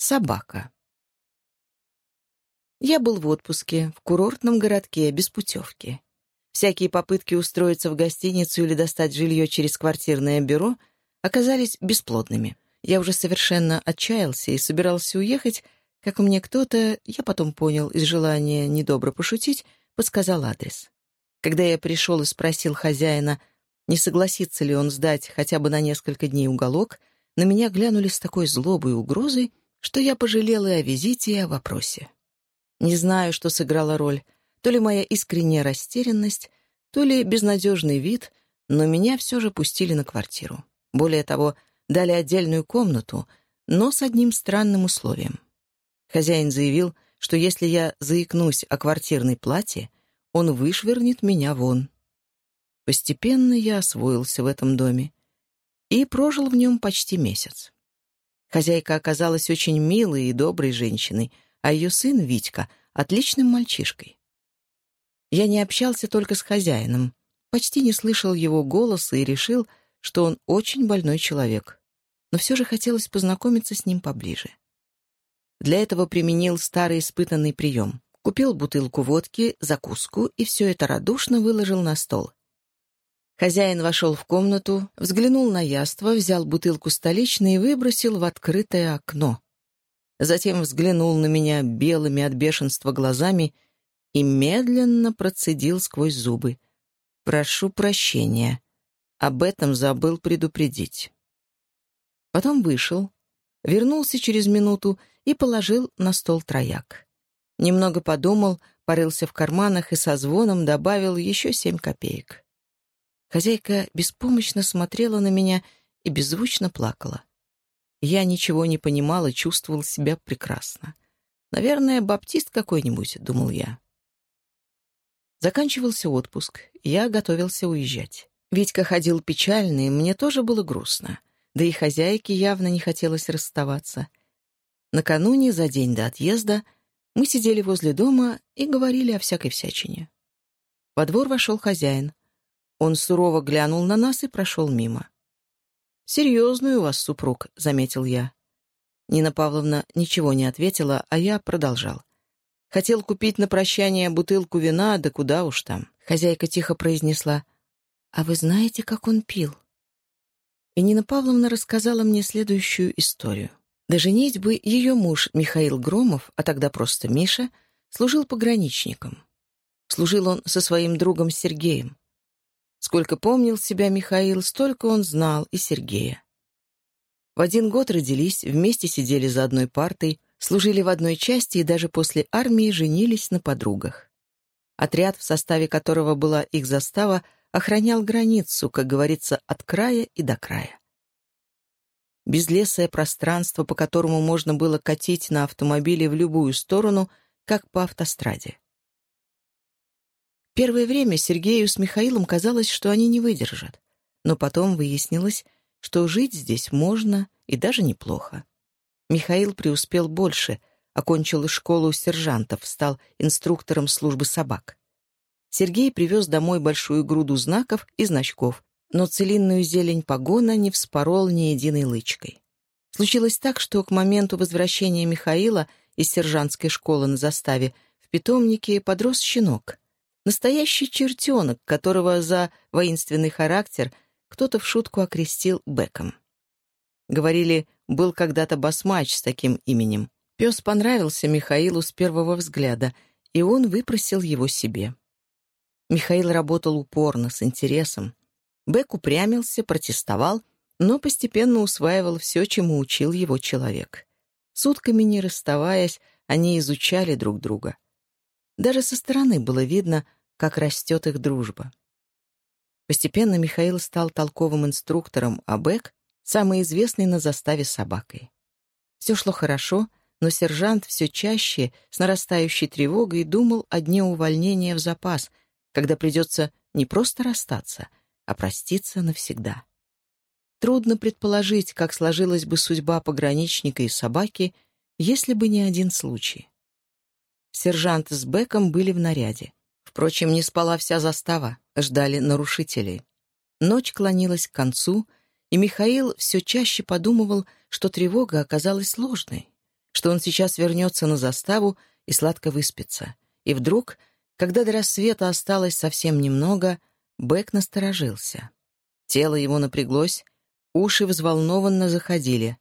Собака. Я был в отпуске, в курортном городке, без путевки. Всякие попытки устроиться в гостиницу или достать жилье через квартирное бюро оказались бесплодными. Я уже совершенно отчаялся и собирался уехать, как мне кто-то, я потом понял, из желания недобро пошутить, подсказал адрес. Когда я пришел и спросил хозяина, не согласится ли он сдать хотя бы на несколько дней уголок, на меня глянули с такой злобой и угрозой, что я пожалела и о визите, и о вопросе. Не знаю, что сыграла роль, то ли моя искренняя растерянность, то ли безнадежный вид, но меня все же пустили на квартиру. Более того, дали отдельную комнату, но с одним странным условием. Хозяин заявил, что если я заикнусь о квартирной плате, он вышвырнет меня вон. Постепенно я освоился в этом доме и прожил в нем почти месяц. Хозяйка оказалась очень милой и доброй женщиной, а ее сын, Витька, отличным мальчишкой. Я не общался только с хозяином, почти не слышал его голоса и решил, что он очень больной человек. Но все же хотелось познакомиться с ним поближе. Для этого применил старый испытанный прием. Купил бутылку водки, закуску и все это радушно выложил на стол. Хозяин вошел в комнату, взглянул на яство, взял бутылку столичной и выбросил в открытое окно. Затем взглянул на меня белыми от бешенства глазами и медленно процедил сквозь зубы. «Прошу прощения. Об этом забыл предупредить». Потом вышел, вернулся через минуту и положил на стол трояк. Немного подумал, порылся в карманах и со звоном добавил еще семь копеек. Хозяйка беспомощно смотрела на меня и беззвучно плакала. Я ничего не понимал и чувствовал себя прекрасно. «Наверное, баптист какой-нибудь», — думал я. Заканчивался отпуск, я готовился уезжать. Витька ходил печальный, мне тоже было грустно. Да и хозяйке явно не хотелось расставаться. Накануне, за день до отъезда, мы сидели возле дома и говорили о всякой всячине. Во двор вошел хозяин. Он сурово глянул на нас и прошел мимо. «Серьезный у вас супруг», — заметил я. Нина Павловна ничего не ответила, а я продолжал. Хотел купить на прощание бутылку вина, да куда уж там. Хозяйка тихо произнесла. «А вы знаете, как он пил?» И Нина Павловна рассказала мне следующую историю. До женитьбы ее муж Михаил Громов, а тогда просто Миша, служил пограничником. Служил он со своим другом Сергеем. Сколько помнил себя Михаил, столько он знал и Сергея. В один год родились, вместе сидели за одной партой, служили в одной части и даже после армии женились на подругах. Отряд, в составе которого была их застава, охранял границу, как говорится, от края и до края. Безлесое пространство, по которому можно было катить на автомобиле в любую сторону, как по автостраде. Первое время Сергею с Михаилом казалось, что они не выдержат. Но потом выяснилось, что жить здесь можно и даже неплохо. Михаил преуспел больше, окончил школу сержантов, стал инструктором службы собак. Сергей привез домой большую груду знаков и значков, но целинную зелень погона не вспорол ни единой лычкой. Случилось так, что к моменту возвращения Михаила из сержантской школы на заставе в питомнике подрос щенок — Настоящий чертенок, которого за воинственный характер кто-то в шутку окрестил Беком. Говорили, был когда-то басмач с таким именем. Пес понравился Михаилу с первого взгляда, и он выпросил его себе. Михаил работал упорно, с интересом. Бек упрямился, протестовал, но постепенно усваивал все, чему учил его человек. Сутками не расставаясь, они изучали друг друга. Даже со стороны было видно, как растет их дружба. Постепенно Михаил стал толковым инструктором, а Бек — самый известный на заставе собакой. Все шло хорошо, но сержант все чаще, с нарастающей тревогой, думал о дне увольнения в запас, когда придется не просто расстаться, а проститься навсегда. Трудно предположить, как сложилась бы судьба пограничника и собаки, если бы не один случай. Сержант с Беком были в наряде. Впрочем, не спала вся застава, ждали нарушителей. Ночь клонилась к концу, и Михаил все чаще подумывал, что тревога оказалась ложной. что он сейчас вернется на заставу и сладко выспится. И вдруг, когда до рассвета осталось совсем немного, Бэк насторожился. Тело его напряглось, уши взволнованно заходили.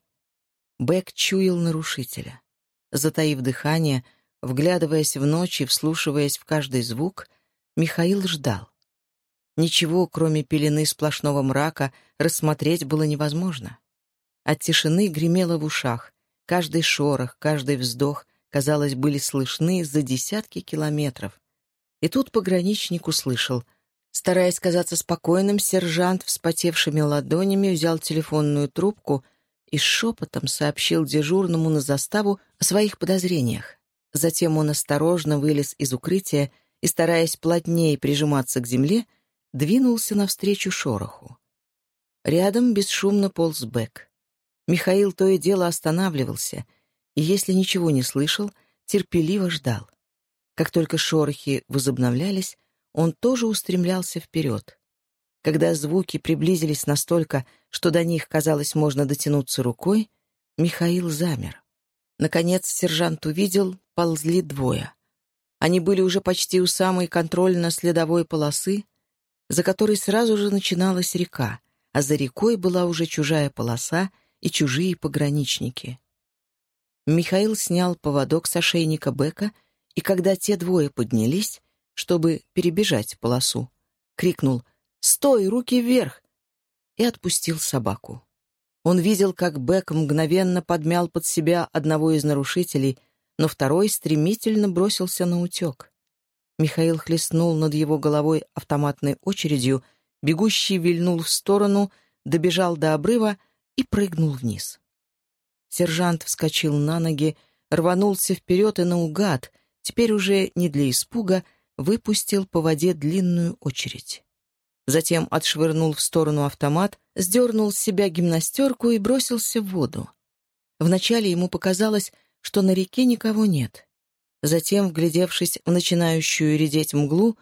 Бэк чуял нарушителя. Затаив дыхание, вглядываясь в ночь и вслушиваясь в каждый звук, Михаил ждал. Ничего, кроме пелены сплошного мрака, рассмотреть было невозможно. От тишины гремело в ушах. Каждый шорох, каждый вздох, казалось, были слышны за десятки километров. И тут пограничник услышал. Стараясь казаться спокойным, сержант вспотевшими ладонями взял телефонную трубку и шепотом сообщил дежурному на заставу о своих подозрениях. Затем он осторожно вылез из укрытия и, стараясь плотнее прижиматься к земле, двинулся навстречу шороху. Рядом бесшумно полз Бэк. Михаил то и дело останавливался, и, если ничего не слышал, терпеливо ждал. Как только шорохи возобновлялись, он тоже устремлялся вперед. Когда звуки приблизились настолько, что до них, казалось, можно дотянуться рукой, Михаил замер. Наконец сержант увидел, ползли двое. Они были уже почти у самой контрольно-следовой полосы, за которой сразу же начиналась река, а за рекой была уже чужая полоса — и чужие пограничники. Михаил снял поводок с ошейника Бека, и когда те двое поднялись, чтобы перебежать полосу, крикнул «Стой, руки вверх!» и отпустил собаку. Он видел, как Бек мгновенно подмял под себя одного из нарушителей, но второй стремительно бросился на утек. Михаил хлестнул над его головой автоматной очередью, бегущий вильнул в сторону, добежал до обрыва и прыгнул вниз. Сержант вскочил на ноги, рванулся вперед и наугад, теперь уже не для испуга, выпустил по воде длинную очередь. Затем отшвырнул в сторону автомат, сдернул с себя гимнастерку и бросился в воду. Вначале ему показалось, что на реке никого нет. Затем, вглядевшись в начинающую редеть мглу,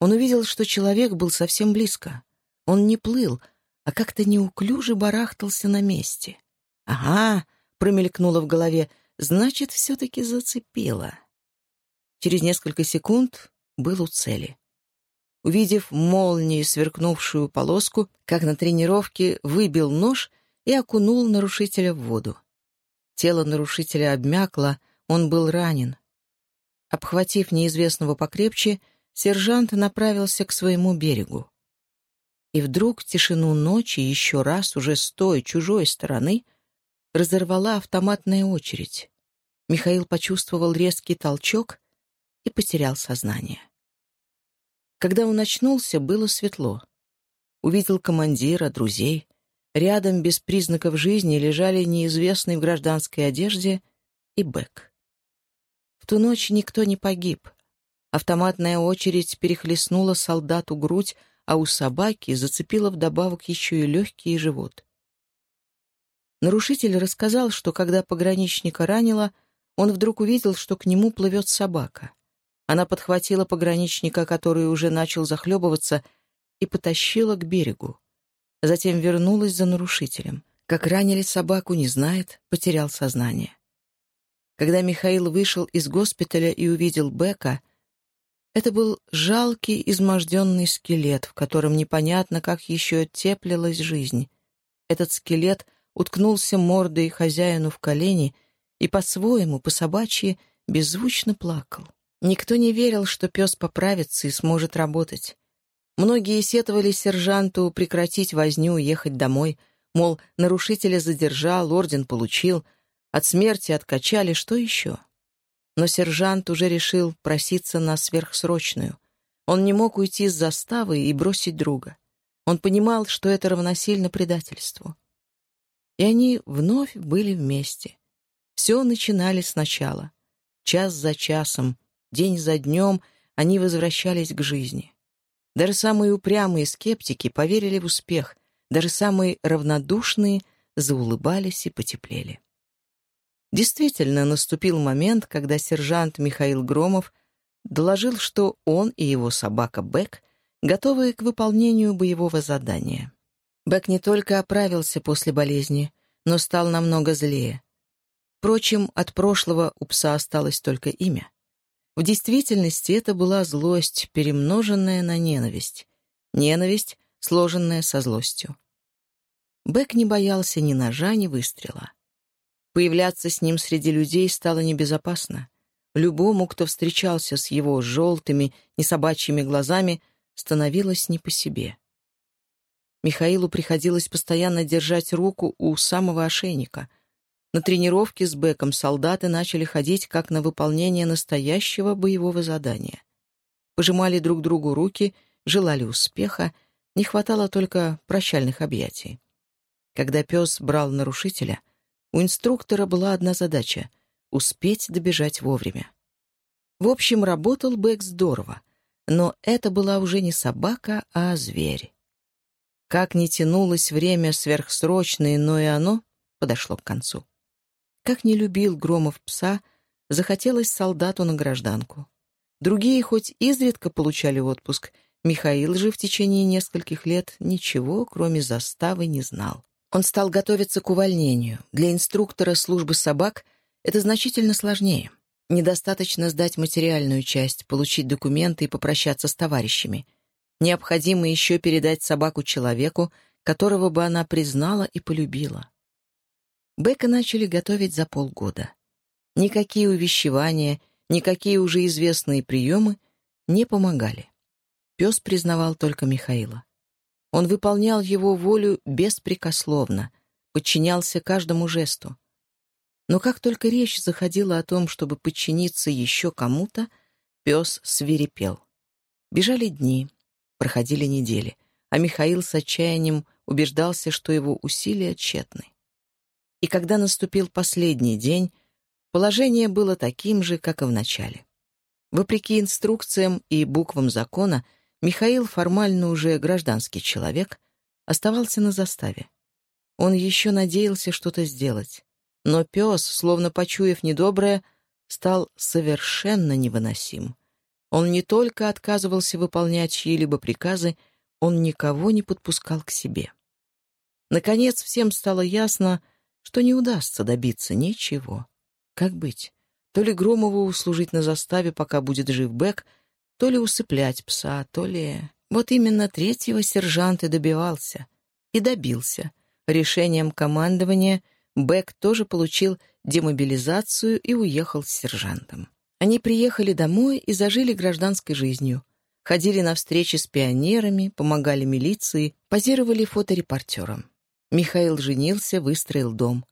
он увидел, что человек был совсем близко. Он не плыл, а как-то неуклюже барахтался на месте. «Ага», — промелькнуло в голове, — «значит, все-таки зацепило». Через несколько секунд был у цели. Увидев молнию, сверкнувшую полоску, как на тренировке, выбил нож и окунул нарушителя в воду. Тело нарушителя обмякло, он был ранен. Обхватив неизвестного покрепче, сержант направился к своему берегу. И вдруг тишину ночи еще раз, уже с той чужой стороны, разорвала автоматная очередь. Михаил почувствовал резкий толчок и потерял сознание. Когда он очнулся, было светло. Увидел командира, друзей. Рядом, без признаков жизни, лежали неизвестный в гражданской одежде и Бэк. В ту ночь никто не погиб. Автоматная очередь перехлестнула солдату грудь, а у собаки зацепило вдобавок еще и легкий и живот. Нарушитель рассказал, что когда пограничника ранило, он вдруг увидел, что к нему плывет собака. Она подхватила пограничника, который уже начал захлебываться, и потащила к берегу. Затем вернулась за нарушителем. Как ранили собаку, не знает, потерял сознание. Когда Михаил вышел из госпиталя и увидел Бека, это был жалкий, изможденный скелет, в котором непонятно, как еще теплилась жизнь. Этот скелет уткнулся мордой хозяину в колени и по-своему, по-собачьи, беззвучно плакал. Никто не верил, что пес поправится и сможет работать. Многие сетовали сержанту прекратить возню, уехать домой, мол, нарушителя задержал, орден получил, от смерти откачали, что еще? Но сержант уже решил проситься на сверхсрочную. Он не мог уйти с заставы и бросить друга. Он понимал, что это равносильно предательству. И они вновь были вместе. Все начинали сначала. Час за часом, день за днем они возвращались к жизни. Даже самые упрямые скептики поверили в успех, даже самые равнодушные заулыбались и потеплели. Действительно, наступил момент, когда сержант Михаил Громов доложил, что он и его собака Бэк готовы к выполнению боевого задания. Бэк не только оправился после болезни, но стал намного злее. Впрочем, от прошлого у пса осталось только имя. В действительности это была злость, перемноженная на ненависть. Ненависть, сложенная со злостью. Бэк не боялся ни ножа, ни выстрела. Появляться с ним среди людей стало небезопасно. Любому, кто встречался с его желтыми, несобачьими глазами, становилось не по себе. Михаилу приходилось постоянно держать руку у самого ошейника. На тренировке с Беком солдаты начали ходить как на выполнение настоящего боевого задания. Пожимали друг другу руки, желали успеха, не хватало только прощальных объятий. Когда пес брал нарушителя, у инструктора была одна задача — успеть добежать вовремя. В общем, работал Бэк здорово, но это была уже не собака, а зверь. Как ни тянулось время сверхсрочное, но и оно подошло к концу. Как не любил Громов пса, захотелось солдату на гражданку. Другие хоть изредка получали отпуск, Михаил же в течение нескольких лет ничего, кроме заставы, не знал. Он стал готовиться к увольнению. Для инструктора службы собак это значительно сложнее. Недостаточно сдать материальную часть, получить документы и попрощаться с товарищами. Необходимо еще передать собаку человеку, которого бы она признала и полюбила. Бека начали готовить за полгода. Никакие увещевания, никакие уже известные приемы не помогали. Пес признавал только Михаила. Он выполнял его волю беспрекословно, подчинялся каждому жесту. Но как только речь заходила о том, чтобы подчиниться еще кому-то, пес свирепел. Бежали дни, проходили недели, а Михаил с отчаянием убеждался, что его усилия тщетны. И когда наступил последний день, положение было таким же, как и в начале. Вопреки инструкциям и буквам закона, Михаил, формально уже гражданский человек, оставался на заставе. Он еще надеялся что-то сделать. Но пес, словно почуяв недоброе, стал совершенно невыносим. Он не только отказывался выполнять чьи-либо приказы, он никого не подпускал к себе. Наконец, всем стало ясно, что не удастся добиться ничего. Как быть? То ли Громову услужить на заставе, пока будет жив Бэк, то ли усыплять пса, то ли... Вот именно третьего сержант и добивался. И добился. Решением командования Бэк тоже получил демобилизацию и уехал с сержантом. Они приехали домой и зажили гражданской жизнью. Ходили на встречи с пионерами, помогали милиции, позировали фоторепортерам. Михаил женился, выстроил дом.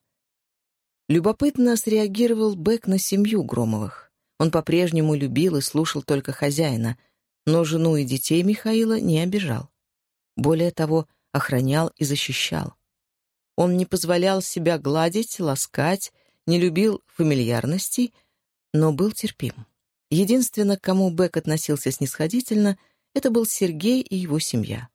Любопытно среагировал Бек на семью Громовых. Он по-прежнему любил и слушал только хозяина, но жену и детей Михаила не обижал. Более того, охранял и защищал. Он не позволял себя гладить, ласкать, не любил фамильярностей, но был терпим. Единственно, к кому Бек относился снисходительно, это был Сергей и его семья.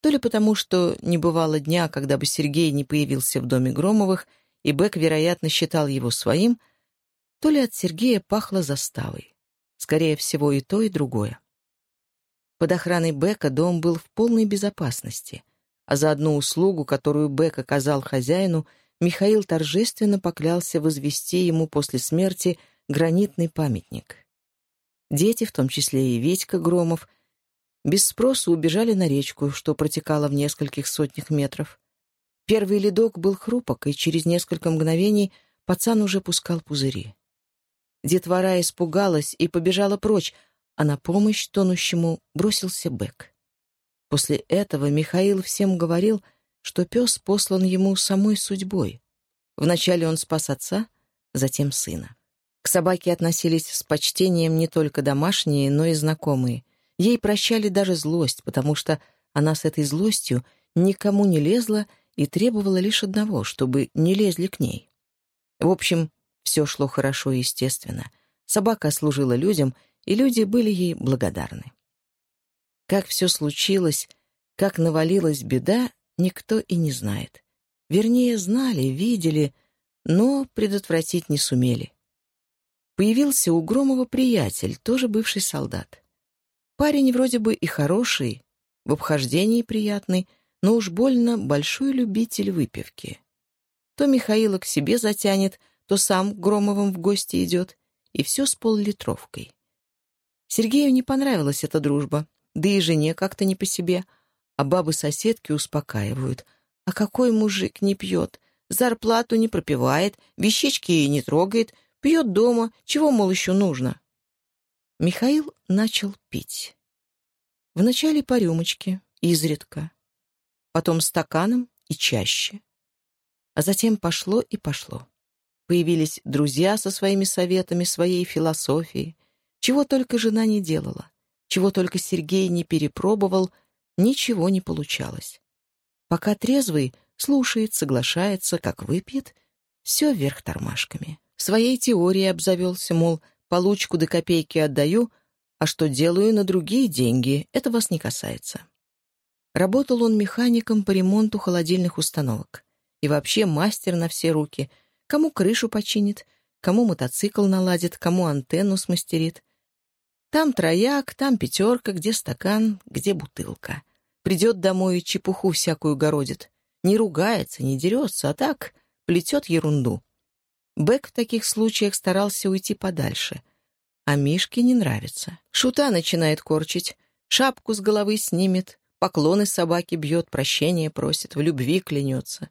То ли потому, что не бывало дня, когда бы Сергей не появился в доме Громовых, и Бек, вероятно, считал его своим, то ли от Сергея пахло заставой. Скорее всего, и то, и другое. Под охраной Бека дом был в полной безопасности, а за одну услугу, которую Бек оказал хозяину, Михаил торжественно поклялся возвести ему после смерти гранитный памятник. Дети, в том числе и Витька Громов, без спроса убежали на речку, что протекала в нескольких сотнях метров. Первый ледок был хрупок, и через несколько мгновений пацан уже пускал пузыри. Детвора испугалась и побежала прочь, а на помощь тонущему бросился Бэк. После этого Михаил всем говорил, что пес послан ему самой судьбой. Вначале он спас отца, затем сына. К собаке относились с почтением не только домашние, но и знакомые. Ей прощали даже злость, потому что она с этой злостью никому не лезла и требовала лишь одного, чтобы не лезли к ней. В общем, все шло хорошо и естественно. Собака служила людям, и люди были ей благодарны. Как все случилось, как навалилась беда, никто и не знает. Вернее, знали, видели, но предотвратить не сумели. Появился у Громова приятель, тоже бывший солдат. Парень вроде бы и хороший, в обхождении приятный, но уж больно большой любитель выпивки. То Михаила к себе затянет, то сам Громовым в гости идет, и все с поллитровкой. Сергею не понравилась эта дружба, да и жене как-то не по себе, а бабы-соседки успокаивают. А какой мужик не пьет? Зарплату не пропивает, вещички не трогает, пьет дома, чего, мол, еще нужно? Михаил начал пить. Вначале по рюмочке, изредка, потом стаканом и чаще. А затем пошло и пошло. Появились друзья со своими советами, своей философией. Чего только жена не делала, чего только Сергей не перепробовал, ничего не получалось. Пока трезвый слушает, соглашается, как выпьет, все вверх тормашками. Своей теорией обзавелся, мол, получку до копейки отдаю, а что делаю на другие деньги, это вас не касается. Работал он механиком по ремонту холодильных установок. И вообще мастер на все руки. Кому крышу починит, кому мотоцикл наладит, кому антенну смастерит. Там трояк, там пятерка, где стакан, где бутылка. Придет домой и чепуху всякую городит. Не ругается, не дерется, а так плетет ерунду. Бэк в таких случаях старался уйти подальше. А Мишке не нравится. Шута начинает корчить, шапку с головы снимет, поклоны собаки бьет, прощения просит, в любви клянется.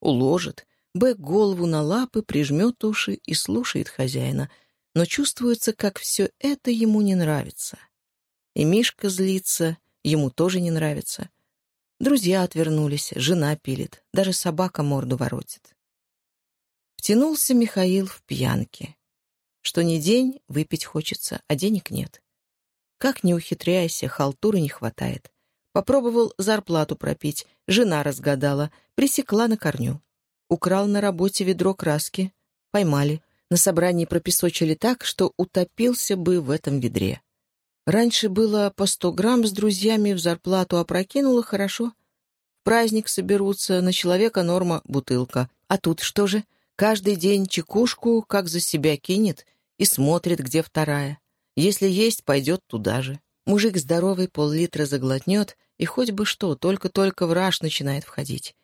Уложит, Бэк голову на лапы, прижмет уши и слушает хозяина, но чувствуется, как все это ему не нравится. И Мишка злится, ему тоже не нравится. Друзья отвернулись, жена пилит, даже собака морду воротит. Втянулся Михаил в пьянки. Что ни день, выпить хочется, а денег нет. Как не ухитряйся, халтуры не хватает. Попробовал зарплату пропить, жена разгадала, пресекла на корню. Украл на работе ведро краски, поймали. На собрании пропесочили так, что утопился бы в этом ведре. Раньше было по сто грамм с друзьями в зарплату опрокинуло хорошо. В праздник соберутся, на человека норма бутылка. А тут что же? Каждый день чекушку как за себя кинет и смотрит, где вторая. Если есть, пойдет туда же. Мужик здоровый пол-литра заглотнет, и хоть бы что, только-только в раж начинает входить.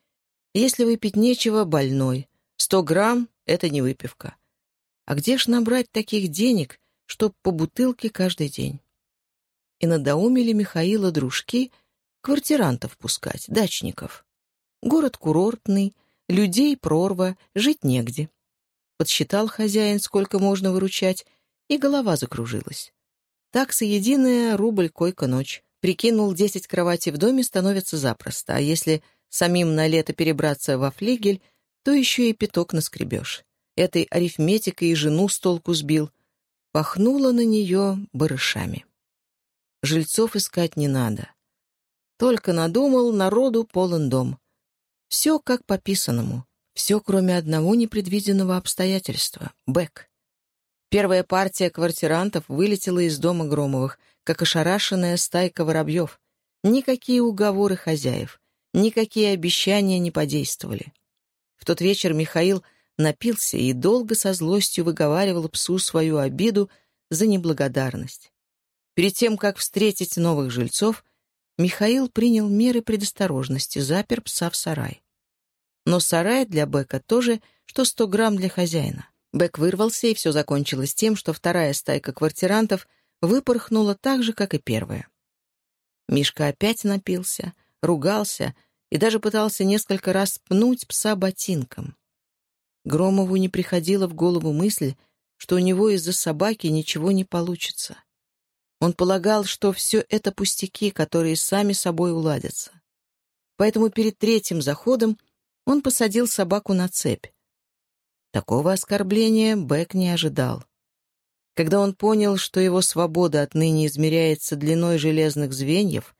Если выпить нечего, больной. Сто грамм — это не выпивка. А где ж набрать таких денег, чтоб по бутылке каждый день? И надоумили Михаила дружки квартирантов пускать, дачников. Город курортный, людей прорва, жить негде. Подсчитал хозяин, сколько можно выручать, и голова закружилась. Такса единая, рубль койка-ночь. Прикинул, десять кроватей в доме становится запросто, а если самим на лето перебраться во флигель, то еще и пяток наскребешь. Этой арифметикой и жену с толку сбил. Пахнуло на нее барышами. Жильцов искать не надо. Только надумал, народу полон дом. Все как по писанному. Все, кроме одного непредвиденного обстоятельства — Бэк. Первая партия квартирантов вылетела из дома Громовых, как ошарашенная стайка воробьев. Никакие уговоры хозяев, никакие обещания не подействовали. В тот вечер Михаил напился и долго со злостью выговаривал псу свою обиду за неблагодарность. Перед тем, как встретить новых жильцов, Михаил принял меры предосторожности, запер пса в сарай. Но сарай для Бека тоже, что сто грамм для хозяина. Бек вырвался, и все закончилось тем, что вторая стайка квартирантов выпорхнула так же, как и первая. Мишка опять напился, ругался и даже пытался несколько раз пнуть пса ботинком. Громову не приходила в голову мысль, что у него из-за собаки ничего не получится. Он полагал, что все это пустяки, которые сами собой уладятся. Поэтому перед третьим заходом он посадил собаку на цепь. Такого оскорбления Бэк не ожидал. Когда он понял, что его свобода отныне измеряется длиной железных звеньев,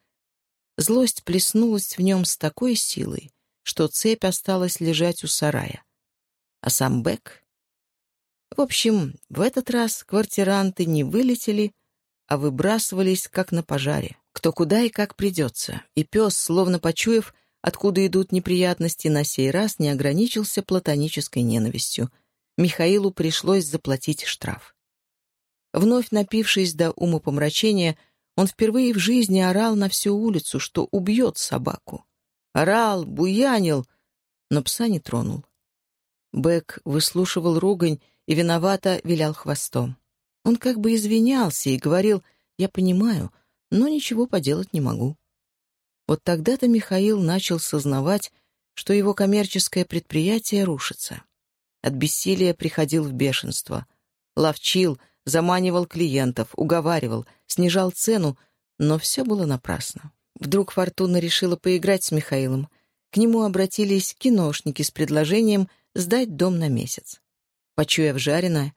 злость плеснулась в нем с такой силой, что цепь осталась лежать у сарая. А сам Бэк... В общем, в этот раз квартиранты не вылетели, а выбрасывались, как на пожаре. Кто куда и как придется. И пес, словно почуяв, откуда идут неприятности, на сей раз не ограничился платонической ненавистью. Михаилу пришлось заплатить штраф. Вновь напившись до умопомрачения, он впервые в жизни орал на всю улицу, что убьет собаку. Орал, буянил, но пса не тронул. Бэк выслушивал ругань и виновато вилял хвостом. Он как бы извинялся и говорил «Я понимаю, но ничего поделать не могу». Вот тогда-то Михаил начал сознавать, что его коммерческое предприятие рушится. От бессилия приходил в бешенство. Ловчил, заманивал клиентов, уговаривал, снижал цену, но все было напрасно. Вдруг Фортуна решила поиграть с Михаилом. К нему обратились киношники с предложением сдать дом на месяц. Почуяв жареное,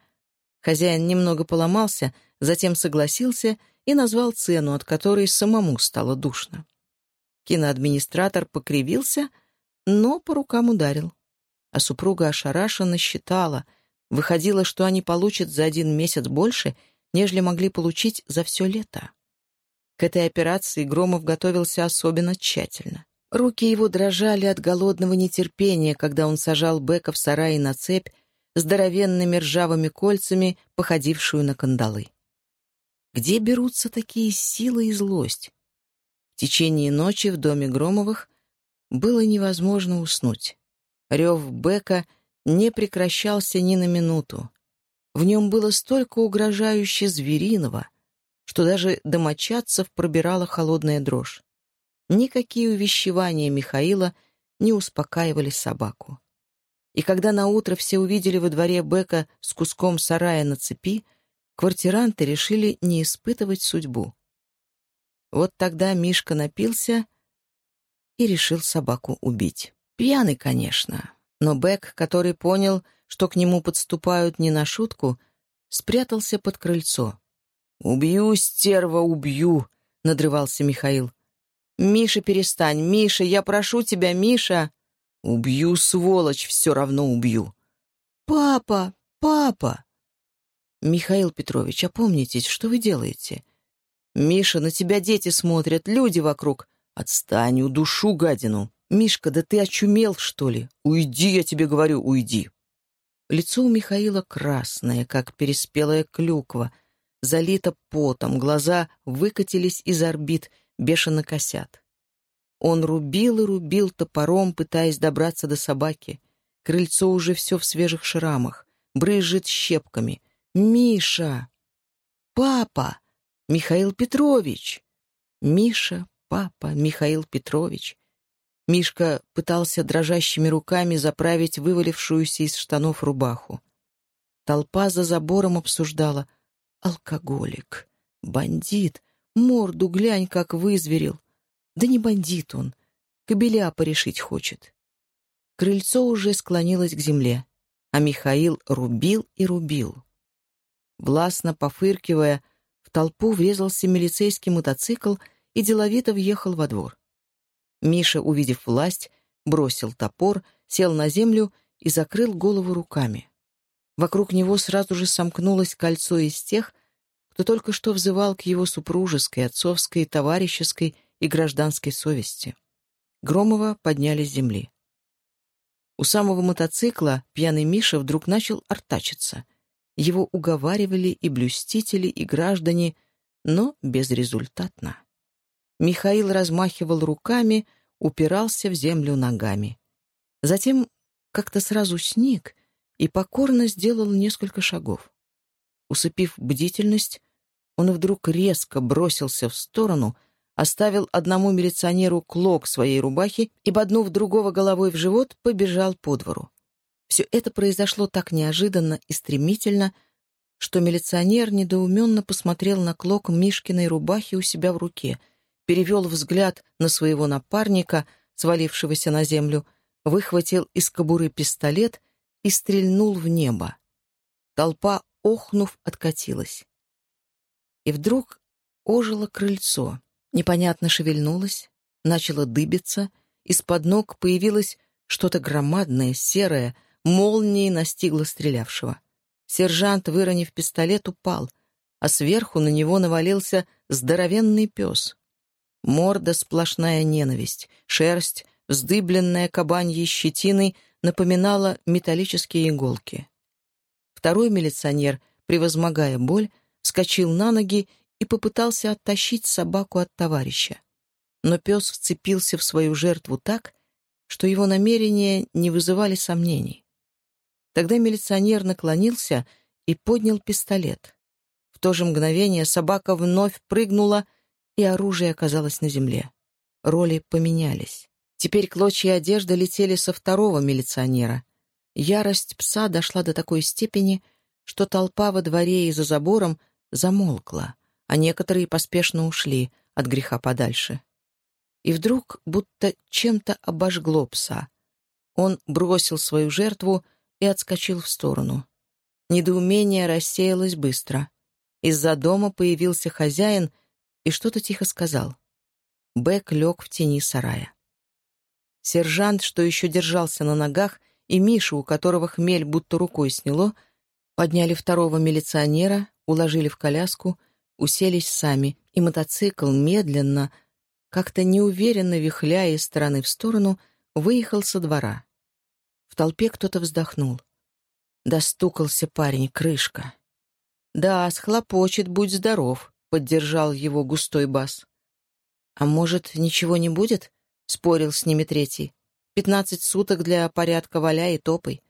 хозяин немного поломался, затем согласился и назвал цену, от которой самому стало душно. Киноадминистратор покривился, но по рукам ударил. А супруга ошарашенно считала, выходило, что они получат за один месяц больше, нежели могли получить за все лето. К этой операции Громов готовился особенно тщательно. Руки его дрожали от голодного нетерпения, когда он сажал Бека в сарае на цепь, здоровенными ржавыми кольцами, походившую на кандалы. Где берутся такие силы и злость? В течение ночи в доме Громовых было невозможно уснуть. Рев Бека не прекращался ни на минуту. В нем было столько угрожающе звериного, что даже домочадцев пробирала холодная дрожь. Никакие увещевания Михаила не успокаивали собаку. И когда наутро все увидели во дворе Бека с куском сарая на цепи, квартиранты решили не испытывать судьбу. Вот тогда Мишка напился и решил собаку убить. Пьяный, конечно, но Бек, который понял, что к нему подступают не на шутку, спрятался под крыльцо. «Убью, стерва, убью!» — надрывался Михаил. «Миша, перестань! Миша, я прошу тебя, Миша!» «Убью, сволочь, все равно убью!» «Папа! Папа!» «Михаил Петрович, опомнитесь, что вы делаете?» «Миша, на тебя дети смотрят, люди вокруг!» «Отстань, удушу гадину!» «Мишка, да ты очумел, что ли? Уйди, я тебе говорю, уйди!» Лицо у Михаила красное, как переспелая клюква, залито потом, глаза выкатились из орбит, бешено косят. Он рубил и рубил топором, пытаясь добраться до собаки. Крыльцо уже все в свежих шрамах, брызжет щепками. «Миша! Папа! Михаил Петрович!» «Миша, папа, Михаил Петрович!» Мишка пытался дрожащими руками заправить вывалившуюся из штанов рубаху. Толпа за забором обсуждала — Алкоголик, бандит, морду глянь, как вызверил. Да не бандит он, кобеля порешить хочет. Крыльцо уже склонилось к земле, а Михаил рубил и рубил. Властно пофыркивая, в толпу врезался милицейский мотоцикл и деловито въехал во двор. Миша, увидев власть, бросил топор, сел на землю и закрыл голову руками. Вокруг него сразу же сомкнулось кольцо из тех, кто только что взывал к его супружеской, отцовской, товарищеской и гражданской совести. Громова подняли с земли. У самого мотоцикла пьяный Миша вдруг начал артачиться. Его уговаривали и блюстители, и граждане, но безрезультатно. Михаил размахивал руками, упирался в землю ногами. Затем как-то сразу сник и покорно сделал несколько шагов. Усыпив бдительность, он вдруг резко бросился в сторону, оставил одному милиционеру клок своей рубахи и, боднув другого головой в живот, побежал по двору. Все это произошло так неожиданно и стремительно, что милиционер недоуменно посмотрел на клок Мишкиной рубахи у себя в руке, перевел взгляд на своего напарника, свалившегося на землю, выхватил из кобуры пистолет и стрельнул в небо. Толпа, охнув, откатилась. И вдруг ожило крыльцо, непонятно шевельнулось, начало дыбиться, из-под ног появилось что-то громадное, серое, молнией настигло стрелявшего. Сержант, выронив пистолет, упал, а сверху на него навалился здоровенный пес. Морда сплошная ненависть, шерсть, вздыбленная кабаньей щетиной — напоминала металлические иголки. Второй милиционер, превозмогая боль, вскочил на ноги и попытался оттащить собаку от товарища. Но пес вцепился в свою жертву так, что его намерения не вызывали сомнений. Тогда милиционер наклонился и поднял пистолет. В то же мгновение собака вновь прыгнула, и оружие оказалось на земле. Роли поменялись. Теперь клочья одежды летели со второго милиционера. Ярость пса дошла до такой степени, что толпа во дворе и за забором замолкла, а некоторые поспешно ушли от греха подальше. И вдруг будто чем-то обожгло пса. Он бросил свою жертву и отскочил в сторону. Недоумение рассеялось быстро. Из-за дома появился хозяин и что-то тихо сказал. Бэк лег в тени сарая. Сержант, что еще держался на ногах, и Миша, у которого хмель будто рукой сняло, подняли второго милиционера, уложили в коляску, уселись сами, и мотоцикл медленно, как-то неуверенно вихляя из стороны в сторону, выехал со двора. В толпе кто-то вздохнул. Достукался парень, крышка. «Да, схлопочет, будь здоров», — поддержал его густой бас. «А может, ничего не будет?» — спорил с ними третий. «Пятнадцать суток для порядка валя и топой.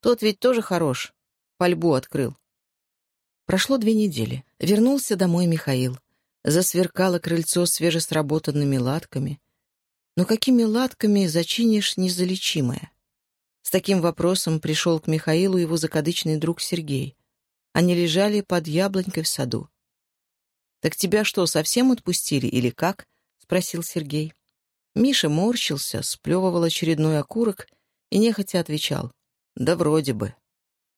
Тот ведь тоже хорош. Пальбу открыл». Прошло две недели. Вернулся домой Михаил. Засверкало крыльцо свежесработанными латками. Но какими латками зачинишь незалечимое? С таким вопросом пришел к Михаилу его закадычный друг Сергей. Они лежали под яблонькой в саду. «Так тебя что, совсем отпустили или как?» — спросил Сергей. Миша морщился, сплевывал очередной окурок и нехотя отвечал. «Да вроде бы».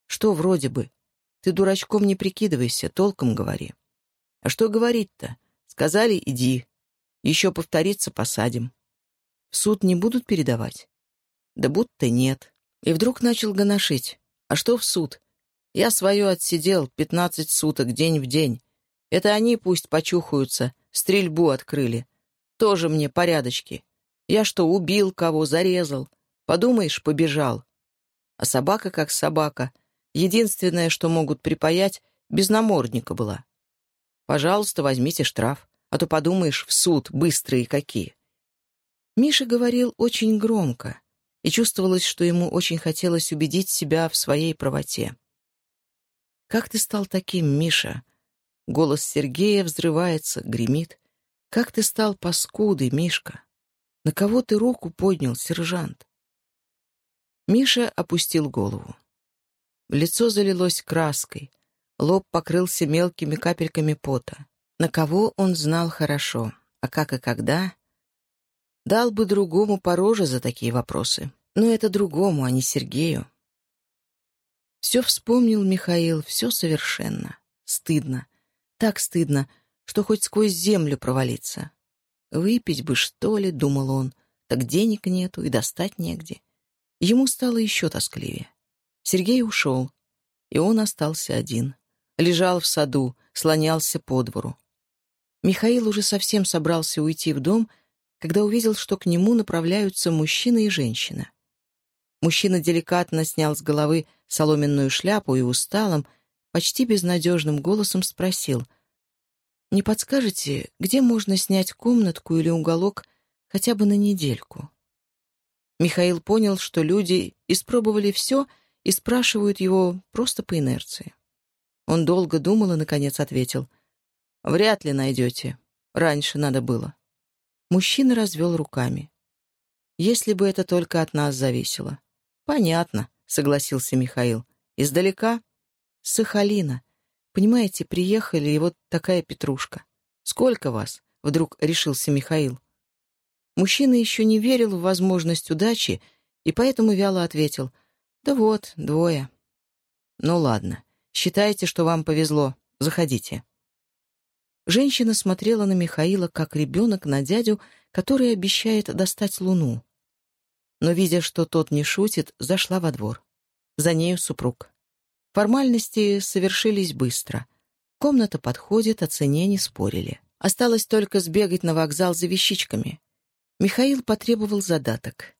«Что вроде бы? Ты дурачком не прикидывайся, толком говори». «А что говорить-то? Сказали, иди. Еще повториться посадим». «В суд не будут передавать?» «Да будто нет. И вдруг начал гоношить. А что в суд? Я свое отсидел, пятнадцать суток, день в день. Это они пусть почухаются, стрельбу открыли. Тоже мне порядочки. Я что, убил кого, зарезал? Подумаешь, побежал. А собака как собака. Единственное, что могут припаять, без намордника была. Пожалуйста, возьмите штраф, а то подумаешь, в суд быстрые какие. Миша говорил очень громко, и чувствовалось, что ему очень хотелось убедить себя в своей правоте. «Как ты стал таким, Миша?» Голос Сергея взрывается, гремит. «Как ты стал паскудой, Мишка? На кого ты руку поднял, сержант?» Миша опустил голову. Лицо залилось краской, лоб покрылся мелкими капельками пота. На кого он знал хорошо, а как и когда Дал бы другому по роже за такие вопросы. Но это другому, а не Сергею. Все вспомнил Михаил, все совершенно. Стыдно. Так стыдно, что хоть сквозь землю провалиться. Выпить бы, что ли, думал он. Так денег нету и достать негде. Ему стало еще тоскливее. Сергей ушел, и он остался один. Лежал в саду, слонялся по двору. Михаил уже совсем собрался уйти в дом, когда увидел, что к нему направляются мужчина и женщина. Мужчина деликатно снял с головы соломенную шляпу и усталым, почти безнадежным голосом спросил, «Не подскажете, где можно снять комнатку или уголок хотя бы на недельку?» Михаил понял, что люди испробовали все и спрашивают его просто по инерции. Он долго думал и, наконец, ответил, «Вряд ли найдете. Раньше надо было». Мужчина развел руками. «Если бы это только от нас зависело». «Понятно», — согласился Михаил. «Издалека?» «С Сахалина. Понимаете, приехали, и вот такая петрушка. Сколько вас?» — вдруг решился Михаил. Мужчина еще не верил в возможность удачи, и поэтому вяло ответил. «Да вот, двое». «Ну ладно. Считайте, что вам повезло. Заходите». Женщина смотрела на Михаила, как ребенок на дядю, который обещает достать луну. Но, видя, что тот не шутит, зашла во двор. За нею супруг. Формальности совершились быстро. Комната подходит, о цене не спорили. Осталось только сбегать на вокзал за вещичками. Михаил потребовал задаток.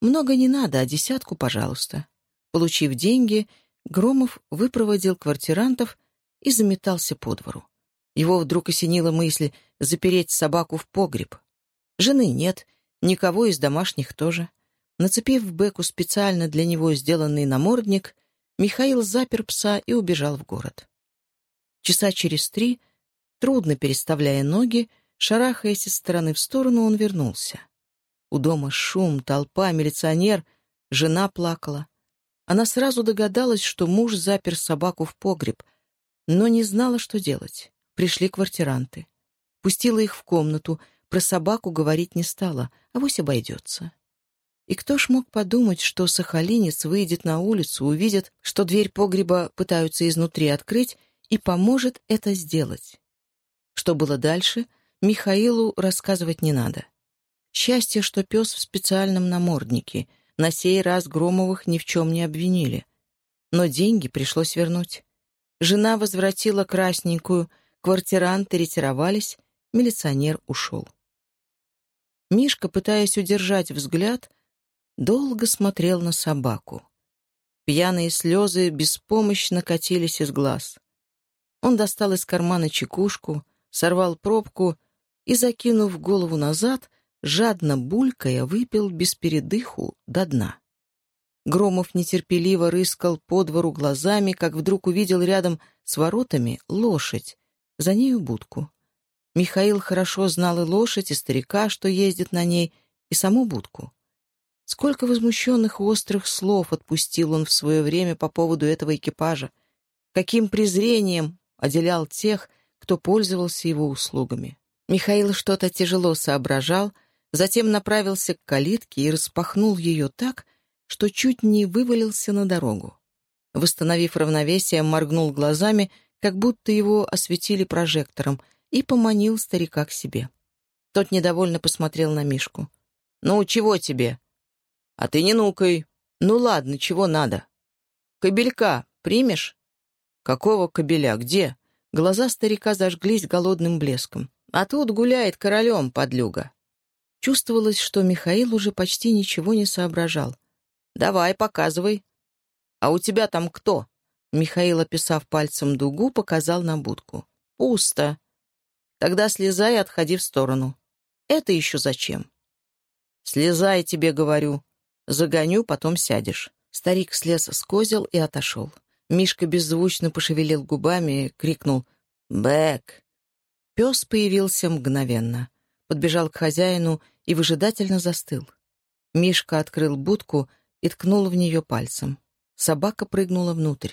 Много не надо, а десятку, пожалуйста. Получив деньги, Громов выпроводил квартирантов и заметался по двору. Его вдруг осенила мысль запереть собаку в погреб. Жены нет, никого из домашних тоже. Нацепив в Беку специально для него сделанный намордник, Михаил запер пса и убежал в город. Часа через три, трудно переставляя ноги, шарахаясь из стороны в сторону, он вернулся. У дома шум, толпа, милиционер, жена плакала. Она сразу догадалась, что муж запер собаку в погреб, но не знала, что делать. Пришли квартиранты. Пустила их в комнату, про собаку говорить не стала, а вось обойдется. И кто ж мог подумать, что сахалинец выйдет на улицу, увидит, что дверь погреба пытаются изнутри открыть, и поможет это сделать? Что было дальше, Михаилу рассказывать не надо. Счастье, что пес в специальном наморднике. На сей раз Громовых ни в чем не обвинили. Но деньги пришлось вернуть. Жена возвратила красненькую, квартиранты ретировались, милиционер ушел. Мишка, пытаясь удержать взгляд, долго смотрел на собаку. Пьяные слезы беспомощно катились из глаз. Он достал из кармана чекушку, сорвал пробку и, закинув голову назад, жадно булькая, выпил без передыху до дна. Громов нетерпеливо рыскал по двору глазами, как вдруг увидел рядом с воротами лошадь, за нею будку. Михаил хорошо знал и лошадь, и старика, что ездит на ней, и саму будку. Сколько возмущенных острых слов отпустил он в свое время по поводу этого экипажа, каким презрением отделял тех, кто пользовался его услугами. Михаил что-то тяжело соображал, затем направился к калитке и распахнул ее так, что чуть не вывалился на дорогу. Восстановив равновесие, моргнул глазами, как будто его осветили прожектором, и поманил старика к себе. Тот недовольно посмотрел на Мишку. «Ну, чего тебе?» А ты не нукай. Ну ладно, чего надо? Кобелька примешь? Какого кобеля? Где? Глаза старика зажглись голодным блеском. А тут гуляет королем подлюга. Чувствовалось, что Михаил уже почти ничего не соображал. «Давай, показывай». «А у тебя там кто?» Михаил, описав пальцем дугу, показал на будку. «Пусто. Тогда слезай и отходи в сторону. Это еще зачем?» «Слезай, тебе говорю. Загоню, потом сядешь». Старик слез с козел и отошел. Мишка беззвучно пошевелил губами, крикнул «Бэк!». Пес появился мгновенно. Подбежал к хозяину и выжидательно застыл. Мишка открыл будку и ткнул в нее пальцем. Собака прыгнула внутрь.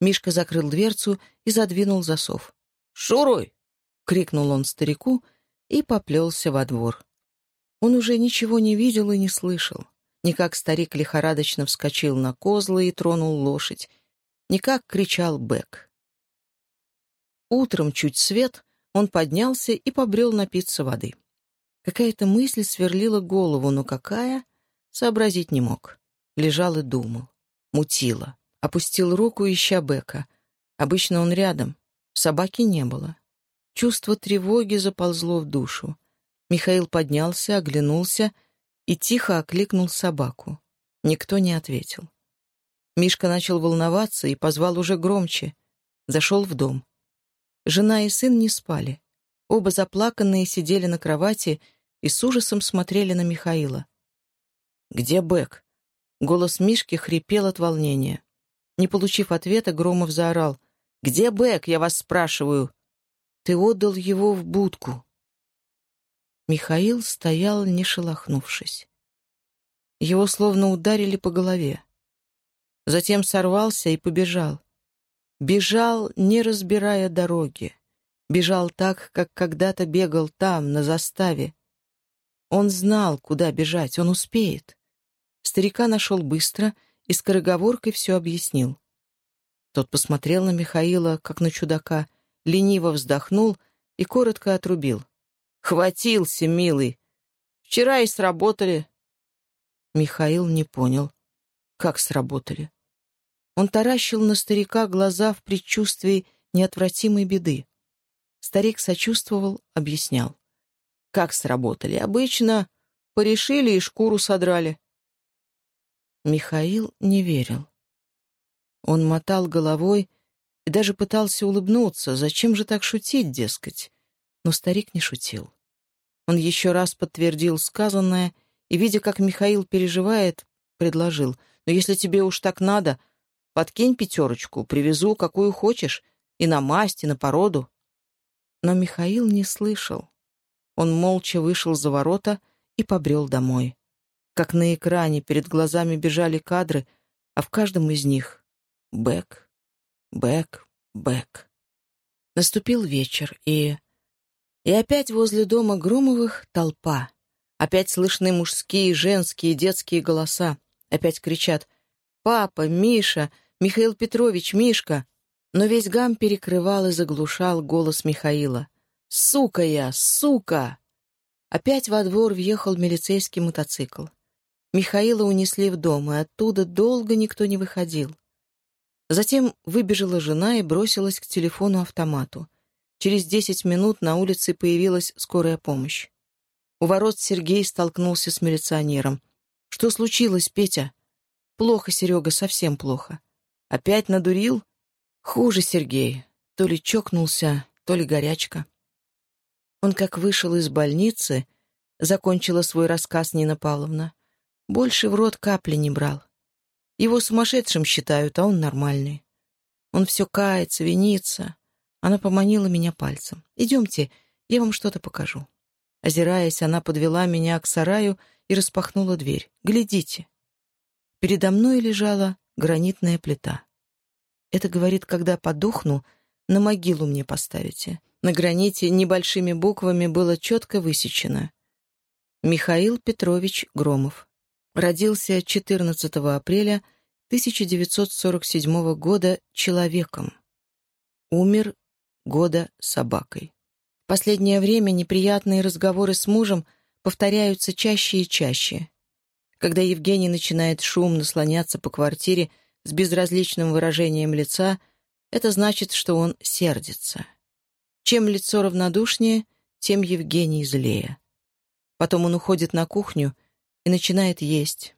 Мишка закрыл дверцу и задвинул засов. «Шуруй!» — крикнул он старику и поплелся во двор. Он уже ничего не видел и не слышал. Не как старик лихорадочно вскочил на козлы и тронул лошадь, не как кричал Бэк. Утром чуть свет, он поднялся и побрел напиться воды. Какая-то мысль сверлила голову, но какая — сообразить не мог. Лежал и думал. Мутило. Опустил руку, ища Бека. Обычно он рядом. Собаки не было. Чувство тревоги заползло в душу. Михаил поднялся, оглянулся — и тихо окликнул собаку. Никто не ответил. Мишка начал волноваться и позвал уже громче. Зашел в дом. Жена и сын не спали. Оба заплаканные сидели на кровати и с ужасом смотрели на Михаила. «Где Бэк?» Голос Мишки хрипел от волнения. Не получив ответа, Громов заорал. «Где Бэк, я вас спрашиваю?» «Ты отдал его в будку», Михаил стоял, не шелохнувшись. Его словно ударили по голове. Затем сорвался и побежал. Бежал, не разбирая дороги. Бежал так, как когда-то бегал там, на заставе. Он знал, куда бежать, он успеет. Старика нашел быстро и скороговоркой все объяснил. Тот посмотрел на Михаила, как на чудака, лениво вздохнул и коротко отрубил. Хватился, милый. Вчера и сработали. Михаил не понял, как сработали. Он таращил на старика глаза в предчувствии неотвратимой беды. Старик сочувствовал, объяснял. Как сработали? Обычно порешили и шкуру содрали. Михаил не верил. Он мотал головой и даже пытался улыбнуться. Зачем же так шутить, дескать? Но старик не шутил. Он еще раз подтвердил сказанное и, видя, как Михаил переживает, предложил. «Но если тебе уж так надо, подкинь пятерочку, привезу, какую хочешь, и на масть, и на породу». Но Михаил не слышал. Он молча вышел за ворота и побрел домой. Как на экране перед глазами бежали кадры, а в каждом из них — бег, бег, бег. Наступил вечер, и... И опять возле дома Громовых толпа. Опять слышны мужские, женские, детские голоса. Опять кричат «Папа! Миша! Михаил Петрович! Мишка!» Но весь гам перекрывал и заглушал голос Михаила. «Сука я! Сука!» Опять во двор въехал милицейский мотоцикл. Михаила унесли в дом, и оттуда долго никто не выходил. Затем выбежала жена и бросилась к телефону-автомату. Через десять минут на улице появилась скорая помощь. У ворот Сергей столкнулся с милиционером. «Что случилось, Петя?» «Плохо, Серега, совсем плохо». «Опять надурил?» «Хуже, Сергей. То ли чокнулся, то ли горячка». Он как вышел из больницы, закончила свой рассказ Нина Павловна, больше в рот капли не брал. Его сумасшедшим считают, а он нормальный. Он все кается, винится. Она поманила меня пальцем. «Идемте, я вам что-то покажу». Озираясь, она подвела меня к сараю и распахнула дверь. «Глядите». Передо мной лежала гранитная плита. Это, говорит, когда подохну, на могилу мне поставите. На граните небольшими буквами было четко высечено. Михаил Петрович Громов. Родился 14 апреля 1947 года человеком. Умер года собакой. В последнее время неприятные разговоры с мужем повторяются чаще и чаще. Когда Евгений начинает шумно слоняться по квартире с безразличным выражением лица, это значит, что он сердится. Чем лицо равнодушнее, тем Евгений злее. Потом он уходит на кухню и начинает есть.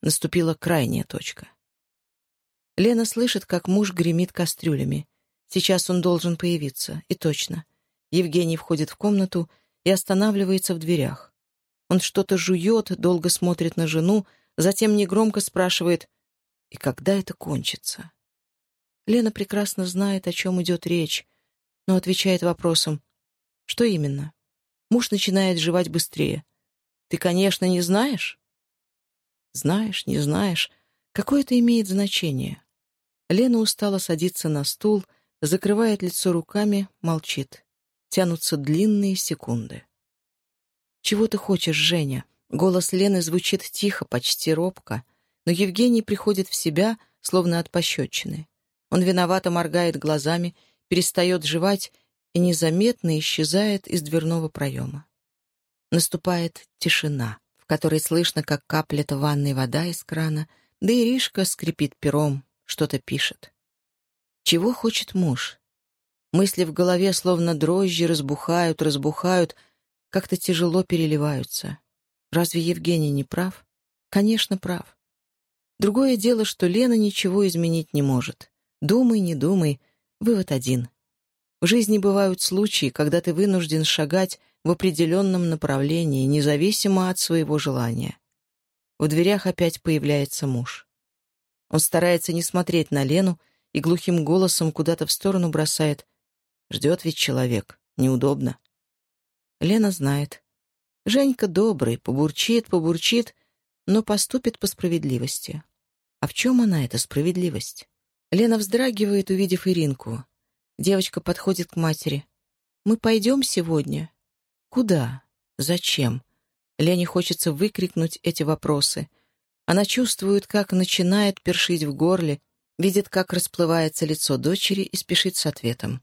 Наступила крайняя точка. Лена слышит, как муж гремит кастрюлями. Сейчас он должен появиться. И точно. Евгений входит в комнату и останавливается в дверях. Он что-то жует, долго смотрит на жену, затем негромко спрашивает «И когда это кончится?» Лена прекрасно знает, о чем идет речь, но отвечает вопросом «Что именно?» Муж начинает жевать быстрее. «Ты, конечно, не знаешь?» «Знаешь, не знаешь. Какое это имеет значение?» Лена устало садится на стул, закрывает лицо руками, молчит. Тянутся длинные секунды. «Чего ты хочешь, Женя?» Голос Лены звучит тихо, почти робко, но Евгений приходит в себя, словно от пощечины. Он виновато моргает глазами, перестает жевать и незаметно исчезает из дверного проема. Наступает тишина, в которой слышно, как каплет ванной вода из крана, да и Ришка скрипит пером, что-то пишет. Чего хочет муж? Мысли в голове словно дрожжи разбухают, разбухают, как-то тяжело переливаются. Разве Евгений не прав? Конечно, прав. Другое дело, что Лена ничего изменить не может. Думай, не думай, вывод один. В жизни бывают случаи, когда ты вынужден шагать в определенном направлении, независимо от своего желания. В дверях опять появляется муж. Он старается не смотреть на Лену и глухим голосом куда-то в сторону бросает. Ждет ведь человек. Неудобно. Лена знает. Женька добрый, побурчит, побурчит, но поступит по справедливости. А в чем она, эта справедливость? Лена вздрагивает, увидев Иринку. Девочка подходит к матери. «Мы пойдем сегодня?» «Куда? Зачем?» Лене хочется выкрикнуть эти вопросы. Она чувствует, как начинает першить в горле, видит, как расплывается лицо дочери и спешит с ответом.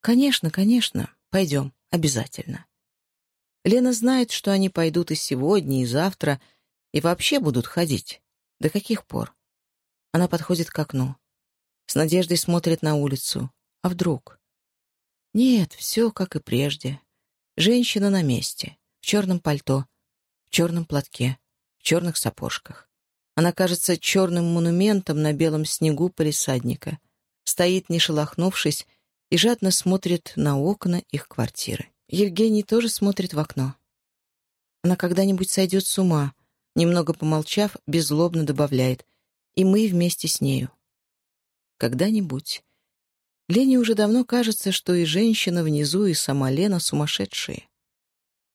«Конечно, конечно, пойдем, обязательно». Лена знает, что они пойдут и сегодня, и завтра, и вообще будут ходить. До каких пор? Она подходит к окну. С надеждой смотрит на улицу. А вдруг? Нет, все как и прежде. Женщина на месте, в черном пальто, в черном платке, в черных сапожках. Она кажется черным монументом на белом снегу полисадника. Стоит, не шелохнувшись, и жадно смотрит на окна их квартиры. Евгений тоже смотрит в окно. Она когда-нибудь сойдет с ума. Немного помолчав, беззлобно добавляет. И мы вместе с нею. Когда-нибудь. Лене уже давно кажется, что и женщина внизу, и сама Лена сумасшедшие.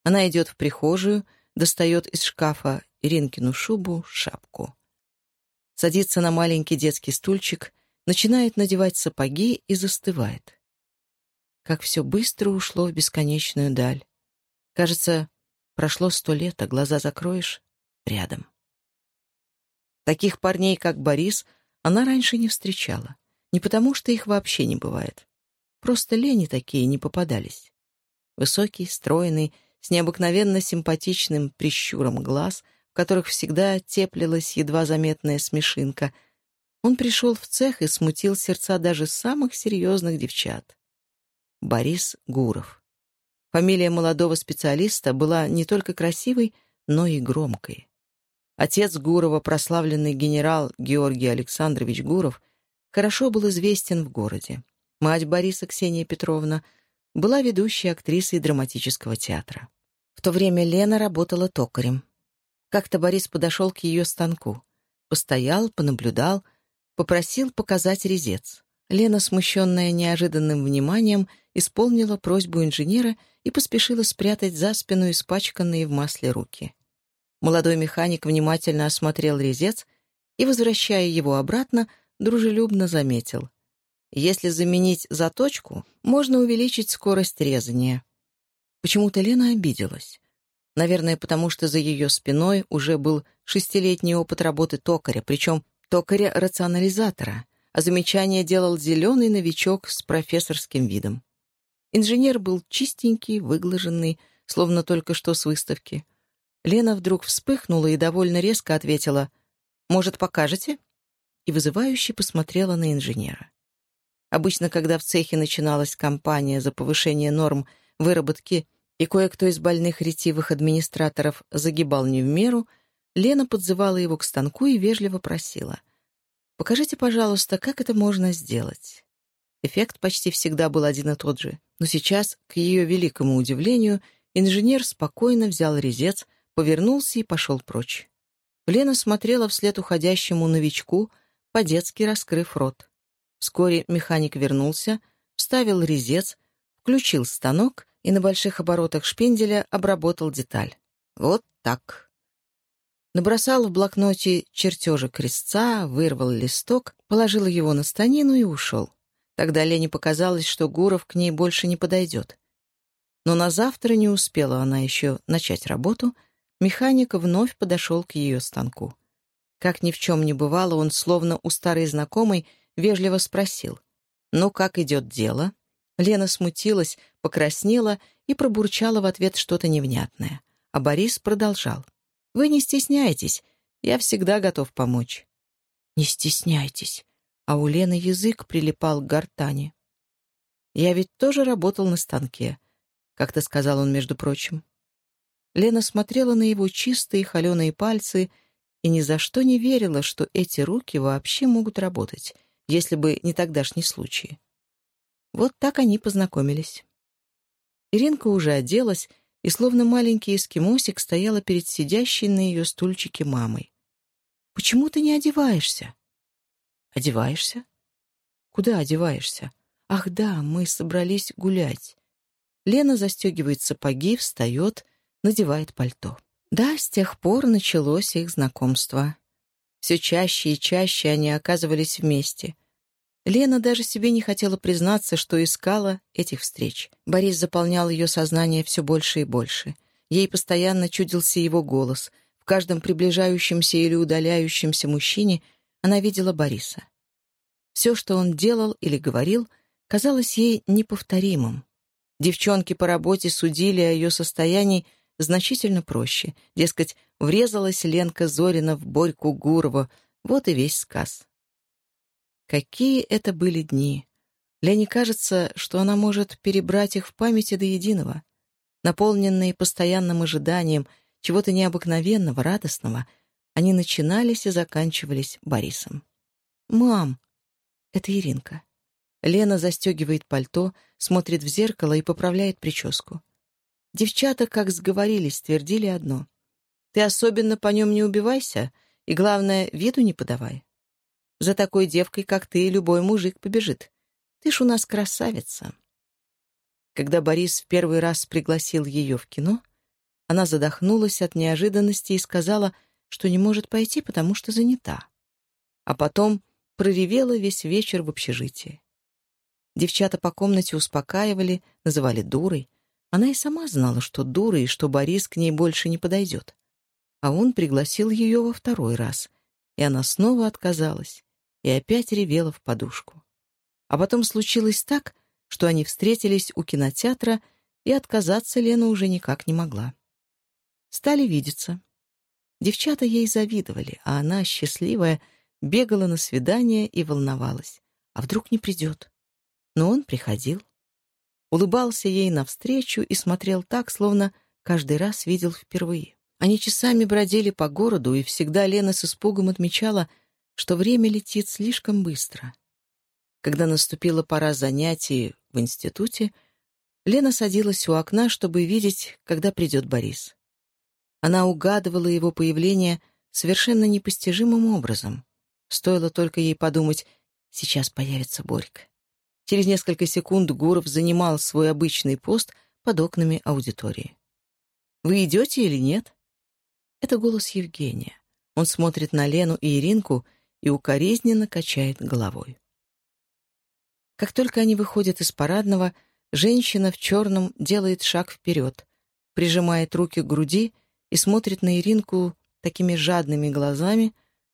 Она идет в прихожую, достает из шкафа Иринкину шубу, шапку. Садится на маленький детский стульчик, начинает надевать сапоги и застывает. Как все быстро ушло в бесконечную даль. Кажется, прошло сто лет, а глаза закроешь — рядом. Таких парней, как Борис, она раньше не встречала. Не потому, что их вообще не бывает. Просто лени такие не попадались. Высокий, стройный, с необыкновенно симпатичным прищуром глаз, в которых всегда теплилась едва заметная смешинка. Он пришел в цех и смутил сердца даже самых серьезных девчат. Борис Гуров. Фамилия молодого специалиста была не только красивой, но и громкой. Отец Гурова, прославленный генерал Георгий Александрович Гуров, хорошо был известен в городе. Мать Бориса Ксения Петровна была ведущей актрисой драматического театра. В то время Лена работала токарем. Как-то Борис подошел к ее станку. Постоял, понаблюдал, попросил показать резец. Лена, смущенная неожиданным вниманием, исполнила просьбу инженера и поспешила спрятать за спину испачканные в масле руки. Молодой механик внимательно осмотрел резец и, возвращая его обратно, дружелюбно заметил. Если заменить заточку, можно увеличить скорость резания. Почему-то Лена обиделась. Наверное, потому что за ее спиной уже был шестилетний опыт работы токаря, причем токаря-рационализатора, а замечание делал зеленый новичок с профессорским видом. Инженер был чистенький, выглаженный, словно только что с выставки. Лена вдруг вспыхнула и довольно резко ответила «Может, покажете?» и вызывающе посмотрела на инженера. Обычно, когда в цехе начиналась кампания за повышение норм выработки, и кое-кто из больных ретивых администраторов загибал не в меру, Лена подзывала его к станку и вежливо просила. «Покажите, пожалуйста, как это можно сделать?» Эффект почти всегда был один и тот же, но сейчас, к ее великому удивлению, инженер спокойно взял резец, повернулся и пошел прочь. Лена смотрела вслед уходящему новичку, по-детски раскрыв рот. Вскоре механик вернулся, вставил резец, включил станок и на больших оборотах шпинделя обработал деталь. Вот так. Набросал в блокноте чертежик резца, вырвал листок, положил его на станину и ушел. Тогда Лене показалось, что Гуров к ней больше не подойдет. Но на завтра не успела она еще начать работу, механик вновь подошел к ее станку. Как ни в чем не бывало, он, словно у старой знакомой, вежливо спросил. «Ну, как идет дело?» Лена смутилась, покраснела и пробурчала в ответ что-то невнятное. А Борис продолжал. «Вы не стесняйтесь, я всегда готов помочь». «Не стесняйтесь», а у Лены язык прилипал к гортани. «Я ведь тоже работал на станке», — как-то сказал он, между прочим. Лена смотрела на его чистые холеные пальцы и ни за что не верила, что эти руки вообще могут работать, если бы не тогдашний случай. Вот так они познакомились. Иринка уже оделась и, словно маленький эскимосик, стояла перед сидящей на ее стульчике мамой. «Почему ты не одеваешься?» «Одеваешься?» «Куда одеваешься?» «Ах да, мы собрались гулять». Лена застегивает сапоги, встает, надевает пальто. Да, с тех пор началось их знакомство. Все чаще и чаще они оказывались вместе. Лена даже себе не хотела признаться, что искала этих встреч. Борис заполнял ее сознание все больше и больше. Ей постоянно чудился его голос. В каждом приближающемся или удаляющемся мужчине она видела Бориса. Все, что он делал или говорил, казалось ей неповторимым. Девчонки по работе судили о ее состоянии значительно проще. Дескать, врезалась Ленка Зорина в Борьку Гурова. Вот и весь сказ. Какие это были дни! Лене кажется, что она может перебрать их в памяти до единого. Наполненные постоянным ожиданием чего-то необыкновенного, радостного, они начинались и заканчивались Борисом. «Мам!» — это Иринка. Лена застегивает пальто, смотрит в зеркало и поправляет прическу. Девчата, как сговорились, твердили одно. «Ты особенно по нем не убивайся, и, главное, виду не подавай. За такой девкой, как ты, любой мужик побежит. Ты ж у нас красавица». Когда Борис в первый раз пригласил ее в кино, она задохнулась от неожиданности и сказала, что не может пойти, потому что занята. А потом проревела весь вечер в общежитии. Девчата по комнате успокаивали, называли дурой. Она и сама знала, что дура и что Борис к ней больше не подойдет. А он пригласил ее во второй раз, и она снова отказалась и опять ревела в подушку. А потом случилось так, что они встретились у кинотеатра, и отказаться Лена уже никак не могла. Стали видеться. Девчата ей завидовали, а она, счастливая, бегала на свидание и волновалась. А вдруг не придет? Но он приходил. Улыбался ей навстречу и смотрел так, словно каждый раз видел впервые. Они часами бродили по городу, и всегда Лена с испугом отмечала, что время летит слишком быстро. Когда наступила пора занятий в институте, Лена садилась у окна, чтобы видеть, когда придет Борис. Она угадывала его появление совершенно непостижимым образом. Стоило только ей подумать, сейчас появится Борька. Через несколько секунд Гуров занимал свой обычный пост под окнами аудитории. «Вы идете или нет?» Это голос Евгения. Он смотрит на Лену и Иринку и укоризненно качает головой. Как только они выходят из парадного, женщина в черном делает шаг вперед, прижимает руки к груди и смотрит на Иринку такими жадными глазами,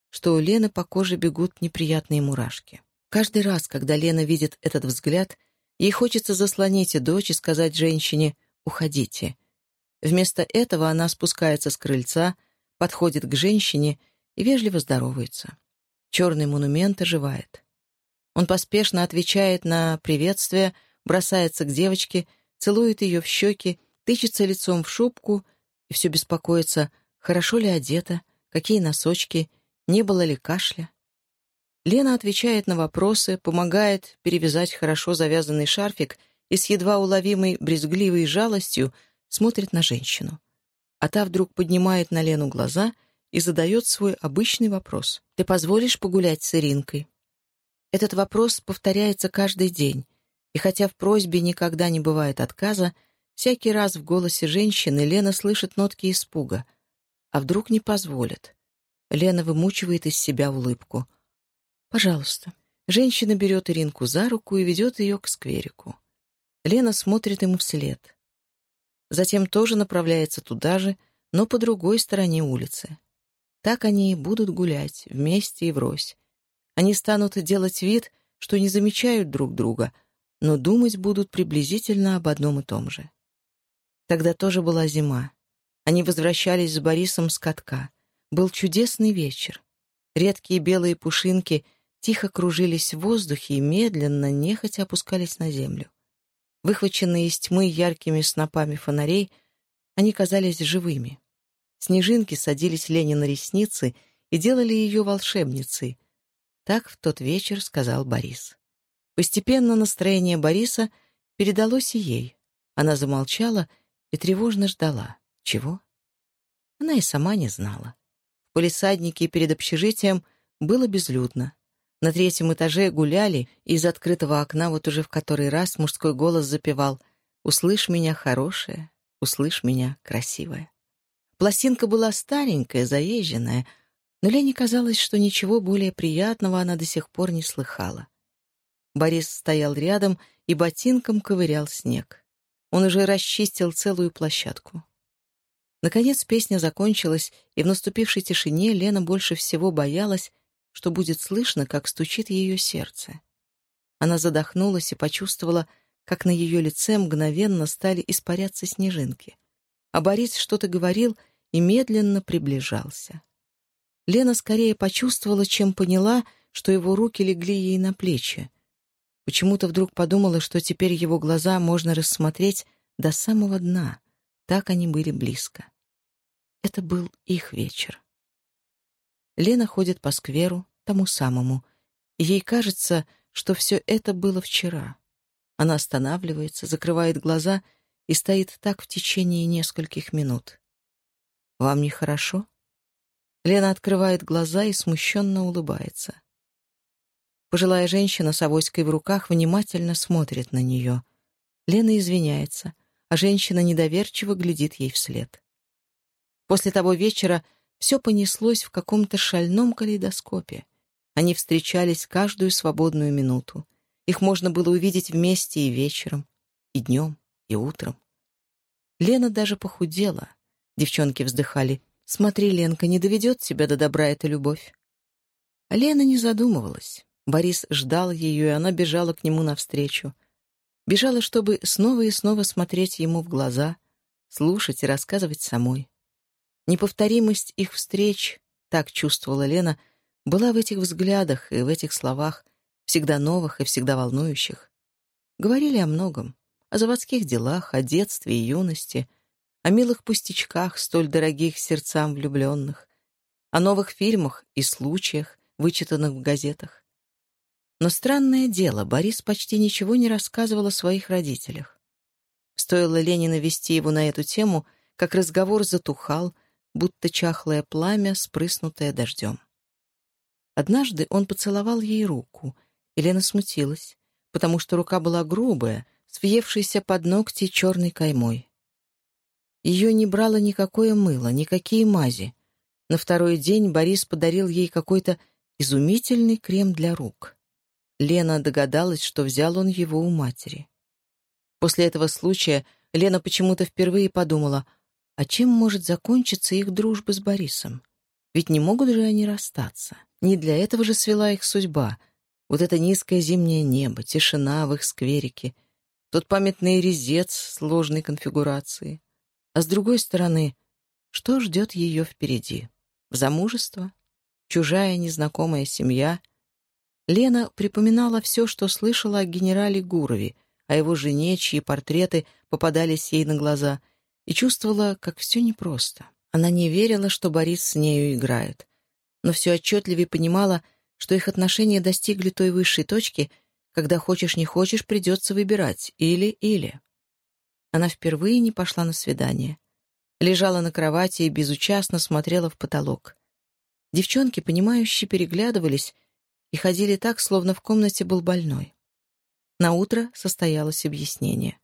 что у Лены по коже бегут неприятные мурашки. Каждый раз, когда Лена видит этот взгляд, ей хочется заслонить и дочь и сказать женщине «Уходите». Вместо этого она спускается с крыльца, подходит к женщине и вежливо здоровается. Черный монумент оживает. Он поспешно отвечает на приветствие, бросается к девочке, целует ее в щеки, тычется лицом в шубку и все беспокоится, хорошо ли одета, какие носочки, не было ли кашля. Лена отвечает на вопросы, помогает перевязать хорошо завязанный шарфик и с едва уловимой брезгливой жалостью смотрит на женщину. А та вдруг поднимает на Лену глаза и задает свой обычный вопрос. «Ты позволишь погулять с Иринкой?» Этот вопрос повторяется каждый день, и хотя в просьбе никогда не бывает отказа, всякий раз в голосе женщины Лена слышит нотки испуга. А вдруг не позволит? Лена вымучивает из себя улыбку. «Пожалуйста». Женщина берет Иринку за руку и ведет ее к скверику. Лена смотрит ему вслед. Затем тоже направляется туда же, но по другой стороне улицы. Так они и будут гулять, вместе и врозь. Они станут делать вид, что не замечают друг друга, но думать будут приблизительно об одном и том же. Тогда тоже была зима. Они возвращались с Борисом с катка. Был чудесный вечер. Редкие белые пушинки тихо кружились в воздухе и медленно, нехотя опускались на землю. Выхваченные из тьмы яркими снопами фонарей, они казались живыми. Снежинки садились Лене на ресницы и делали ее волшебницей. Так в тот вечер сказал Борис. Постепенно настроение Бориса передалось и ей. Она замолчала и тревожно ждала. Чего? Она и сама не знала полисаднике перед общежитием было безлюдно. На третьем этаже гуляли, и из открытого окна вот уже в который раз мужской голос запевал «Услышь меня, хорошая, услышь меня, красивая». Пластинка была старенькая, заезженная, но Лене казалось, что ничего более приятного она до сих пор не слыхала. Борис стоял рядом и ботинком ковырял снег. Он уже расчистил целую площадку. Наконец песня закончилась, и в наступившей тишине Лена больше всего боялась, что будет слышно, как стучит ее сердце. Она задохнулась и почувствовала, как на ее лице мгновенно стали испаряться снежинки. А Борис что-то говорил и медленно приближался. Лена скорее почувствовала, чем поняла, что его руки легли ей на плечи. Почему-то вдруг подумала, что теперь его глаза можно рассмотреть до самого дна — так они были близко. Это был их вечер. Лена ходит по скверу, тому самому, ей кажется, что все это было вчера. Она останавливается, закрывает глаза и стоит так в течение нескольких минут. «Вам нехорошо?» Лена открывает глаза и смущенно улыбается. Пожилая женщина с авоськой в руках внимательно смотрит на нее. Лена извиняется, а женщина недоверчиво глядит ей вслед. После того вечера все понеслось в каком-то шальном калейдоскопе. Они встречались каждую свободную минуту. Их можно было увидеть вместе и вечером, и днем, и утром. Лена даже похудела. Девчонки вздыхали. «Смотри, Ленка, не доведет тебя до добра эта любовь». А Лена не задумывалась. Борис ждал ее, и она бежала к нему навстречу. Бежала, чтобы снова и снова смотреть ему в глаза, слушать и рассказывать самой. Неповторимость их встреч, так чувствовала Лена, была в этих взглядах и в этих словах, всегда новых и всегда волнующих. Говорили о многом, о заводских делах, о детстве и юности, о милых пустячках, столь дорогих сердцам влюбленных, о новых фильмах и случаях, вычитанных в газетах. Но странное дело, Борис почти ничего не рассказывал о своих родителях. Стоило Ленина вести его на эту тему, как разговор затухал, будто чахлое пламя, спрыснутое дождем. Однажды он поцеловал ей руку, и Лена смутилась, потому что рука была грубая, с под ногти черной каймой. Ее не брало никакое мыло, никакие мази. На второй день Борис подарил ей какой-то изумительный крем для рук. Лена догадалась, что взял он его у матери. После этого случая Лена почему-то впервые подумала, а чем может закончиться их дружба с Борисом? Ведь не могут же они расстаться. Не для этого же свела их судьба. Вот это низкое зимнее небо, тишина в их скверике, тот памятный резец сложной конфигурации. А с другой стороны, что ждет ее впереди? Замужество? Чужая незнакомая семья — Лена припоминала все, что слышала о генерале Гурове, о его жене, чьи портреты попадались ей на глаза, и чувствовала, как все непросто. Она не верила, что Борис с нею играет, но все отчетливее понимала, что их отношения достигли той высшей точки, когда хочешь не хочешь, придется выбирать или-или. Она впервые не пошла на свидание. Лежала на кровати и безучастно смотрела в потолок. Девчонки, понимающие, переглядывались — и ходили так, словно в комнате был больной. На утро состоялось объяснение.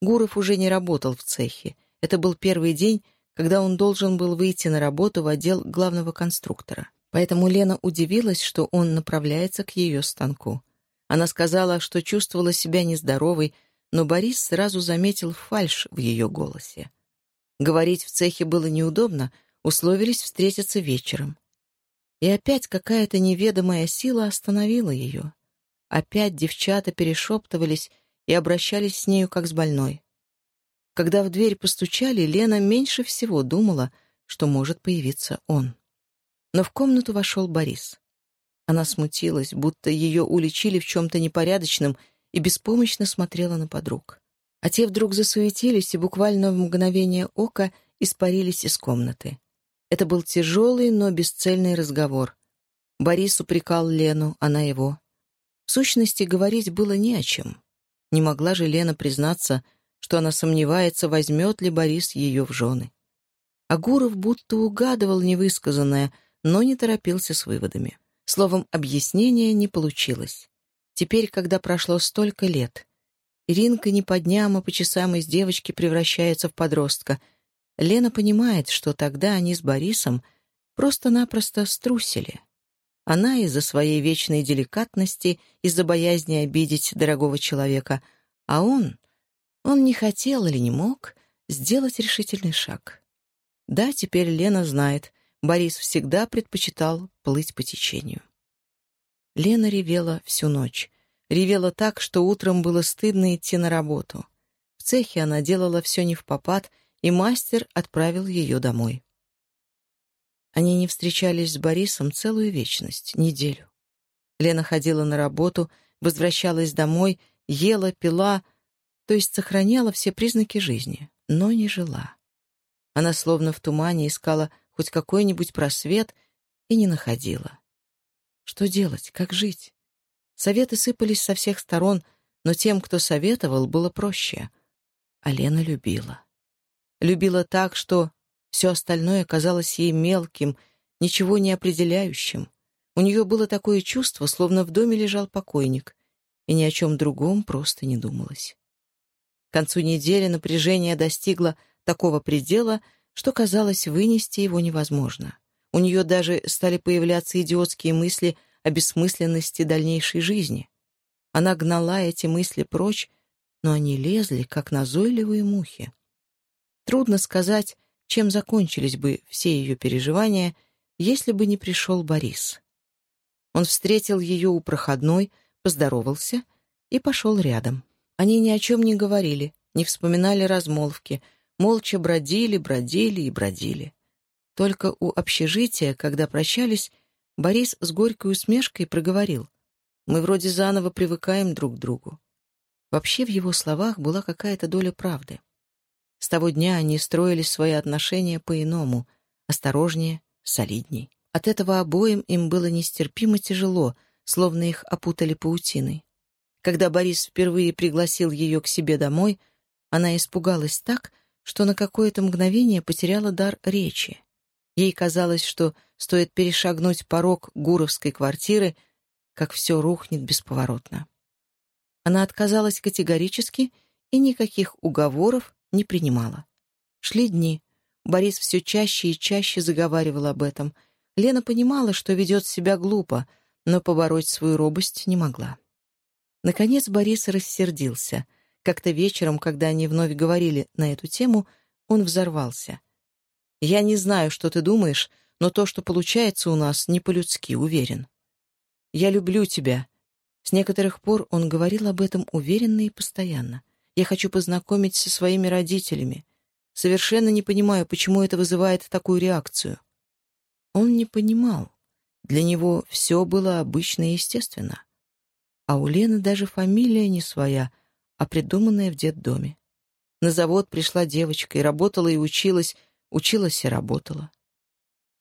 Гуров уже не работал в цехе. Это был первый день, когда он должен был выйти на работу в отдел главного конструктора. Поэтому Лена удивилась, что он направляется к ее станку. Она сказала, что чувствовала себя нездоровой, но Борис сразу заметил фальшь в ее голосе. Говорить в цехе было неудобно, условились встретиться вечером. И опять какая-то неведомая сила остановила ее. Опять девчата перешептывались и обращались с нею как с больной. Когда в дверь постучали, Лена меньше всего думала, что может появиться он. Но в комнату вошел Борис. Она смутилась, будто ее уличили в чем-то непорядочном и беспомощно смотрела на подруг. А те вдруг засуетились и буквально в мгновение ока испарились из комнаты. Это был тяжелый, но бесцельный разговор. Борис упрекал Лену, она его. В сущности, говорить было не о чем. Не могла же Лена признаться, что она сомневается, возьмет ли Борис ее в жены. А Гуров будто угадывал невысказанное, но не торопился с выводами. Словом, объяснения не получилось. Теперь, когда прошло столько лет, Иринка не по дням, а по часам из девочки превращается в подростка — Лена понимает, что тогда они с Борисом просто-напросто струсили. Она из-за своей вечной деликатности, из-за боязни обидеть дорогого человека, а он, он не хотел или не мог сделать решительный шаг. Да, теперь Лена знает, Борис всегда предпочитал плыть по течению. Лена ревела всю ночь. Ревела так, что утром было стыдно идти на работу. В цехе она делала все не в попад — и мастер отправил ее домой. Они не встречались с Борисом целую вечность, неделю. Лена ходила на работу, возвращалась домой, ела, пила, то есть сохраняла все признаки жизни, но не жила. Она словно в тумане искала хоть какой-нибудь просвет и не находила. Что делать? Как жить? Советы сыпались со всех сторон, но тем, кто советовал, было проще. А Лена любила. Любила так, что все остальное казалось ей мелким, ничего не определяющим. У нее было такое чувство, словно в доме лежал покойник, и ни о чем другом просто не думалось. К концу недели напряжение достигло такого предела, что казалось вынести его невозможно. У нее даже стали появляться идиотские мысли о бессмысленности дальнейшей жизни. Она гнала эти мысли прочь, но они лезли, как назойливые мухи. Трудно сказать, чем закончились бы все ее переживания, если бы не пришел Борис. Он встретил ее у проходной, поздоровался и пошел рядом. Они ни о чем не говорили, не вспоминали размолвки, молча бродили, бродили и бродили. Только у общежития, когда прощались, Борис с горькой усмешкой проговорил. «Мы вроде заново привыкаем друг к другу». Вообще в его словах была какая-то доля правды. С того дня они строили свои отношения по-иному, осторожнее, солидней. От этого обоим им было нестерпимо тяжело, словно их опутали паутиной. Когда Борис впервые пригласил ее к себе домой, она испугалась так, что на какое-то мгновение потеряла дар речи. Ей казалось, что стоит перешагнуть порог гуровской квартиры, как все рухнет бесповоротно. Она отказалась категорически и никаких уговоров не принимала. Шли дни. Борис все чаще и чаще заговаривал об этом. Лена понимала, что ведет себя глупо, но побороть свою робость не могла. Наконец Борис рассердился. Как-то вечером, когда они вновь говорили на эту тему, он взорвался. «Я не знаю, что ты думаешь, но то, что получается у нас, не по-людски, уверен. Я люблю тебя». С некоторых пор он говорил об этом уверенно и постоянно. «Я хочу познакомить со своими родителями. Совершенно не понимаю, почему это вызывает такую реакцию». Он не понимал. Для него все было обычно и естественно. А у Лены даже фамилия не своя, а придуманная в детдоме. На завод пришла девочка и работала и училась, училась и работала.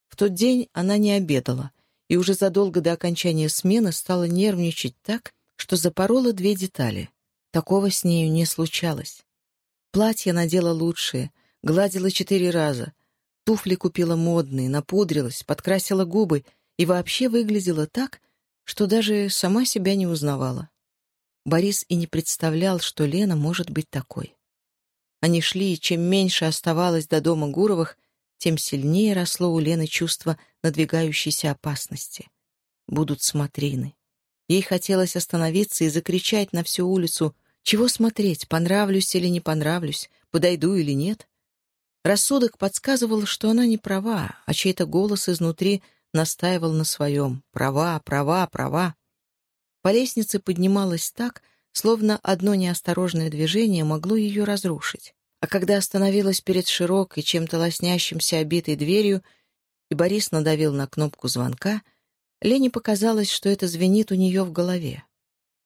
В тот день она не обедала, и уже задолго до окончания смены стала нервничать так, что запорола две детали. Такого с нею не случалось. Платье надела лучшее, гладила четыре раза, туфли купила модные, напудрилась, подкрасила губы и вообще выглядела так, что даже сама себя не узнавала. Борис и не представлял, что Лена может быть такой. Они шли, и чем меньше оставалось до дома Гуровых, тем сильнее росло у Лены чувство надвигающейся опасности. Будут смотрины. Ей хотелось остановиться и закричать на всю улицу «Чего смотреть, понравлюсь или не понравлюсь, подойду или нет?» Рассудок подсказывал, что она не права, а чей-то голос изнутри настаивал на своем «права, права, права». По лестнице поднималась так, словно одно неосторожное движение могло ее разрушить. А когда остановилась перед широкой, чем-то лоснящимся обитой дверью, и Борис надавил на кнопку звонка, Лене показалось, что это звенит у нее в голове.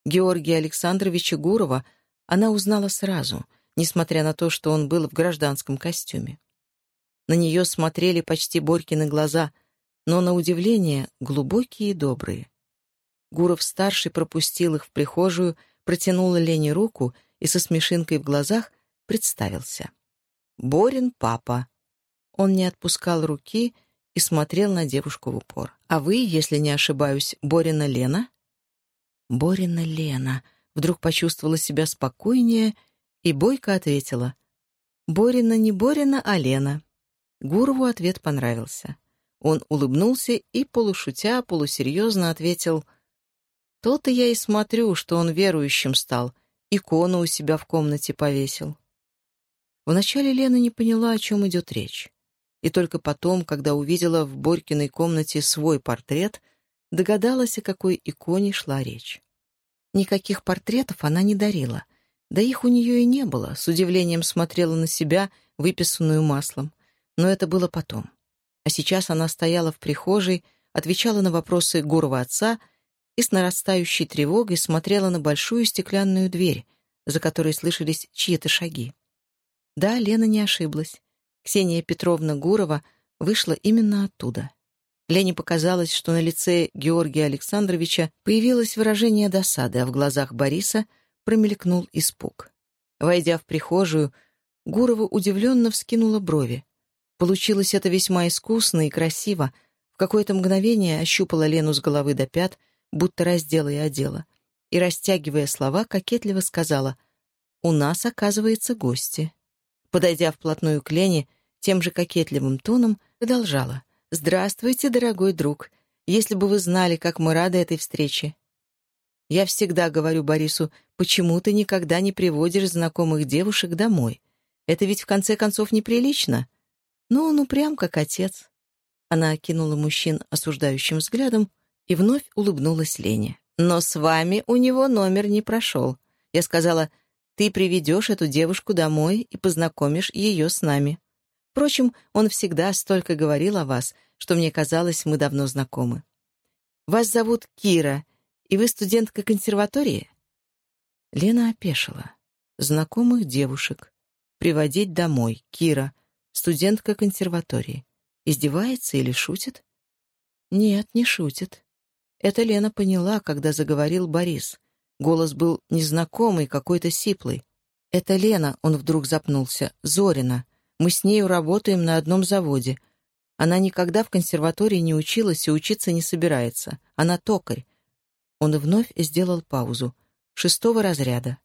Георгия Александровича Гурова она узнала сразу, несмотря на то, что он был в гражданском костюме. На нее смотрели почти Борькины глаза, но, на удивление, глубокие и добрые. Гуров-старший пропустил их в прихожую, протянул Лене руку и со смешинкой в глазах представился. «Борин папа». Он не отпускал руки и смотрел на девушку в упор. «А вы, если не ошибаюсь, Борина Лена?» Борина Лена вдруг почувствовала себя спокойнее и бойко ответила. «Борина не Борина, а Лена». Гурову ответ понравился. Он улыбнулся и, полушутя, полусерьезно ответил, «То-то я и смотрю, что он верующим стал, икону у себя в комнате повесил». Вначале Лена не поняла, о чем идет речь. И только потом, когда увидела в Борькиной комнате свой портрет, догадалась, о какой иконе шла речь. Никаких портретов она не дарила, да их у нее и не было, с удивлением смотрела на себя, выписанную маслом. Но это было потом. А сейчас она стояла в прихожей, отвечала на вопросы Гурова отца и с нарастающей тревогой смотрела на большую стеклянную дверь, за которой слышались чьи-то шаги. Да, Лена не ошиблась. Ксения Петровна Гурова вышла именно оттуда. Лене показалось, что на лице Георгия Александровича появилось выражение досады, а в глазах Бориса промелькнул испуг. Войдя в прихожую, Гурова удивленно вскинула брови. Получилось это весьма искусно и красиво. В какое-то мгновение ощупала Лену с головы до пят, будто раздела и одела. И, растягивая слова, кокетливо сказала «У нас, оказывается, гости». Подойдя вплотную к Лене, тем же кокетливым тоном продолжала «Здравствуйте, дорогой друг. Если бы вы знали, как мы рады этой встрече. Я всегда говорю Борису, почему ты никогда не приводишь знакомых девушек домой? Это ведь в конце концов неприлично. Ну, он упрям, как отец. Она окинула мужчин осуждающим взглядом и вновь улыбнулась Лене. Но с вами у него номер не прошел. Я сказала, ты приведешь эту девушку домой и познакомишь ее с нами. Впрочем, он всегда столько говорил о вас, что мне казалось, мы давно знакомы. Вас зовут Кира, и вы студентка консерватории?» Лена опешила. Знакомых девушек. Приводить домой. Кира, студентка консерватории. Издевается или шутит? Нет, не шутит. Это Лена поняла, когда заговорил Борис. Голос был незнакомый, какой-то сиплый. «Это Лена», — он вдруг запнулся, — «Зорина. Мы с нею работаем на одном заводе. Она никогда в консерватории не училась и учиться не собирается. Она токарь. Он вновь сделал паузу. Шестого разряда.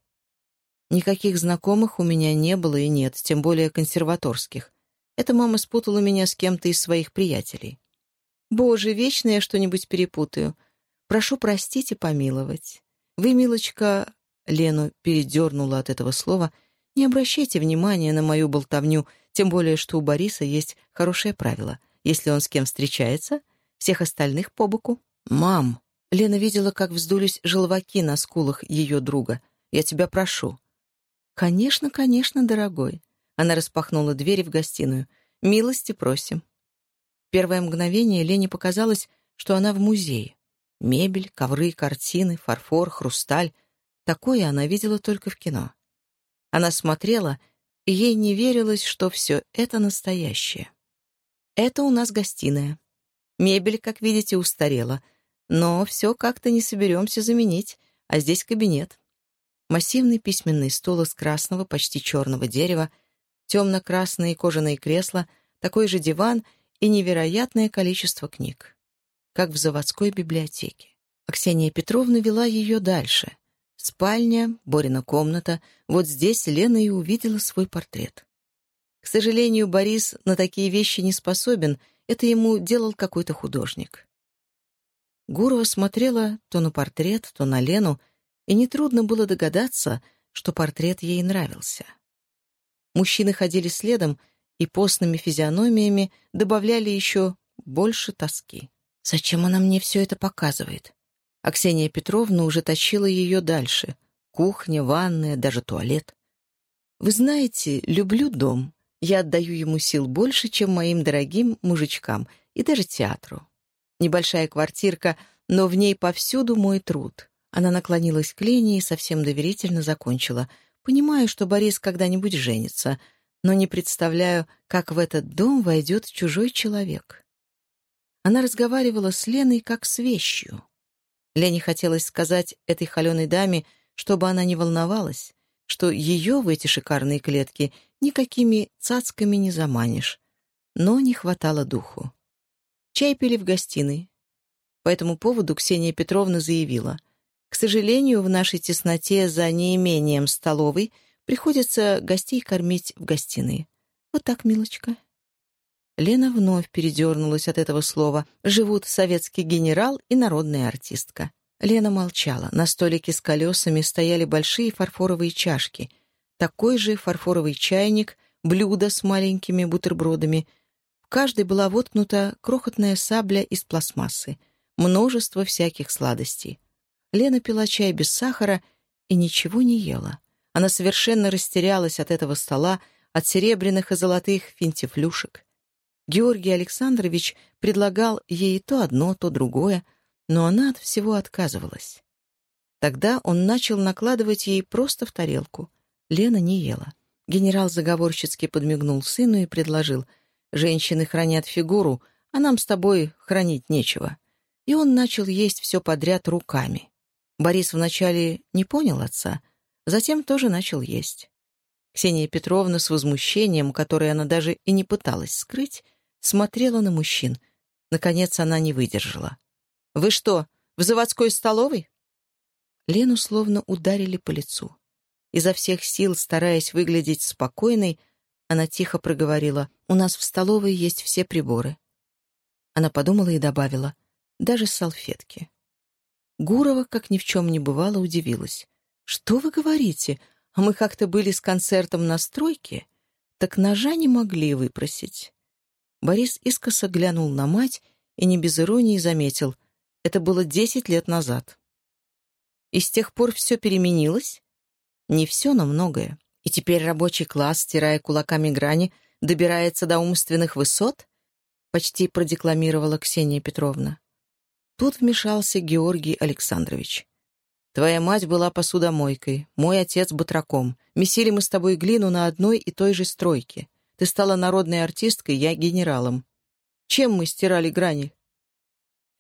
Никаких знакомых у меня не было и нет, тем более консерваторских. Эта мама спутала меня с кем-то из своих приятелей. Боже, вечно я что-нибудь перепутаю. Прошу простить и помиловать. Вы, милочка, Лену передернула от этого слова, не обращайте внимания на мою болтовню, тем более, что у Бориса есть хорошее правило. Если он с кем встречается, всех остальных по боку. «Мам!» Лена видела, как вздулись желваки на скулах ее друга. «Я тебя прошу». «Конечно, конечно, дорогой». Она распахнула двери в гостиную. «Милости просим». Первое мгновение Лене показалось, что она в музее. Мебель, ковры, картины, фарфор, хрусталь. Такое она видела только в кино. Она смотрела, и ей не верилось, что все это настоящее. Это у нас гостиная. Мебель, как видите, устарела — но все как-то не соберемся заменить, а здесь кабинет. Массивный письменный стол из красного, почти черного дерева, темно-красные кожаные кресла, такой же диван и невероятное количество книг. Как в заводской библиотеке. Аксения Петровна вела ее дальше. Спальня, Борина комната. Вот здесь Лена и увидела свой портрет. К сожалению, Борис на такие вещи не способен, это ему делал какой-то художник. Гурова смотрела то на портрет, то на Лену, и нетрудно было догадаться, что портрет ей нравился. Мужчины ходили следом и постными физиономиями добавляли еще больше тоски. «Зачем она мне все это показывает?» Аксения Петровна уже тащила ее дальше. Кухня, ванная, даже туалет. «Вы знаете, люблю дом. Я отдаю ему сил больше, чем моим дорогим мужичкам и даже театру. Небольшая квартирка, но в ней повсюду мой труд. Она наклонилась к Лене и совсем доверительно закончила. Понимаю, что Борис когда-нибудь женится, но не представляю, как в этот дом войдет чужой человек. Она разговаривала с Леной как с вещью. Лене хотелось сказать этой холеной даме, чтобы она не волновалась, что ее в эти шикарные клетки никакими цацками не заманишь. Но не хватало духу. Чай пили в гостиной. По этому поводу Ксения Петровна заявила, «К сожалению, в нашей тесноте за неимением столовой приходится гостей кормить в гостиной. Вот так, милочка». Лена вновь передернулась от этого слова. Живут советский генерал и народная артистка. Лена молчала. На столике с колесами стояли большие фарфоровые чашки. Такой же фарфоровый чайник, блюдо с маленькими бутербродами — в каждой была воткнута крохотная сабля из пластмассы, множество всяких сладостей. Лена пила чай без сахара и ничего не ела. Она совершенно растерялась от этого стола, от серебряных и золотых финтифлюшек. Георгий Александрович предлагал ей то одно, то другое, но она от всего отказывалась. Тогда он начал накладывать ей просто в тарелку. Лена не ела. Генерал заговорщицки подмигнул сыну и предложил — Женщины хранят фигуру, а нам с тобой хранить нечего. И он начал есть все подряд руками. Борис вначале не понял отца, затем тоже начал есть. Ксения Петровна с возмущением, которое она даже и не пыталась скрыть, смотрела на мужчин. Наконец она не выдержала. «Вы что, в заводской столовой?» Лену словно ударили по лицу. Изо всех сил, стараясь выглядеть спокойной, она тихо проговорила, «У нас в столовой есть все приборы». Она подумала и добавила, «Даже салфетки». Гурова, как ни в чем не бывало, удивилась. «Что вы говорите? А мы как-то были с концертом на стройке, так ножа не могли выпросить». Борис искоса глянул на мать и не без иронии заметил, это было десять лет назад. И с тех пор все переменилось? Не все, но многое. И теперь рабочий класс, стирая кулаками грани, добирается до умственных высот? Почти продекламировала Ксения Петровна. Тут вмешался Георгий Александрович. «Твоя мать была посудомойкой, мой отец — батраком. Месили мы с тобой глину на одной и той же стройке. Ты стала народной артисткой, я — генералом. Чем мы стирали грани?»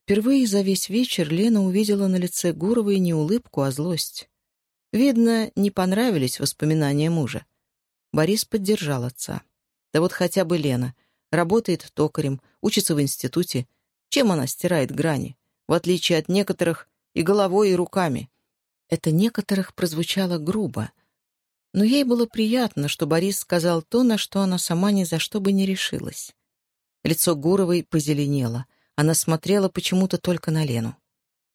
Впервые за весь вечер Лена увидела на лице Гуровой не улыбку, а злость. Видно, не понравились воспоминания мужа. Борис поддержал отца. Да вот хотя бы Лена. Работает токарем, учится в институте. Чем она стирает грани? В отличие от некоторых, и головой, и руками. Это некоторых прозвучало грубо. Но ей было приятно, что Борис сказал то, на что она сама ни за что бы не решилась. Лицо Гуровой позеленело. Она смотрела почему-то только на Лену.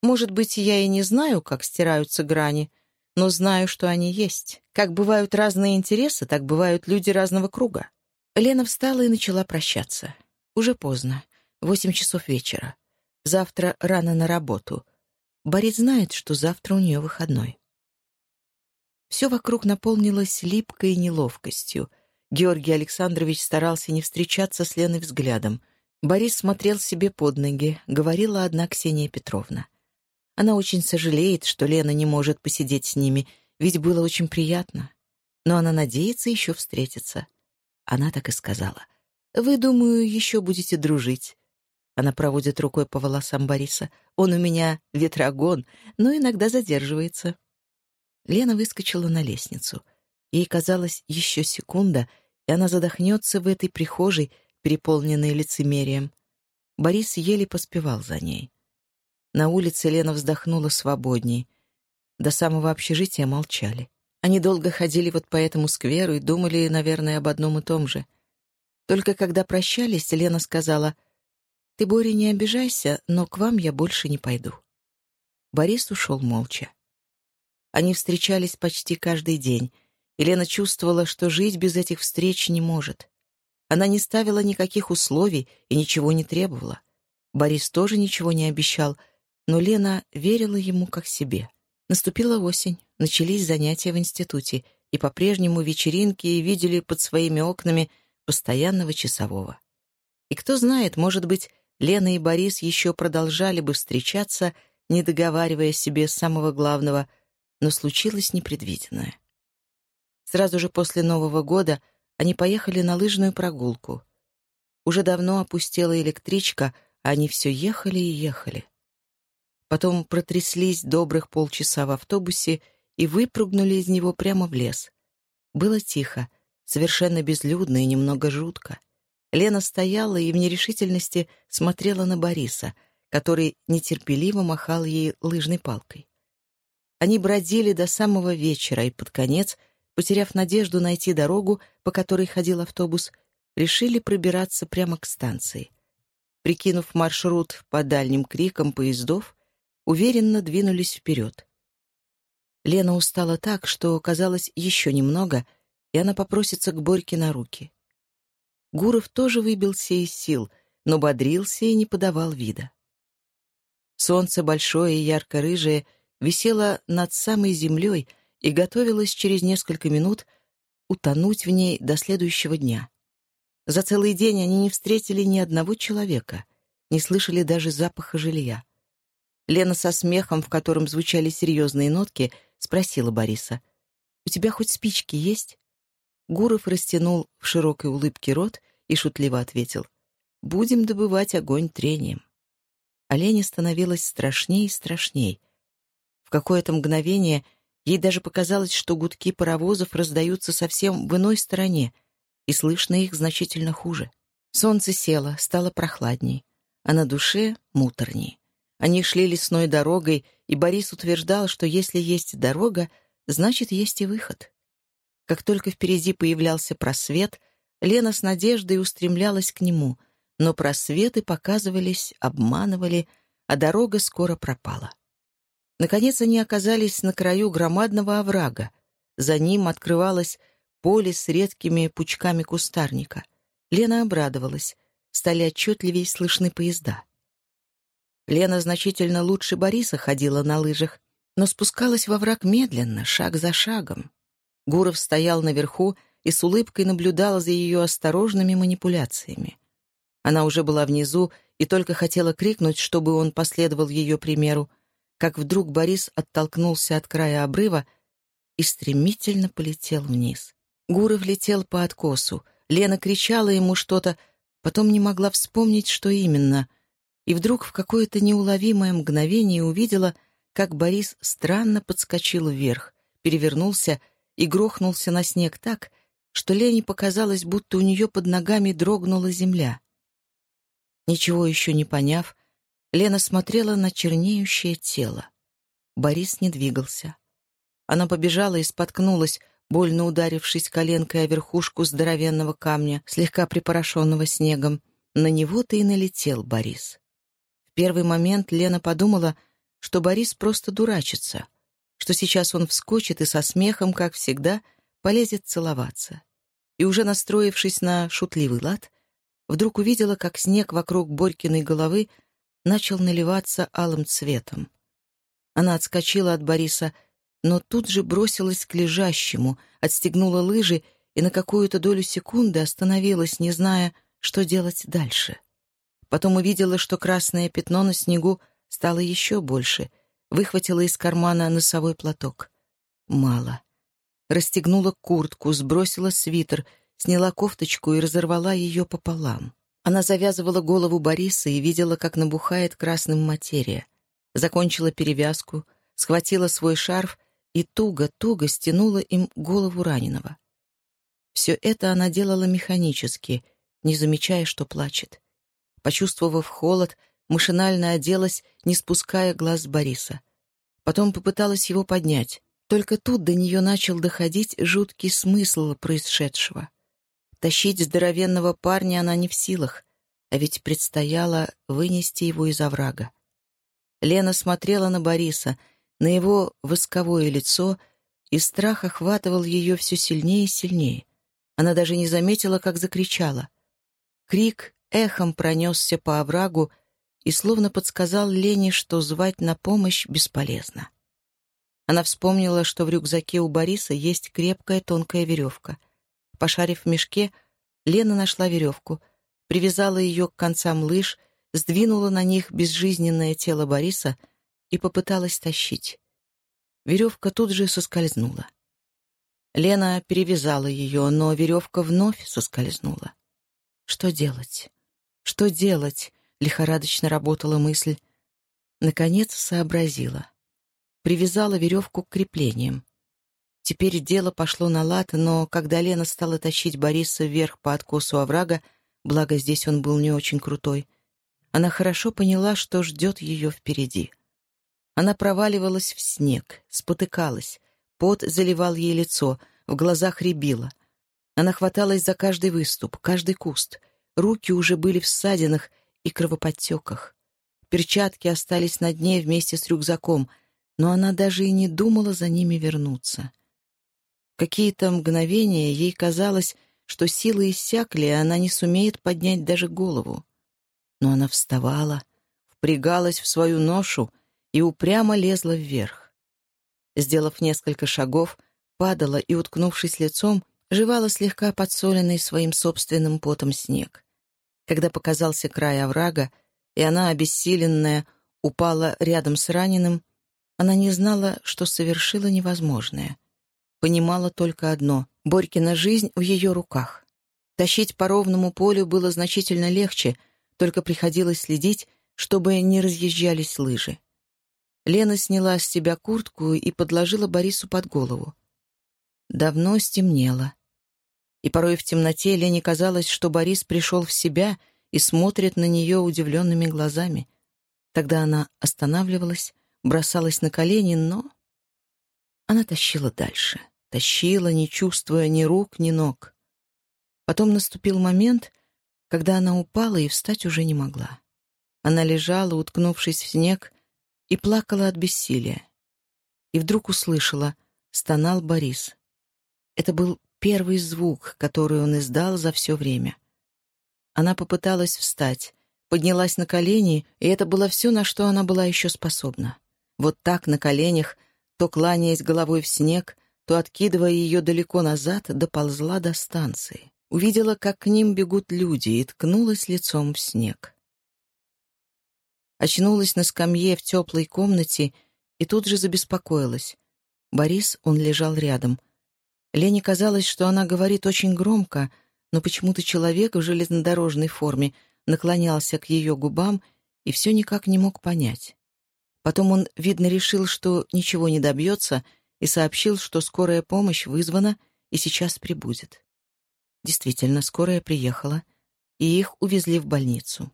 «Может быть, я и не знаю, как стираются грани, но знаю, что они есть. Как бывают разные интересы, так бывают люди разного круга. Лена встала и начала прощаться. Уже поздно. Восемь часов вечера. Завтра рано на работу. Борис знает, что завтра у нее выходной. Все вокруг наполнилось липкой неловкостью. Георгий Александрович старался не встречаться с Леной взглядом. Борис смотрел себе под ноги, говорила одна Ксения Петровна. Она очень сожалеет, что Лена не может посидеть с ними, ведь было очень приятно. Но она надеется еще встретиться. Она так и сказала. «Вы, думаю, еще будете дружить». Она проводит рукой по волосам Бориса. «Он у меня ветрогон, но иногда задерживается». Лена выскочила на лестницу. Ей казалось еще секунда, и она задохнется в этой прихожей, переполненной лицемерием. Борис еле поспевал за ней. На улице Лена вздохнула свободней. До самого общежития молчали. Они долго ходили вот по этому скверу и думали, наверное, об одном и том же. Только когда прощались, Лена сказала, «Ты, Боря, не обижайся, но к вам я больше не пойду». Борис ушел молча. Они встречались почти каждый день, и Лена чувствовала, что жить без этих встреч не может. Она не ставила никаких условий и ничего не требовала. Борис тоже ничего не обещал — но Лена верила ему как себе. Наступила осень, начались занятия в институте, и по-прежнему вечеринки видели под своими окнами постоянного часового. И кто знает, может быть, Лена и Борис еще продолжали бы встречаться, не договаривая себе самого главного, но случилось непредвиденное. Сразу же после Нового года они поехали на лыжную прогулку. Уже давно опустела электричка, а они все ехали и ехали. Потом протряслись добрых полчаса в автобусе и выпрыгнули из него прямо в лес. Было тихо, совершенно безлюдно и немного жутко. Лена стояла и в нерешительности смотрела на Бориса, который нетерпеливо махал ей лыжной палкой. Они бродили до самого вечера и под конец, потеряв надежду найти дорогу, по которой ходил автобус, решили пробираться прямо к станции. Прикинув маршрут по дальним крикам поездов, уверенно двинулись вперед. Лена устала так, что, казалось, еще немного, и она попросится к Борьке на руки. Гуров тоже выбился из сил, но бодрился и не подавал вида. Солнце большое и ярко-рыжее висело над самой землей и готовилось через несколько минут утонуть в ней до следующего дня. За целый день они не встретили ни одного человека, не слышали даже запаха жилья. Лена со смехом, в котором звучали серьезные нотки, спросила Бориса. «У тебя хоть спички есть?» Гуров растянул в широкой улыбке рот и шутливо ответил. «Будем добывать огонь трением». А Лене становилось страшней и страшней. В какое-то мгновение Ей даже показалось, что гудки паровозов раздаются совсем в иной стороне, и слышно их значительно хуже. Солнце село, стало прохладней, а на душе — муторней. Они шли лесной дорогой, и Борис утверждал, что если есть дорога, значит, есть и выход. Как только впереди появлялся просвет, Лена с надеждой устремлялась к нему, но просветы показывались, обманывали, а дорога скоро пропала. Наконец они оказались на краю громадного оврага. За ним открывалось поле с редкими пучками кустарника. Лена обрадовалась. Стали отчетливее слышны поезда. Лена значительно лучше Бориса ходила на лыжах, но спускалась во враг медленно, шаг за шагом. Гуров стоял наверху и с улыбкой наблюдал за ее осторожными манипуляциями. Она уже была внизу и только хотела крикнуть, чтобы он последовал ее примеру, как вдруг Борис оттолкнулся от края обрыва и стремительно полетел вниз. Гуров летел по откосу. Лена кричала ему что-то, потом не могла вспомнить, что именно — и вдруг в какое-то неуловимое мгновение увидела, как Борис странно подскочил вверх, перевернулся и грохнулся на снег так, что Лене показалось, будто у нее под ногами дрогнула земля. Ничего еще не поняв, Лена смотрела на чернеющее тело. Борис не двигался. Она побежала и споткнулась, больно ударившись коленкой о верхушку здоровенного камня, слегка припорошенного снегом. На него-то и налетел Борис первый момент Лена подумала, что Борис просто дурачится, что сейчас он вскочит и со смехом, как всегда, полезет целоваться. И уже настроившись на шутливый лад, вдруг увидела, как снег вокруг Борькиной головы начал наливаться алым цветом. Она отскочила от Бориса, но тут же бросилась к лежащему, отстегнула лыжи и на какую-то долю секунды остановилась, не зная, что делать дальше. Потом увидела, что красное пятно на снегу стало еще больше. Выхватила из кармана носовой платок. Мало. Расстегнула куртку, сбросила свитер, сняла кофточку и разорвала ее пополам. Она завязывала голову Бориса и видела, как набухает красным материя. Закончила перевязку, схватила свой шарф и туго-туго стянула им голову раненого. Все это она делала механически, не замечая, что плачет. Почувствовав холод, машинально оделась, не спуская глаз Бориса. Потом попыталась его поднять. Только тут до нее начал доходить жуткий смысл происшедшего. Тащить здоровенного парня она не в силах, а ведь предстояло вынести его из оврага. Лена смотрела на Бориса, на его восковое лицо, и страх охватывал ее все сильнее и сильнее. Она даже не заметила, как закричала. Крик эхом пронесся по оврагу и словно подсказал Лене, что звать на помощь бесполезно. Она вспомнила, что в рюкзаке у Бориса есть крепкая тонкая веревка. Пошарив в мешке, Лена нашла веревку, привязала ее к концам лыж, сдвинула на них безжизненное тело Бориса и попыталась тащить. Веревка тут же соскользнула. Лена перевязала ее, но веревка вновь соскользнула. Что делать? Что делать? Лихорадочно работала мысль. Наконец сообразила. Привязала веревку к креплениям. Теперь дело пошло на лад, но когда Лена стала тащить Бориса вверх по откосу оврага, благо здесь он был не очень крутой, она хорошо поняла, что ждет ее впереди. Она проваливалась в снег, спотыкалась, пот заливал ей лицо, в глазах рябило. Она хваталась за каждый выступ, каждый куст. Руки уже были в ссадинах и кровоподтеках. Перчатки остались на дне вместе с рюкзаком, но она даже и не думала за ними вернуться. Какие-то мгновения ей казалось, что силы иссякли, и она не сумеет поднять даже голову. Но она вставала, впрягалась в свою ношу и упрямо лезла вверх. Сделав несколько шагов, падала и, уткнувшись лицом, жевала слегка подсоленный своим собственным потом снег. Когда показался край оврага, и она, обессиленная, упала рядом с раненым, она не знала, что совершила невозможное. Понимала только одно — Борькина жизнь в ее руках. Тащить по ровному полю было значительно легче, только приходилось следить, чтобы не разъезжались лыжи. Лена сняла с себя куртку и подложила Борису под голову. Давно стемнело. И порой в темноте Лене казалось, что Борис пришел в себя и смотрит на нее удивленными глазами. Тогда она останавливалась, бросалась на колени, но... Она тащила дальше. Тащила, не чувствуя ни рук, ни ног. Потом наступил момент, когда она упала и встать уже не могла. Она лежала, уткнувшись в снег, и плакала от бессилия. И вдруг услышала, стонал Борис. Это был первый звук, который он издал за все время. Она попыталась встать, поднялась на колени, и это было все, на что она была еще способна. Вот так, на коленях, то кланяясь головой в снег, то, откидывая ее далеко назад, доползла до станции. Увидела, как к ним бегут люди, и ткнулась лицом в снег. Очнулась на скамье в теплой комнате и тут же забеспокоилась. Борис, он лежал рядом. Лене казалось, что она говорит очень громко, но почему-то человек в железнодорожной форме наклонялся к ее губам и все никак не мог понять. Потом он, видно, решил, что ничего не добьется, и сообщил, что скорая помощь вызвана и сейчас прибудет. Действительно, скорая приехала, и их увезли в больницу.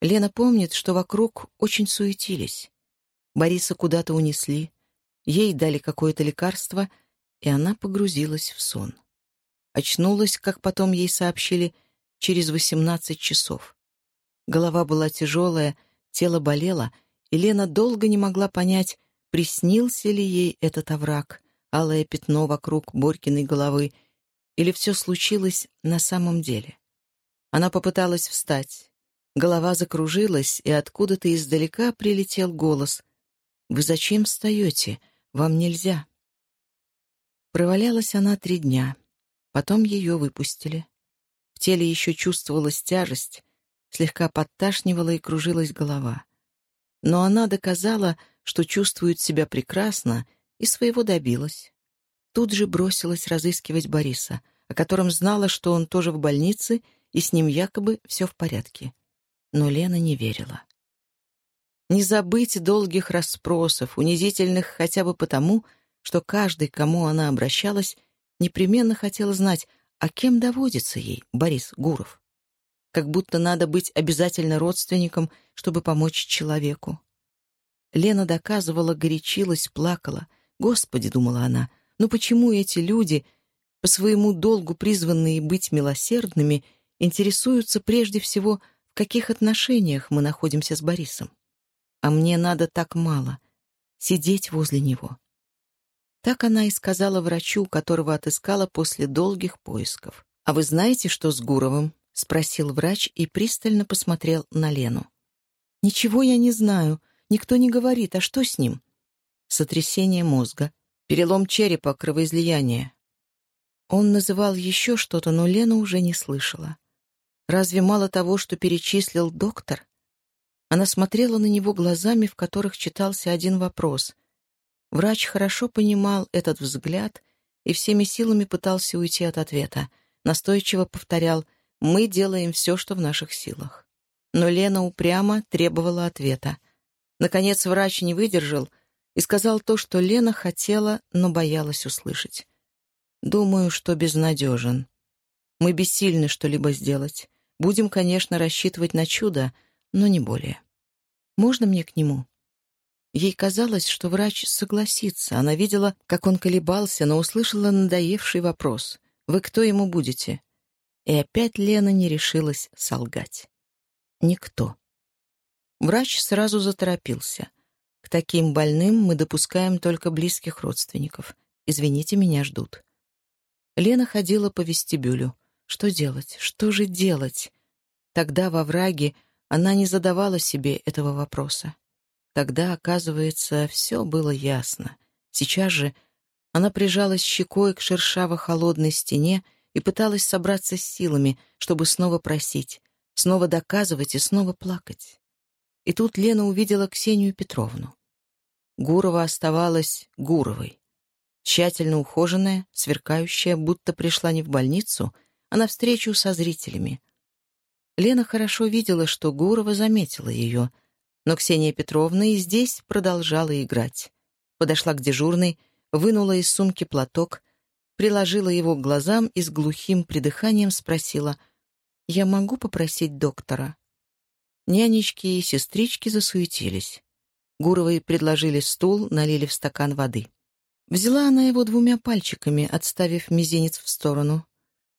Лена помнит, что вокруг очень суетились. Бориса куда-то унесли, ей дали какое-то лекарство, и она погрузилась в сон. Очнулась, как потом ей сообщили, через 18 часов. Голова была тяжелая, тело болело, и Лена долго не могла понять, приснился ли ей этот овраг, алое пятно вокруг Борькиной головы, или все случилось на самом деле. Она попыталась встать, Голова закружилась, и откуда-то издалека прилетел голос. «Вы зачем встаете? Вам нельзя». Провалялась она три дня. Потом ее выпустили. В теле еще чувствовалась тяжесть, слегка подташнивала и кружилась голова. Но она доказала, что чувствует себя прекрасно, и своего добилась. Тут же бросилась разыскивать Бориса, о котором знала, что он тоже в больнице, и с ним якобы все в порядке но Лена не верила. Не забыть долгих расспросов, унизительных хотя бы потому, что каждый, к кому она обращалась, непременно хотел знать, а кем доводится ей Борис Гуров. Как будто надо быть обязательно родственником, чтобы помочь человеку. Лена доказывала, горячилась, плакала. «Господи», — думала она, — «ну почему эти люди, по своему долгу призванные быть милосердными, интересуются прежде всего каких отношениях мы находимся с Борисом. А мне надо так мало — сидеть возле него. Так она и сказала врачу, которого отыскала после долгих поисков. «А вы знаете, что с Гуровым?» — спросил врач и пристально посмотрел на Лену. «Ничего я не знаю. Никто не говорит. А что с ним?» «Сотрясение мозга. Перелом черепа, кровоизлияние». Он называл еще что-то, но Лена уже не слышала. Разве мало того, что перечислил доктор? Она смотрела на него глазами, в которых читался один вопрос. Врач хорошо понимал этот взгляд и всеми силами пытался уйти от ответа. Настойчиво повторял «Мы делаем все, что в наших силах». Но Лена упрямо требовала ответа. Наконец врач не выдержал и сказал то, что Лена хотела, но боялась услышать. «Думаю, что безнадежен. Мы бессильны что-либо сделать. Будем, конечно, рассчитывать на чудо, но не более. Можно мне к нему?» Ей казалось, что врач согласится. Она видела, как он колебался, но услышала надоевший вопрос. «Вы кто ему будете?» И опять Лена не решилась солгать. «Никто». Врач сразу заторопился. «К таким больным мы допускаем только близких родственников. Извините, меня ждут». Лена ходила по вестибюлю. Что делать? Что же делать? Тогда во враге она не задавала себе этого вопроса. Тогда, оказывается, все было ясно. Сейчас же она прижалась щекой к шершаво-холодной стене и пыталась собраться с силами, чтобы снова просить, снова доказывать и снова плакать. И тут Лена увидела Ксению Петровну. Гурова оставалась Гуровой. Тщательно ухоженная, сверкающая, будто пришла не в больницу — а на встречу со зрителями. Лена хорошо видела, что Гурова заметила ее. Но Ксения Петровна и здесь продолжала играть. Подошла к дежурной, вынула из сумки платок, приложила его к глазам и с глухим придыханием спросила, «Я могу попросить доктора?» Нянечки и сестрички засуетились. Гуровой предложили стул, налили в стакан воды. Взяла она его двумя пальчиками, отставив мизинец в сторону.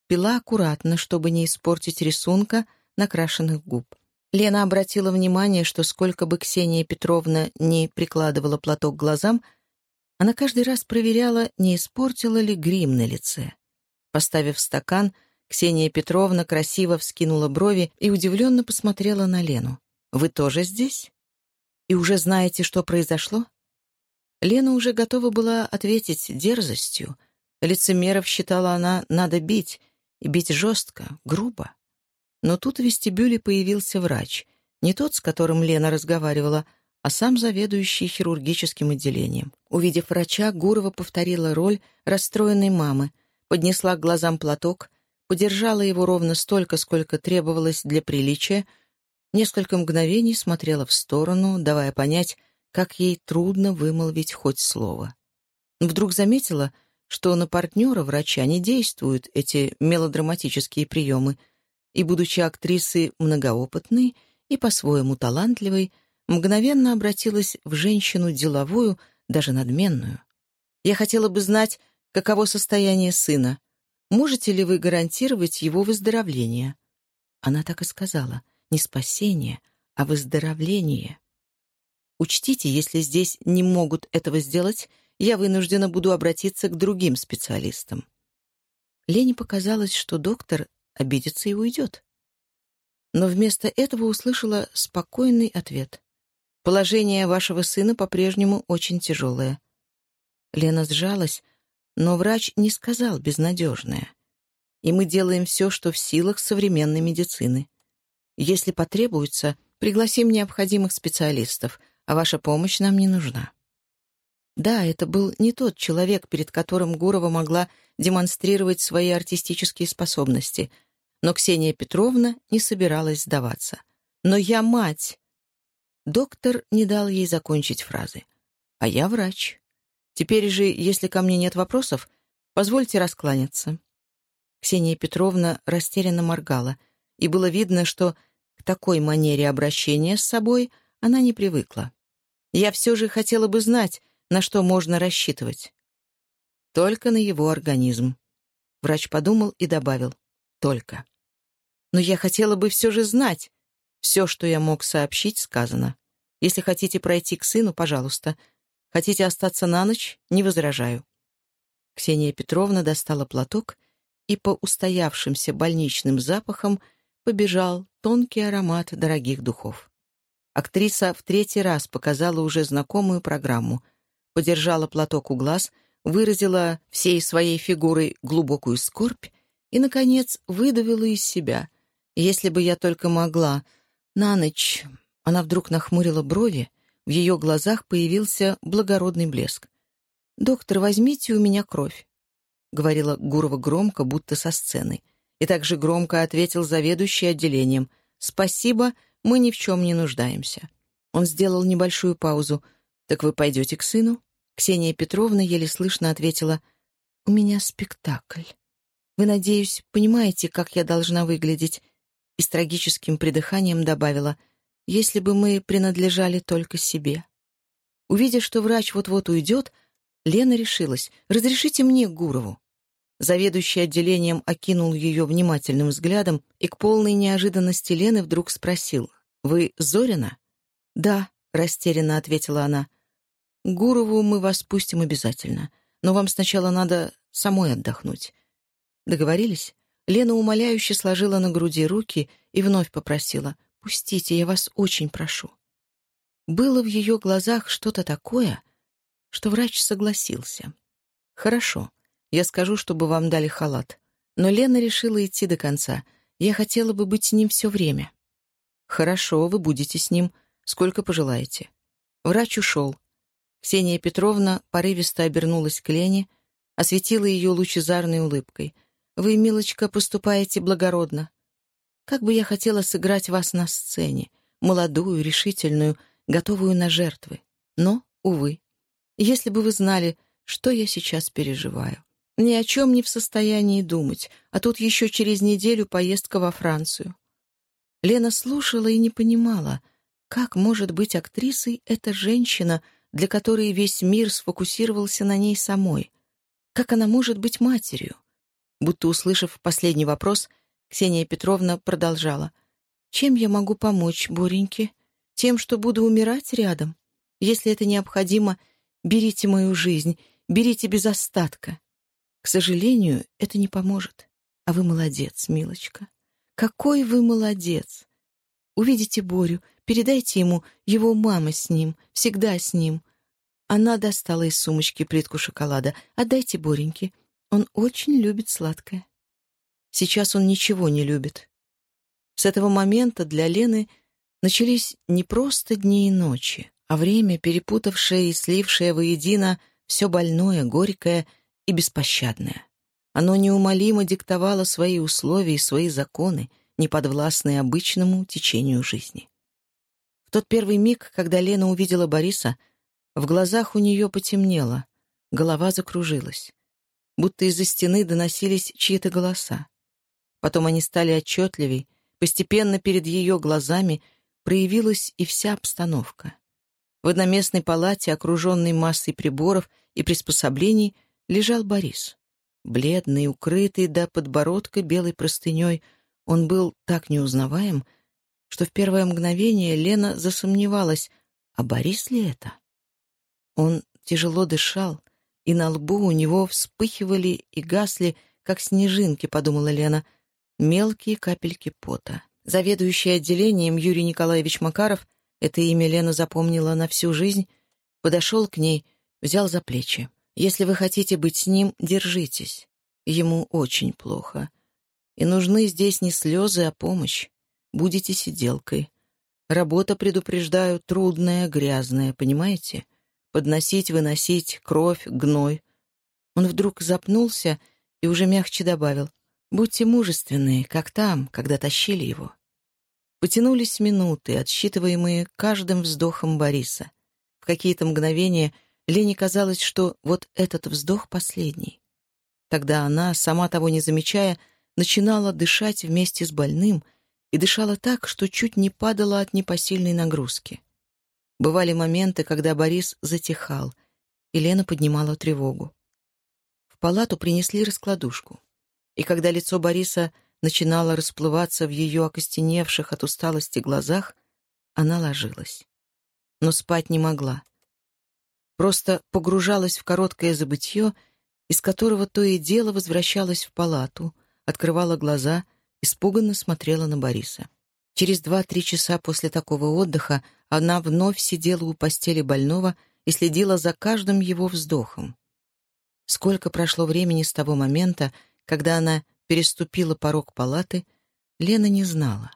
Пила аккуратно, чтобы не испортить рисунка накрашенных губ. Лена обратила внимание, что сколько бы Ксения Петровна не прикладывала платок к глазам, она каждый раз проверяла, не испортила ли грим на лице. Поставив стакан, Ксения Петровна красиво вскинула брови и удивленно посмотрела на Лену. «Вы тоже здесь? И уже знаете, что произошло?» Лена уже готова была ответить дерзостью. Лицемеров считала она, надо бить, и бить жестко, грубо. Но тут в вестибюле появился врач, не тот, с которым Лена разговаривала, а сам заведующий хирургическим отделением. Увидев врача, Гурова повторила роль расстроенной мамы, поднесла к глазам платок, подержала его ровно столько, сколько требовалось для приличия, несколько мгновений смотрела в сторону, давая понять, как ей трудно вымолвить хоть слово. Вдруг заметила, что на партнера врача не действуют эти мелодраматические приемы, и, будучи актрисой многоопытной и по-своему талантливой, мгновенно обратилась в женщину деловую, даже надменную. «Я хотела бы знать, каково состояние сына. Можете ли вы гарантировать его выздоровление?» Она так и сказала. «Не спасение, а выздоровление». Учтите, если здесь не могут этого сделать, я вынуждена буду обратиться к другим специалистам. Лене показалось, что доктор обидится и уйдет. Но вместо этого услышала спокойный ответ. «Положение вашего сына по-прежнему очень тяжелое». Лена сжалась, но врач не сказал безнадежное. И мы делаем все, что в силах современной медицины. Если потребуется, пригласим необходимых специалистов, а ваша помощь нам не нужна». Да, это был не тот человек, перед которым Гурова могла демонстрировать свои артистические способности, но Ксения Петровна не собиралась сдаваться. «Но я мать!» Доктор не дал ей закончить фразы. «А я врач. Теперь же, если ко мне нет вопросов, позвольте раскланяться». Ксения Петровна растерянно моргала, и было видно, что к такой манере обращения с собой она не привыкла. Я все же хотела бы знать, на что можно рассчитывать. Только на его организм. Врач подумал и добавил. Только. Но я хотела бы все же знать. Все, что я мог сообщить, сказано. Если хотите пройти к сыну, пожалуйста. Хотите остаться на ночь, не возражаю. Ксения Петровна достала платок, и по устоявшимся больничным запахам побежал тонкий аромат дорогих духов. Актриса в третий раз показала уже знакомую программу, подержала платок у глаз, выразила всей своей фигурой глубокую скорбь и, наконец, выдавила из себя. «Если бы я только могла. На ночь...» Она вдруг нахмурила брови, в ее глазах появился благородный блеск. «Доктор, возьмите у меня кровь», — говорила Гурова громко, будто со сцены. И также громко ответил заведующий отделением. «Спасибо, мы ни в чем не нуждаемся». Он сделал небольшую паузу. «Так вы пойдете к сыну?» Ксения Петровна еле слышно ответила. «У меня спектакль. Вы, надеюсь, понимаете, как я должна выглядеть?» И с трагическим придыханием добавила. «Если бы мы принадлежали только себе». Увидя, что врач вот-вот уйдет, Лена решилась. «Разрешите мне Гурову». Заведующий отделением окинул ее внимательным взглядом и к полной неожиданности Лены вдруг спросил. «Вы Зорина?» «Да», — растерянно ответила она. «Гурову мы вас пустим обязательно, но вам сначала надо самой отдохнуть». Договорились? Лена умоляюще сложила на груди руки и вновь попросила. «Пустите, я вас очень прошу». Было в ее глазах что-то такое, что врач согласился. «Хорошо, я скажу, чтобы вам дали халат». Но Лена решила идти до конца. Я хотела бы быть с ним все время. «Хорошо, вы будете с ним, сколько пожелаете». Врач ушел. Ксения Петровна порывисто обернулась к Лене, осветила ее лучезарной улыбкой. «Вы, милочка, поступаете благородно. Как бы я хотела сыграть вас на сцене, молодую, решительную, готовую на жертвы. Но, увы, если бы вы знали, что я сейчас переживаю. Ни о чем не в состоянии думать, а тут еще через неделю поездка во Францию. Лена слушала и не понимала, как может быть актрисой эта женщина, для которой весь мир сфокусировался на ней самой. Как она может быть матерью? Будто услышав последний вопрос, Ксения Петровна продолжала. «Чем я могу помочь, Бореньке? Тем, что буду умирать рядом? Если это необходимо, берите мою жизнь, берите без остатка. К сожалению, это не поможет. А вы молодец, милочка. Какой вы молодец! Увидите Борю, передайте ему, его мама с ним, всегда с ним. Она достала из сумочки плитку шоколада. Отдайте Бореньке. Он очень любит сладкое. Сейчас он ничего не любит. С этого момента для Лены начались не просто дни и ночи, а время, перепутавшее и слившее воедино все больное, горькое и беспощадное. Оно неумолимо диктовало свои условия и свои законы, неподвластные обычному течению жизни. В тот первый миг, когда Лена увидела Бориса, в глазах у нее потемнело, голова закружилась, будто из-за стены доносились чьи-то голоса. Потом они стали отчетливей, постепенно перед ее глазами проявилась и вся обстановка. В одноместной палате, окруженной массой приборов и приспособлений, лежал Борис. Бледный, укрытый до подбородка белой простыней, он был так неузнаваем, что в первое мгновение Лена засомневалась, а Борис ли это? Он тяжело дышал, и на лбу у него вспыхивали и гасли, как снежинки, подумала Лена — мелкие капельки пота. Заведующий отделением Юрий Николаевич Макаров, это имя Лена запомнила на всю жизнь, подошел к ней, взял за плечи. «Если вы хотите быть с ним, держитесь. Ему очень плохо. И нужны здесь не слезы, а помощь. Будете сиделкой. Работа, предупреждаю, трудная, грязная, понимаете? Подносить, выносить, кровь, гной». Он вдруг запнулся и уже мягче добавил. Будьте мужественны, как там, когда тащили его. Потянулись минуты, отсчитываемые каждым вздохом Бориса. В какие-то мгновения Лене казалось, что вот этот вздох последний. Тогда она, сама того не замечая, начинала дышать вместе с больным и дышала так, что чуть не падала от непосильной нагрузки. Бывали моменты, когда Борис затихал, и Лена поднимала тревогу. В палату принесли раскладушку и когда лицо Бориса начинало расплываться в ее окостеневших от усталости глазах, она ложилась. Но спать не могла. Просто погружалась в короткое забытье, из которого то и дело возвращалась в палату, открывала глаза, испуганно смотрела на Бориса. Через два-три часа после такого отдыха она вновь сидела у постели больного и следила за каждым его вздохом. Сколько прошло времени с того момента, когда она переступила порог палаты, Лена не знала.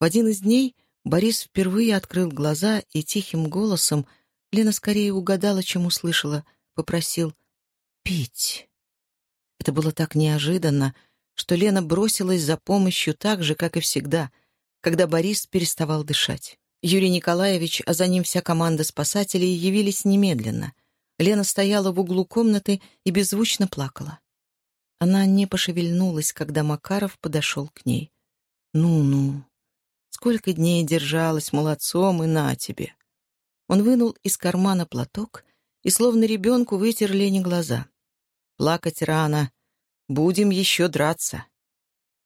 В один из дней Борис впервые открыл глаза и тихим голосом, Лена скорее угадала, чем услышала, попросил «пить». Это было так неожиданно, что Лена бросилась за помощью так же, как и всегда, когда Борис переставал дышать. Юрий Николаевич, а за ним вся команда спасателей явились немедленно. Лена стояла в углу комнаты и беззвучно плакала. Она не пошевельнулась, когда Макаров подошел к ней. «Ну-ну, сколько дней держалась молодцом, и на тебе!» Он вынул из кармана платок и, словно ребенку, вытер Лене глаза. «Плакать рано. Будем еще драться».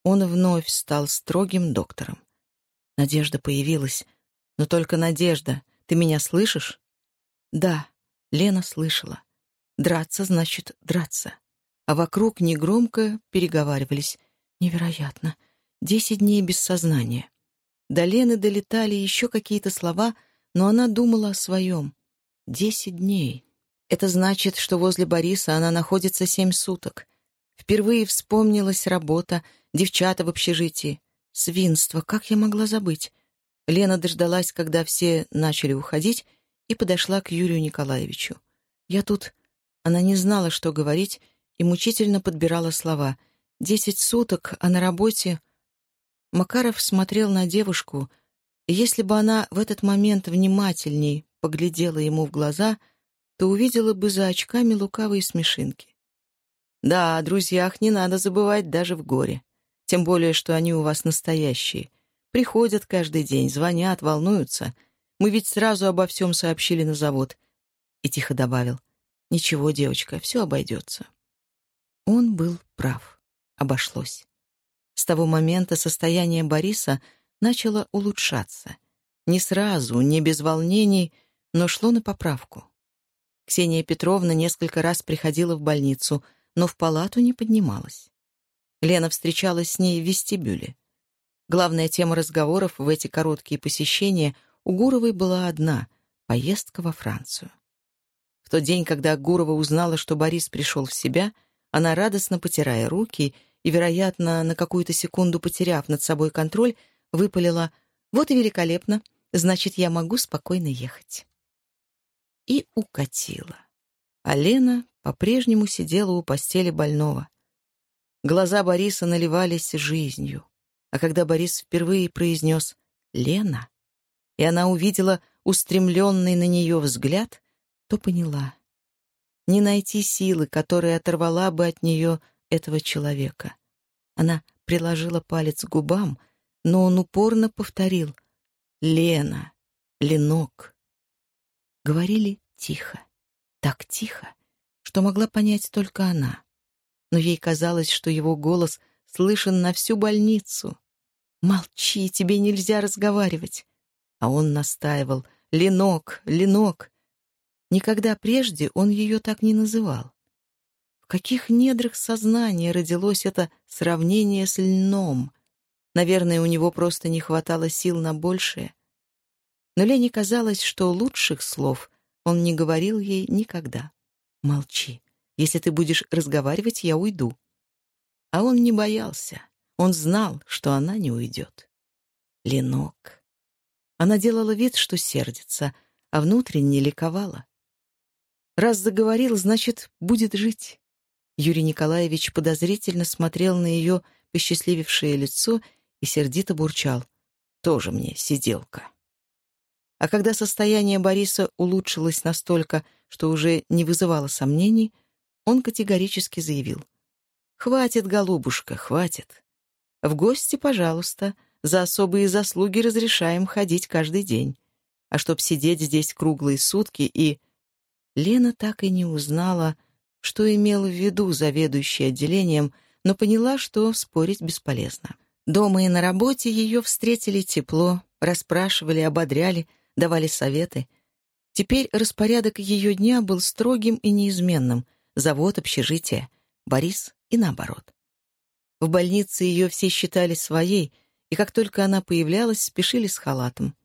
Он вновь стал строгим доктором. Надежда появилась. Но только надежда. Ты меня слышишь? Да, Лена слышала. Драться значит драться а вокруг негромко переговаривались. Невероятно. Десять дней без сознания. До Лены долетали еще какие-то слова, но она думала о своем. Десять дней. Это значит, что возле Бориса она находится семь суток. Впервые вспомнилась работа, девчата в общежитии. Свинство, как я могла забыть? Лена дождалась, когда все начали уходить, и подошла к Юрию Николаевичу. Я тут... Она не знала, что говорить, и мучительно подбирала слова. «Десять суток, а на работе...» Макаров смотрел на девушку, И если бы она в этот момент внимательней поглядела ему в глаза, то увидела бы за очками лукавые смешинки. Да, о друзьях не надо забывать даже в горе. Тем более, что они у вас настоящие. Приходят каждый день, звонят, волнуются. Мы ведь сразу обо всем сообщили на завод. И тихо добавил. «Ничего, девочка, все обойдется». Он был прав. Обошлось. С того момента состояние Бориса начало улучшаться. Не сразу, не без волнений, но шло на поправку. Ксения Петровна несколько раз приходила в больницу, но в палату не поднималась. Лена встречалась с ней в вестибюле. Главная тема разговоров в эти короткие посещения у Гуровой была одна — поездка во Францию. В тот день, когда Гурова узнала, что Борис пришел в себя, она, радостно потирая руки и, вероятно, на какую-то секунду потеряв над собой контроль, выпалила «Вот и великолепно, значит, я могу спокойно ехать». И укатила. А Лена по-прежнему сидела у постели больного — Глаза Бориса наливались жизнью. А когда Борис впервые произнес «Лена», и она увидела устремленный на нее взгляд, то поняла. Не найти силы, которая оторвала бы от нее этого человека. Она приложила палец к губам, но он упорно повторил «Лена, Ленок». Говорили тихо, так тихо, что могла понять только она но ей казалось, что его голос слышен на всю больницу. «Молчи, тебе нельзя разговаривать!» А он настаивал «Ленок, Ленок!» Никогда прежде он ее так не называл. В каких недрах сознания родилось это сравнение с льном? Наверное, у него просто не хватало сил на большее. Но Лене казалось, что лучших слов он не говорил ей никогда. «Молчи, если ты будешь разговаривать, я уйду». А он не боялся. Он знал, что она не уйдет. Ленок. Она делала вид, что сердится, а внутренне ликовала. Раз заговорил, значит, будет жить. Юрий Николаевич подозрительно смотрел на ее посчастливившее лицо и сердито бурчал. «Тоже мне сиделка». А когда состояние Бориса улучшилось настолько, что уже не вызывало сомнений, он категорически заявил. «Хватит, голубушка, хватит. В гости, пожалуйста, за особые заслуги разрешаем ходить каждый день. А чтоб сидеть здесь круглые сутки и...» Лена так и не узнала, что имел в виду заведующий отделением, но поняла, что спорить бесполезно. Дома и на работе ее встретили тепло, расспрашивали, ободряли, давали советы. Теперь распорядок ее дня был строгим и неизменным — завод, общежитие, Борис и наоборот. В больнице ее все считали своей, и как только она появлялась, спешили с халатом.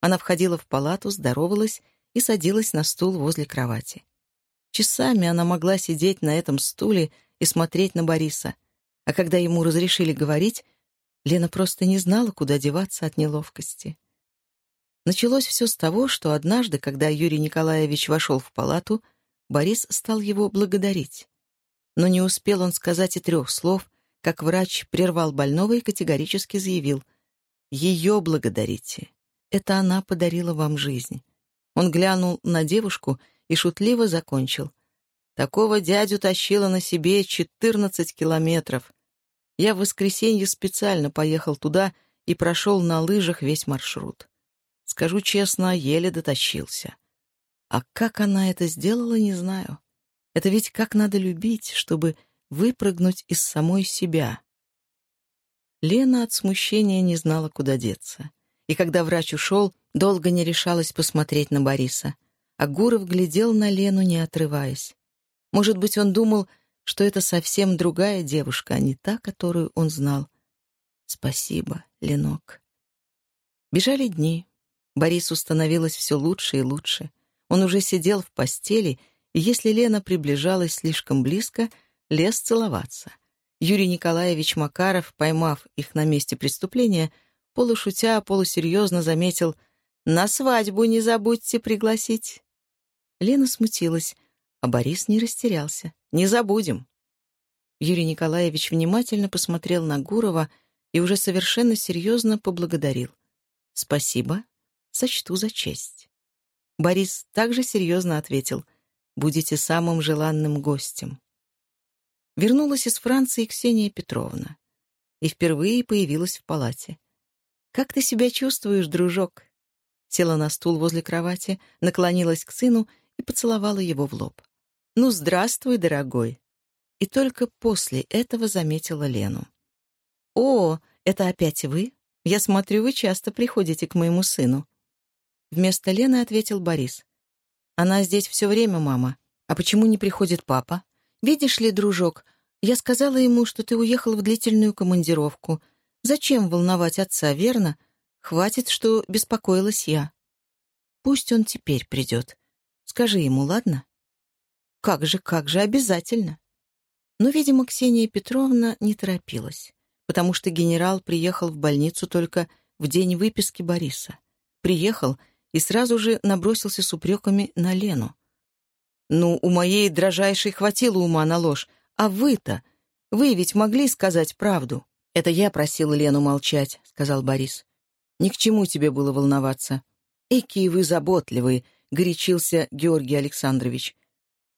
Она входила в палату, здоровалась и садилась на стул возле кровати. Часами она могла сидеть на этом стуле и смотреть на Бориса, а когда ему разрешили говорить, Лена просто не знала, куда деваться от неловкости. Началось все с того, что однажды, когда Юрий Николаевич вошел в палату, Борис стал его благодарить. Но не успел он сказать и трех слов, как врач прервал больного и категорически заявил «Ее благодарите. Это она подарила вам жизнь». Он глянул на девушку и шутливо закончил. «Такого дядю тащила на себе 14 километров. Я в воскресенье специально поехал туда и прошел на лыжах весь маршрут. Скажу честно, еле дотащился. А как она это сделала, не знаю. Это ведь как надо любить, чтобы выпрыгнуть из самой себя. Лена от смущения не знала, куда деться. И когда врач ушел, долго не решалась посмотреть на Бориса. А Гуров глядел на Лену, не отрываясь. Может быть, он думал, что это совсем другая девушка, а не та, которую он знал. Спасибо, Ленок. Бежали дни. Борису становилось все лучше и лучше. Он уже сидел в постели, и если Лена приближалась слишком близко, лез целоваться. Юрий Николаевич Макаров, поймав их на месте преступления, полушутя, полусерьезно заметил «На свадьбу не забудьте пригласить». Лена смутилась, а Борис не растерялся. «Не забудем». Юрий Николаевич внимательно посмотрел на Гурова и уже совершенно серьезно поблагодарил. «Спасибо. Сочту за честь». Борис также серьезно ответил «Будете самым желанным гостем». Вернулась из Франции Ксения Петровна и впервые появилась в палате. «Как ты себя чувствуешь, дружок?» Села на стул возле кровати, наклонилась к сыну и поцеловала его в лоб. «Ну, здравствуй, дорогой!» И только после этого заметила Лену. «О, это опять вы? Я смотрю, вы часто приходите к моему сыну». Вместо Лены ответил Борис. «Она здесь все время, мама. А почему не приходит папа? Видишь ли, дружок, я сказала ему, что ты уехал в длительную командировку. Зачем волновать отца, верно? Хватит, что беспокоилась я. Пусть он теперь придет. Скажи ему, ладно? Как же, как же, обязательно. Но, видимо, Ксения Петровна не торопилась, потому что генерал приехал в больницу только в день выписки Бориса. Приехал и сразу же набросился с упреками на Лену. «Ну, у моей дрожайшей хватило ума на ложь, а вы-то? Вы ведь могли сказать правду?» «Это я просил Лену молчать», — сказал Борис. «Ни к чему тебе было волноваться». «Экие вы заботливые», — горячился Георгий Александрович.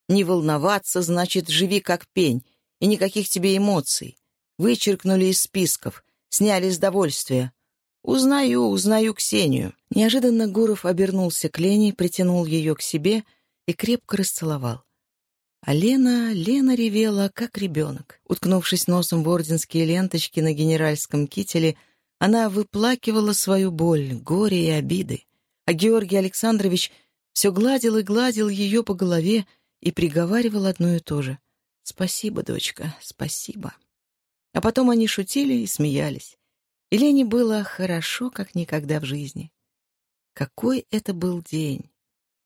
Не волноваться значит живи как пень, и никаких тебе эмоций. Вычеркнули из списков, сняли с довольствия. Узнаю, узнаю Ксению. Неожиданно Гуров обернулся к Лене, притянул ее к себе и крепко расцеловал. А Лена, Лена ревела, как ребенок. Уткнувшись носом в орденские ленточки на генеральском кителе, она выплакивала свою боль, горе и обиды. А Георгий Александрович все гладил и гладил ее по голове, и приговаривал одно и то же. «Спасибо, дочка, спасибо». А потом они шутили и смеялись. И Лене было хорошо, как никогда в жизни. Какой это был день!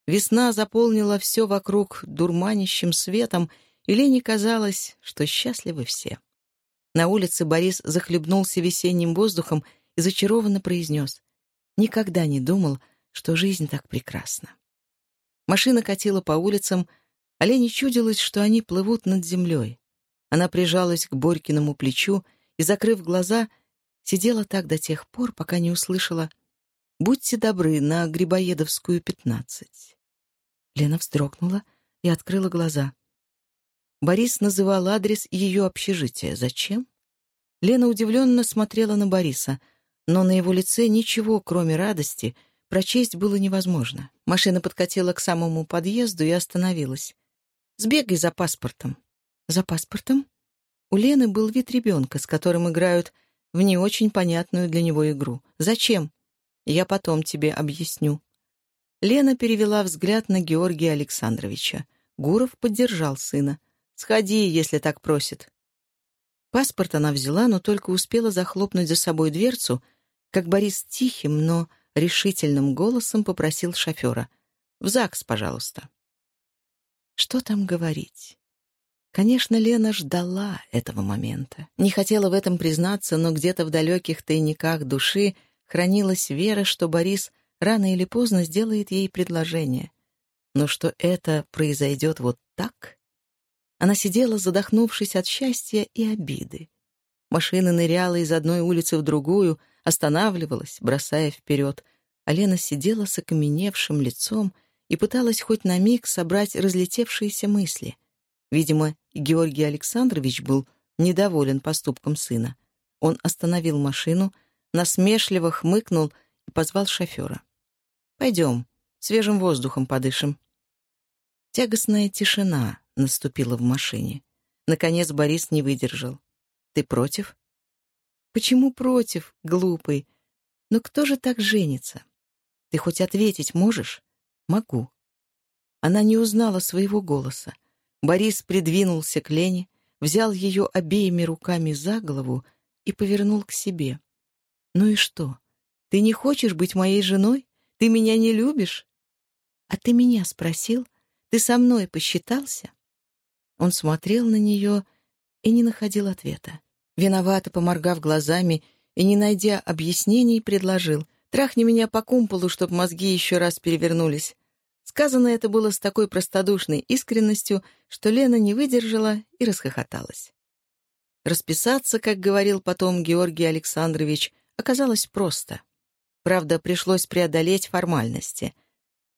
Весна заполнила все вокруг дурманящим светом, и Лене казалось, что счастливы все. На улице Борис захлебнулся весенним воздухом и зачарованно произнес. «Никогда не думал, что жизнь так прекрасна». Машина катила по улицам, Олене чудилось, что они плывут над землей. Она прижалась к Борькиному плечу и, закрыв глаза, сидела так до тех пор, пока не услышала «Будьте добры, на Грибоедовскую, 15». Лена вздрогнула и открыла глаза. Борис называл адрес ее общежития. Зачем? Лена удивленно смотрела на Бориса, но на его лице ничего, кроме радости, прочесть было невозможно. Машина подкатила к самому подъезду и остановилась. Сбегай за паспортом». «За паспортом?» У Лены был вид ребенка, с которым играют в не очень понятную для него игру. «Зачем?» «Я потом тебе объясню». Лена перевела взгляд на Георгия Александровича. Гуров поддержал сына. «Сходи, если так просит». Паспорт она взяла, но только успела захлопнуть за собой дверцу, как Борис тихим, но решительным голосом попросил шофера. «В ЗАГС, пожалуйста». Что там говорить? Конечно, Лена ждала этого момента. Не хотела в этом признаться, но где-то в далеких тайниках души хранилась вера, что Борис рано или поздно сделает ей предложение. Но что это произойдет вот так? Она сидела, задохнувшись от счастья и обиды. Машина ныряла из одной улицы в другую, останавливалась, бросая вперед, а Лена сидела с окаменевшим лицом и пыталась хоть на миг собрать разлетевшиеся мысли. Видимо, Георгий Александрович был недоволен поступком сына. Он остановил машину, насмешливо хмыкнул и позвал шофера. «Пойдем, свежим воздухом подышим». Тягостная тишина наступила в машине. Наконец Борис не выдержал. «Ты против?» «Почему против, глупый? Но кто же так женится? Ты хоть ответить можешь?» Могу. Она не узнала своего голоса. Борис придвинулся к Лене, взял ее обеими руками за голову и повернул к себе. «Ну и что? Ты не хочешь быть моей женой? Ты меня не любишь?» «А ты меня спросил? Ты со мной посчитался?» Он смотрел на нее и не находил ответа. Виновато поморгав глазами и, не найдя объяснений, предложил «Трахни меня по кумполу, чтоб мозги еще раз перевернулись. Сказано это было с такой простодушной искренностью, что Лена не выдержала и расхохоталась. Расписаться, как говорил потом Георгий Александрович, оказалось просто. Правда, пришлось преодолеть формальности.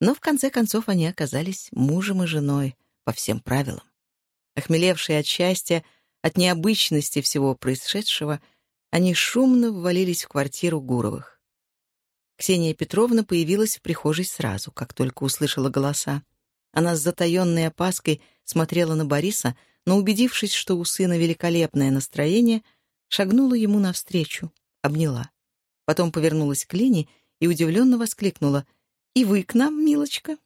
Но в конце концов они оказались мужем и женой по всем правилам. Охмелевшие от счастья, от необычности всего происшедшего, они шумно ввалились в квартиру Гуровых. Ксения Петровна появилась в прихожей сразу, как только услышала голоса. Она с затаенной опаской смотрела на Бориса, но, убедившись, что у сына великолепное настроение, шагнула ему навстречу, обняла. Потом повернулась к Лене и удивленно воскликнула. «И вы к нам, милочка?»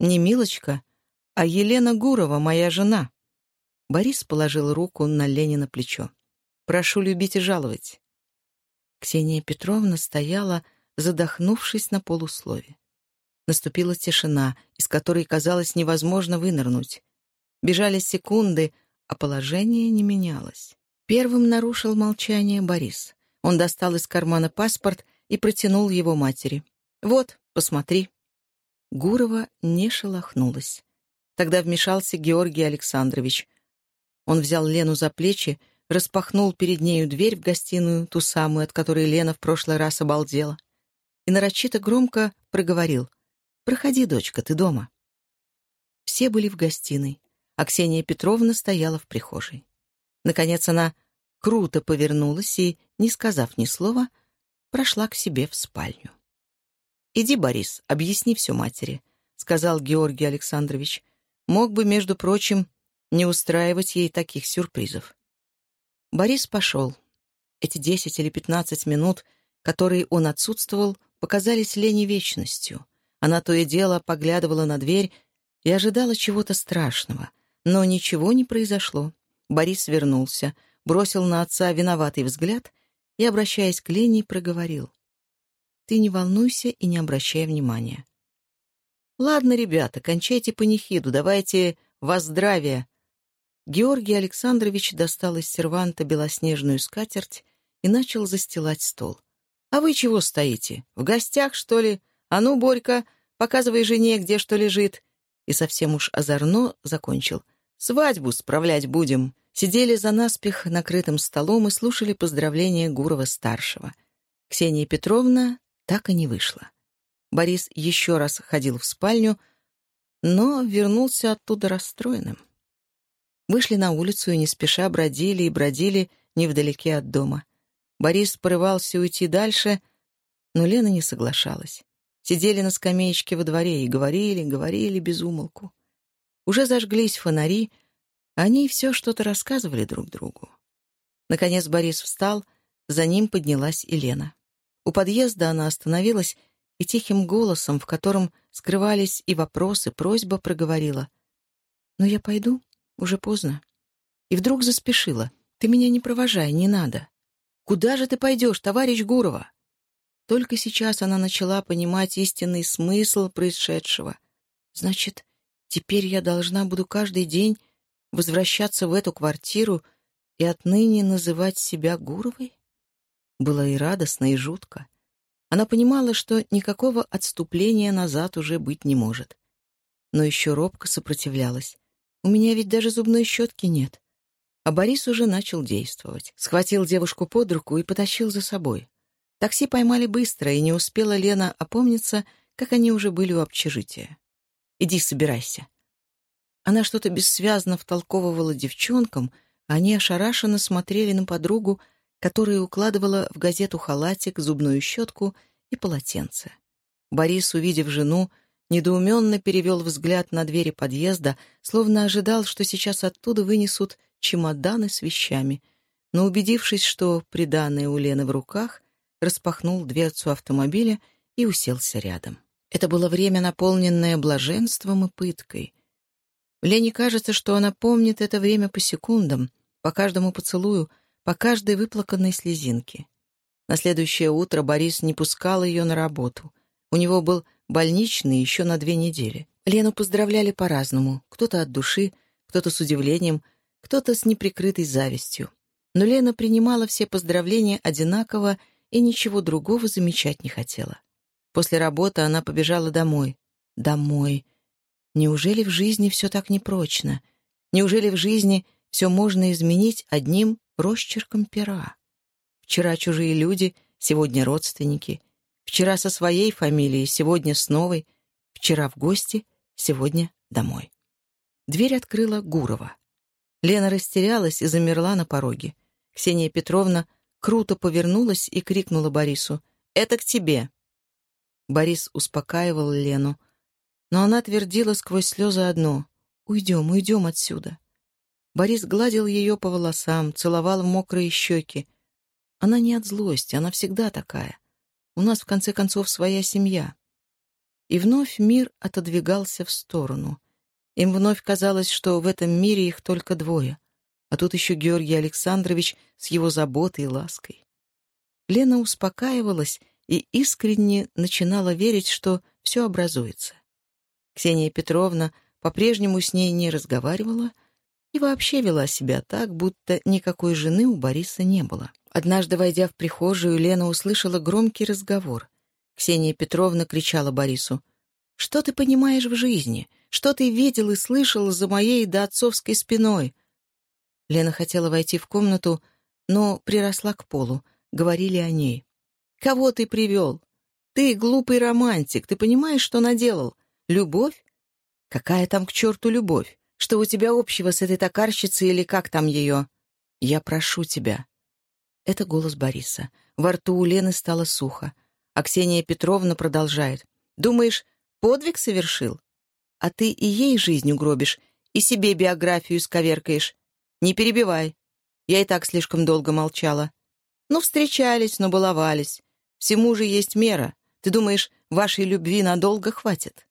«Не милочка, а Елена Гурова, моя жена». Борис положил руку на Ленина плечо. «Прошу любить и жаловать». Ксения Петровна стояла, задохнувшись на полуслове. Наступила тишина, из которой казалось невозможно вынырнуть. Бежали секунды, а положение не менялось. Первым нарушил молчание Борис. Он достал из кармана паспорт и протянул его матери. «Вот, посмотри». Гурова не шелохнулась. Тогда вмешался Георгий Александрович. Он взял Лену за плечи, распахнул перед нею дверь в гостиную, ту самую, от которой Лена в прошлый раз обалдела, и нарочито громко проговорил. «Проходи, дочка, ты дома». Все были в гостиной, а Ксения Петровна стояла в прихожей. Наконец она круто повернулась и, не сказав ни слова, прошла к себе в спальню. «Иди, Борис, объясни все матери», — сказал Георгий Александрович. «Мог бы, между прочим, не устраивать ей таких сюрпризов». Борис пошел. Эти десять или пятнадцать минут, которые он отсутствовал, показались Лене вечностью. Она то и дело поглядывала на дверь и ожидала чего-то страшного. Но ничего не произошло. Борис вернулся, бросил на отца виноватый взгляд и, обращаясь к Лене, проговорил. «Ты не волнуйся и не обращай внимания». «Ладно, ребята, кончайте панихиду, давайте во здравие». Георгий Александрович достал из серванта белоснежную скатерть и начал застилать стол. «А вы чего стоите? В гостях, что ли? А ну, Борька, показывай жене, где что лежит». И совсем уж озорно закончил. «Свадьбу справлять будем». Сидели за наспех накрытым столом и слушали поздравления Гурова-старшего. Ксения Петровна так и не вышла. Борис еще раз ходил в спальню, но вернулся оттуда расстроенным. Вышли на улицу и не спеша бродили и бродили невдалеке от дома. Борис порывался уйти дальше, но Лена не соглашалась. Сидели на скамеечке во дворе и говорили, говорили без умолку. Уже зажглись фонари — они все что-то рассказывали друг другу. Наконец Борис встал, за ним поднялась Елена. У подъезда она остановилась и тихим голосом, в котором скрывались и вопросы, просьба проговорила. «Но я пойду, уже поздно». И вдруг заспешила. «Ты меня не провожай, не надо». «Куда же ты пойдешь, товарищ Гурова?» Только сейчас она начала понимать истинный смысл происшедшего. «Значит, теперь я должна буду каждый день возвращаться в эту квартиру и отныне называть себя Гуровой? Было и радостно, и жутко. Она понимала, что никакого отступления назад уже быть не может. Но еще робко сопротивлялась. «У меня ведь даже зубной щетки нет». А Борис уже начал действовать. Схватил девушку под руку и потащил за собой. Такси поймали быстро, и не успела Лена опомниться, как они уже были у общежития. «Иди, собирайся», она что-то бессвязно втолковывала девчонкам, а они ошарашенно смотрели на подругу, которая укладывала в газету халатик, зубную щетку и полотенце. Борис, увидев жену, недоуменно перевел взгляд на двери подъезда, словно ожидал, что сейчас оттуда вынесут чемоданы с вещами, но, убедившись, что приданное у Лены в руках, распахнул дверцу автомобиля и уселся рядом. Это было время, наполненное блаженством и пыткой — Лене кажется, что она помнит это время по секундам, по каждому поцелую, по каждой выплаканной слезинке. На следующее утро Борис не пускал ее на работу. У него был больничный еще на две недели. Лену поздравляли по-разному, кто-то от души, кто-то с удивлением, кто-то с неприкрытой завистью. Но Лена принимала все поздравления одинаково и ничего другого замечать не хотела. После работы она побежала домой. Домой. Неужели в жизни все так непрочно? Неужели в жизни все можно изменить одним росчерком пера? Вчера чужие люди, сегодня родственники. Вчера со своей фамилией, сегодня с новой. Вчера в гости, сегодня домой. Дверь открыла Гурова. Лена растерялась и замерла на пороге. Ксения Петровна круто повернулась и крикнула Борису. «Это к тебе!» Борис успокаивал Лену, но она твердила сквозь слезы одно «Уйдем, уйдем отсюда». Борис гладил ее по волосам, целовал в мокрые щеки. Она не от злости, она всегда такая. У нас, в конце концов, своя семья. И вновь мир отодвигался в сторону. Им вновь казалось, что в этом мире их только двое. А тут еще Георгий Александрович с его заботой и лаской. Лена успокаивалась и искренне начинала верить, что все образуется. Ксения Петровна по-прежнему с ней не разговаривала и вообще вела себя так, будто никакой жены у Бориса не было. Однажды, войдя в прихожую, Лена услышала громкий разговор. Ксения Петровна кричала Борису. «Что ты понимаешь в жизни? Что ты видел и слышал за моей да отцовской спиной?» Лена хотела войти в комнату, но приросла к полу. Говорили о ней. «Кого ты привел? Ты глупый романтик. Ты понимаешь, что наделал? Любовь? Какая там к черту любовь? Что у тебя общего с этой токарщицей или как там ее? Я прошу тебя». Это голос Бориса. Во рту у Лены стало сухо. А Ксения Петровна продолжает. «Думаешь, подвиг совершил? А ты и ей жизнь угробишь, и себе биографию сковеркаешь. Не перебивай. Я и так слишком долго молчала. Ну, встречались, но баловались. Всему же есть мера. Ты думаешь, вашей любви надолго хватит?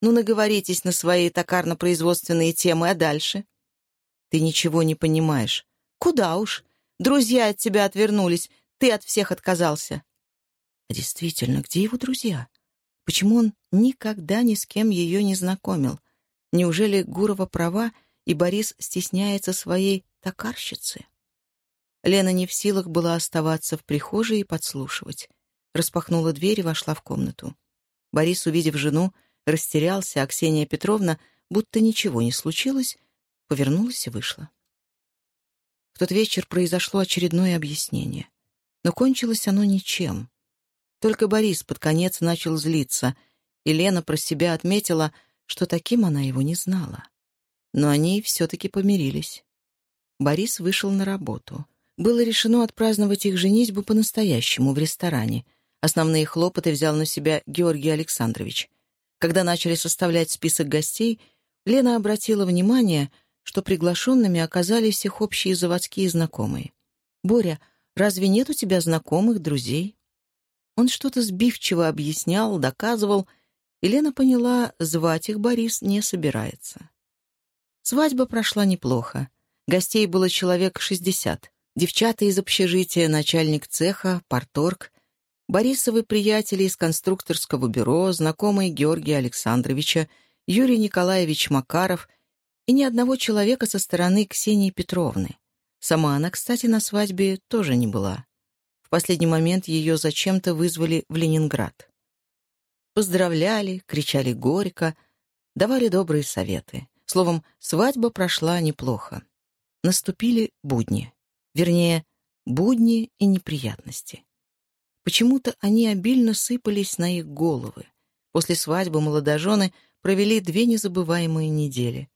Ну, наговоритесь на свои токарно-производственные темы, а дальше? Ты ничего не понимаешь. Куда уж? Друзья от тебя отвернулись, ты от всех отказался. А действительно, где его друзья? Почему он никогда ни с кем ее не знакомил? Неужели Гурова права, и Борис стесняется своей токарщицы? Лена не в силах была оставаться в прихожей и подслушивать. Распахнула дверь и вошла в комнату. Борис, увидев жену, растерялся, а Ксения Петровна, будто ничего не случилось, повернулась и вышла. В тот вечер произошло очередное объяснение. Но кончилось оно ничем. Только Борис под конец начал злиться, и Лена про себя отметила, что таким она его не знала. Но они все-таки помирились. Борис вышел на работу. Было решено отпраздновать их женитьбу по-настоящему в ресторане. Основные хлопоты взял на себя Георгий Александрович. Когда начали составлять список гостей, Лена обратила внимание, что приглашенными оказались их общие заводские знакомые. «Боря, разве нет у тебя знакомых, друзей?» Он что-то сбивчиво объяснял, доказывал, и Лена поняла, звать их Борис не собирается. Свадьба прошла неплохо. Гостей было человек шестьдесят. Девчата из общежития, начальник цеха, порторг, Борисовы приятели из конструкторского бюро, знакомые Георгия Александровича, Юрий Николаевич Макаров и ни одного человека со стороны Ксении Петровны. Сама она, кстати, на свадьбе тоже не была. В последний момент ее зачем-то вызвали в Ленинград. Поздравляли, кричали горько, давали добрые советы. Словом, свадьба прошла неплохо. Наступили будни. Вернее, будни и неприятности. Почему-то они обильно сыпались на их головы. После свадьбы молодожены провели две незабываемые недели.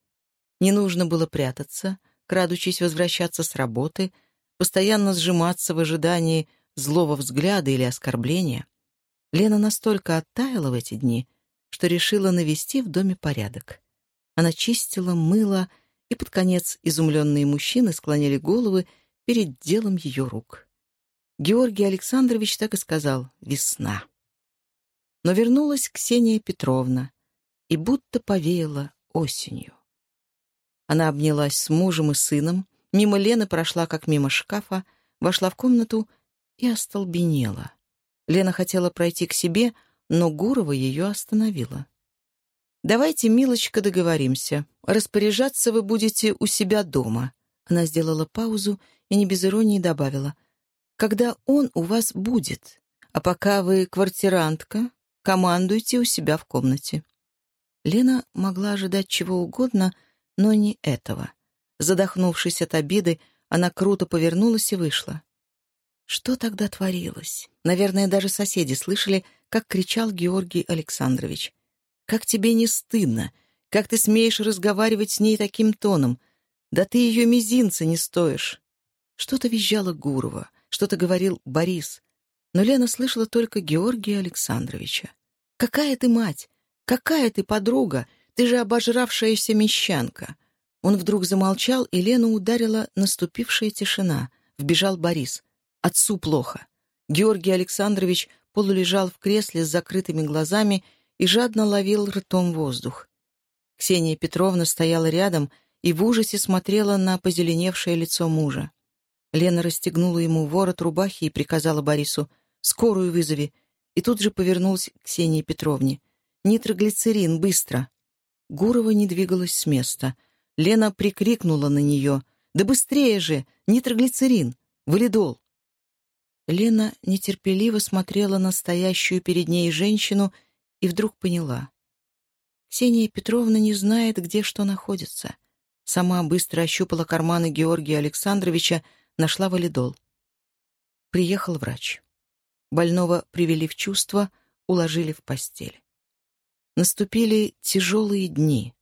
Не нужно было прятаться, крадучись возвращаться с работы, постоянно сжиматься в ожидании злого взгляда или оскорбления. Лена настолько оттаяла в эти дни, что решила навести в доме порядок. Она чистила, мыла, и под конец изумленные мужчины склоняли головы перед делом ее рук. Георгий Александрович так и сказал «весна». Но вернулась Ксения Петровна и будто повеяла осенью. Она обнялась с мужем и сыном, мимо Лены прошла, как мимо шкафа, вошла в комнату и остолбенела. Лена хотела пройти к себе, но Гурова ее остановила. «Давайте, милочка, договоримся. Распоряжаться вы будете у себя дома». Она сделала паузу и не без иронии добавила. «Когда он у вас будет. А пока вы квартирантка, командуйте у себя в комнате». Лена могла ожидать чего угодно, но не этого. Задохнувшись от обиды, она круто повернулась и вышла. Что тогда творилось? Наверное, даже соседи слышали, как кричал Георгий Александрович. «Как тебе не стыдно? Как ты смеешь разговаривать с ней таким тоном? Да ты ее мизинца не стоишь!» Что-то визжало Гурова, что-то говорил Борис. Но Лена слышала только Георгия Александровича. «Какая ты мать? Какая ты подруга? Ты же обожравшаяся мещанка!» Он вдруг замолчал, и Лену ударила наступившая тишина. Вбежал Борис. Отцу плохо. Георгий Александрович полулежал в кресле с закрытыми глазами и жадно ловил ртом воздух. Ксения Петровна стояла рядом и в ужасе смотрела на позеленевшее лицо мужа. Лена расстегнула ему ворот рубахи и приказала Борису «Скорую вызови!» и тут же повернулась к Ксении Петровне. «Нитроглицерин, быстро!» Гурова не двигалась с места. Лена прикрикнула на нее. «Да быстрее же! Нитроглицерин! Валидол!» Лена нетерпеливо смотрела на стоящую перед ней женщину и вдруг поняла. Ксения Петровна не знает, где что находится. Сама быстро ощупала карманы Георгия Александровича, нашла валидол. Приехал врач. Больного привели в чувство, уложили в постель. Наступили тяжелые дни.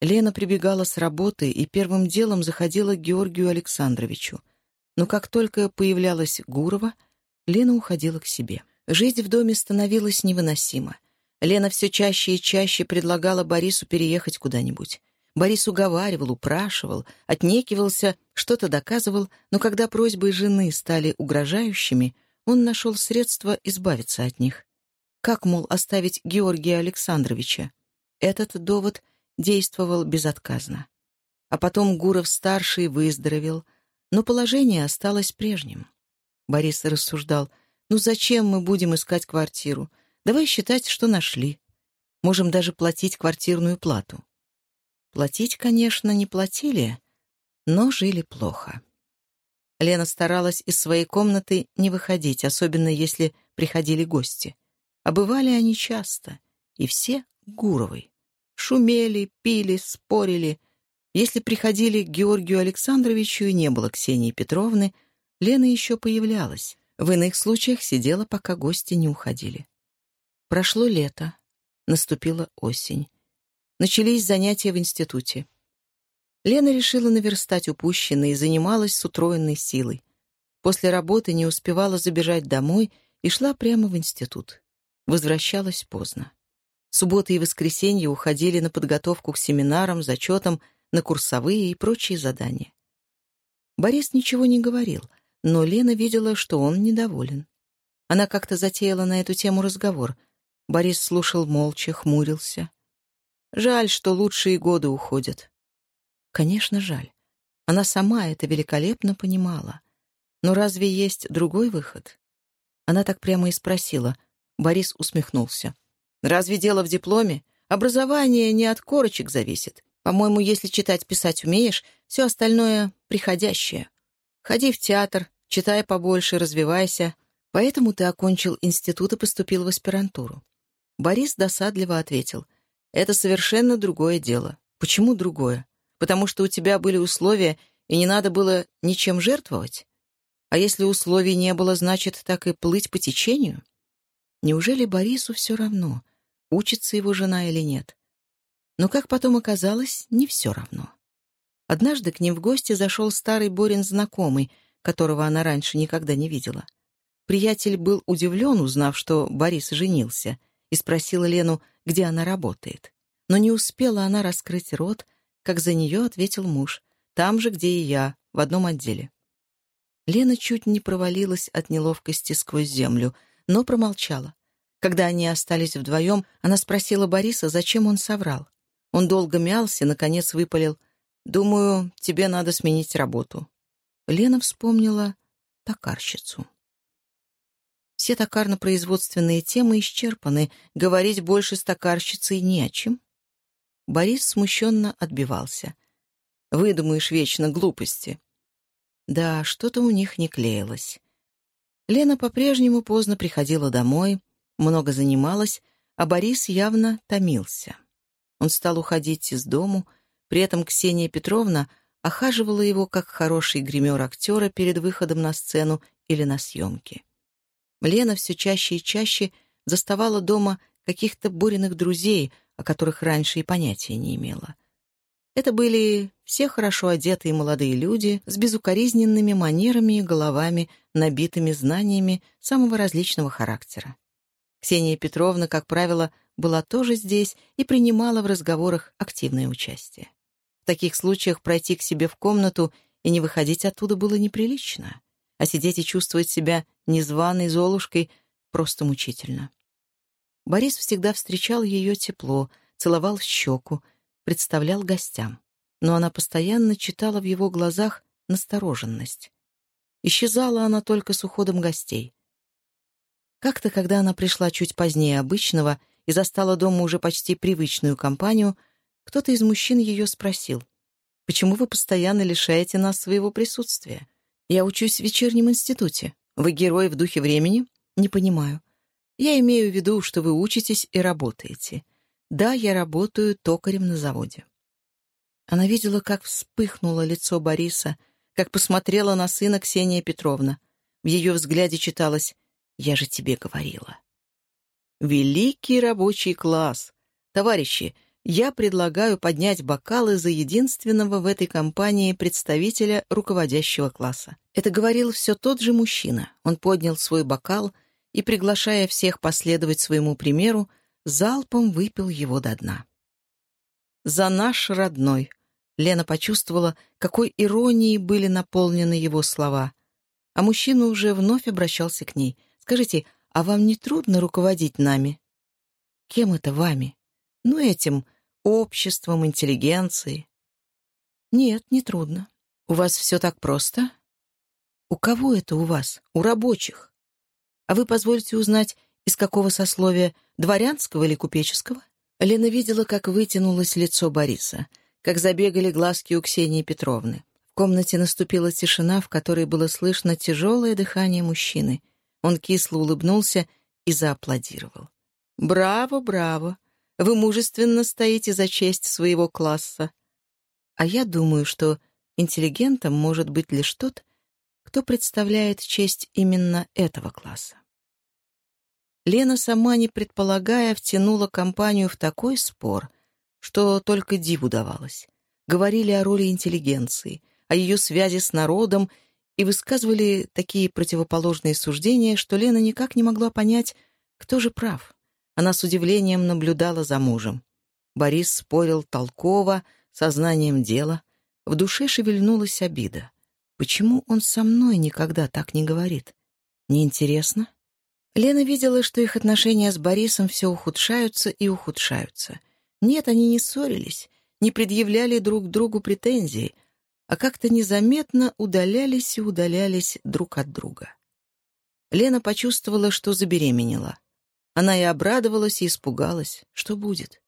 Лена прибегала с работы и первым делом заходила к Георгию Александровичу. Но как только появлялась Гурова, Лена уходила к себе. Жизнь в доме становилась невыносима. Лена все чаще и чаще предлагала Борису переехать куда-нибудь. Борис уговаривал, упрашивал, отнекивался, что-то доказывал, но когда просьбы жены стали угрожающими, он нашел средства избавиться от них. Как, мол, оставить Георгия Александровича? Этот довод действовал безотказно. А потом Гуров-старший выздоровел, но положение осталось прежним. Борис рассуждал, «Ну зачем мы будем искать квартиру? Давай считать, что нашли. Можем даже платить квартирную плату». Платить, конечно, не платили, но жили плохо. Лена старалась из своей комнаты не выходить, особенно если приходили гости. А бывали они часто, и все Гуровой. Шумели, пили, спорили. Если приходили к Георгию Александровичу и не было Ксении Петровны, Лена еще появлялась. В иных случаях сидела, пока гости не уходили. Прошло лето, наступила осень. Начались занятия в институте. Лена решила наверстать упущенное и занималась с утроенной силой. После работы не успевала забежать домой и шла прямо в институт. Возвращалась поздно. Субботы и воскресенья уходили на подготовку к семинарам, зачетам, на курсовые и прочие задания. Борис ничего не говорил, но Лена видела, что он недоволен. Она как-то затеяла на эту тему разговор. Борис слушал молча, хмурился. Жаль, что лучшие годы уходят. Конечно, жаль. Она сама это великолепно понимала. Но разве есть другой выход? Она так прямо и спросила. Борис усмехнулся. «Разве дело в дипломе? Образование не от корочек зависит. По-моему, если читать, писать умеешь, все остальное — приходящее. Ходи в театр, читай побольше, развивайся. Поэтому ты окончил институт и поступил в аспирантуру». Борис досадливо ответил — это совершенно другое дело. Почему другое? Потому что у тебя были условия, и не надо было ничем жертвовать? А если условий не было, значит, так и плыть по течению? Неужели Борису все равно, учится его жена или нет? Но, как потом оказалось, не все равно. Однажды к ним в гости зашел старый Борин знакомый, которого она раньше никогда не видела. Приятель был удивлен, узнав, что Борис женился, и спросил Лену, где она работает. Но не успела она раскрыть рот, как за нее ответил муж, там же, где и я, в одном отделе. Лена чуть не провалилась от неловкости сквозь землю, но промолчала. Когда они остались вдвоем, она спросила Бориса, зачем он соврал. Он долго мялся, наконец выпалил. «Думаю, тебе надо сменить работу». Лена вспомнила токарщицу. Все токарно-производственные темы исчерпаны, говорить больше с токарщицей не о чем. Борис смущенно отбивался. «Выдумаешь вечно глупости». Да, что-то у них не клеилось. Лена по-прежнему поздно приходила домой, много занималась, а Борис явно томился. Он стал уходить из дому, при этом Ксения Петровна охаживала его как хороший гример актера перед выходом на сцену или на съемки. Лена все чаще и чаще заставала дома каких-то Бориных друзей, о которых раньше и понятия не имела. Это были все хорошо одетые молодые люди с безукоризненными манерами и головами, набитыми знаниями самого различного характера. Ксения Петровна, как правило, была тоже здесь и принимала в разговорах активное участие. В таких случаях пройти к себе в комнату и не выходить оттуда было неприлично, а сидеть и чувствовать себя незваной золушкой просто мучительно. Борис всегда встречал ее тепло, целовал в щеку, представлял гостям. Но она постоянно читала в его глазах настороженность. Исчезала она только с уходом гостей. Как-то, когда она пришла чуть позднее обычного и застала дома уже почти привычную компанию, кто-то из мужчин ее спросил, «Почему вы постоянно лишаете нас своего присутствия? Я учусь в вечернем институте. Вы герой в духе времени? Не понимаю. Я имею в виду, что вы учитесь и работаете. Да, я работаю токарем на заводе. Она видела, как вспыхнуло лицо Бориса, как посмотрела на сына Ксения Петровна. В ее взгляде читалось «Я же тебе говорила». Великий рабочий класс! Товарищи, я предлагаю поднять бокалы за единственного в этой компании представителя руководящего класса. Это говорил все тот же мужчина. Он поднял свой бокал и, приглашая всех последовать своему примеру, залпом выпил его до дна. «За наш родной!» Лена почувствовала, какой иронией были наполнены его слова. А мужчина уже вновь обращался к ней. «Скажите, а вам не трудно руководить нами?» «Кем это вами?» «Ну, этим обществом, интеллигенцией». «Нет, не трудно. У вас все так просто?» «У кого это у вас? У рабочих. А вы позвольте узнать, из какого сословия, дворянского или купеческого? Лена видела, как вытянулось лицо Бориса, как забегали глазки у Ксении Петровны. В комнате наступила тишина, в которой было слышно тяжелое дыхание мужчины. Он кисло улыбнулся и зааплодировал. «Браво, браво! Вы мужественно стоите за честь своего класса. А я думаю, что интеллигентом может быть лишь тот, кто представляет честь именно этого класса. Лена, сама не предполагая, втянула компанию в такой спор, что только диву давалось. Говорили о роли интеллигенции, о ее связи с народом и высказывали такие противоположные суждения, что Лена никак не могла понять, кто же прав. Она с удивлением наблюдала за мужем. Борис спорил толково, сознанием дела. В душе шевельнулась обида. Почему он со мной никогда так не говорит? Неинтересно? Лена видела, что их отношения с Борисом все ухудшаются и ухудшаются. Нет, они не ссорились, не предъявляли друг другу претензий, а как-то незаметно удалялись и удалялись друг от друга. Лена почувствовала, что забеременела. Она и обрадовалась, и испугалась. Что будет?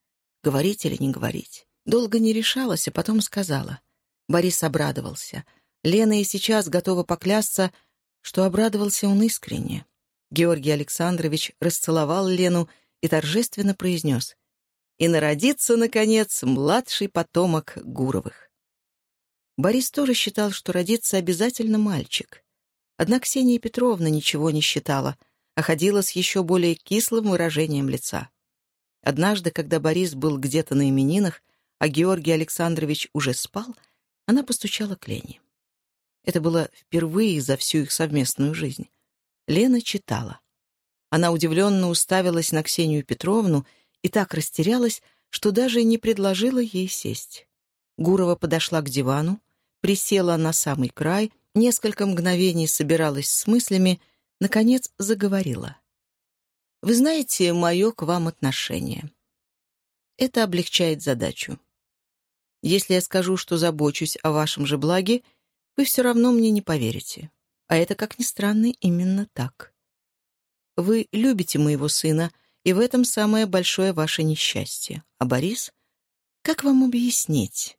Говорить или не говорить? Долго не решалась, а потом сказала. Борис обрадовался. Лена и сейчас готова поклясться, что обрадовался он искренне. Георгий Александрович расцеловал Лену и торжественно произнес «И народится, наконец, младший потомок Гуровых». Борис тоже считал, что родится обязательно мальчик. Однако Ксения Петровна ничего не считала, а ходила с еще более кислым выражением лица. Однажды, когда Борис был где-то на именинах, а Георгий Александрович уже спал, она постучала к Лене. Это было впервые за всю их совместную жизнь. Лена читала. Она удивленно уставилась на Ксению Петровну и так растерялась, что даже не предложила ей сесть. Гурова подошла к дивану, присела на самый край, несколько мгновений собиралась с мыслями, наконец заговорила. «Вы знаете мое к вам отношение. Это облегчает задачу. Если я скажу, что забочусь о вашем же благе, вы все равно мне не поверите. А это, как ни странно, именно так. Вы любите моего сына, и в этом самое большое ваше несчастье. А Борис? Как вам объяснить?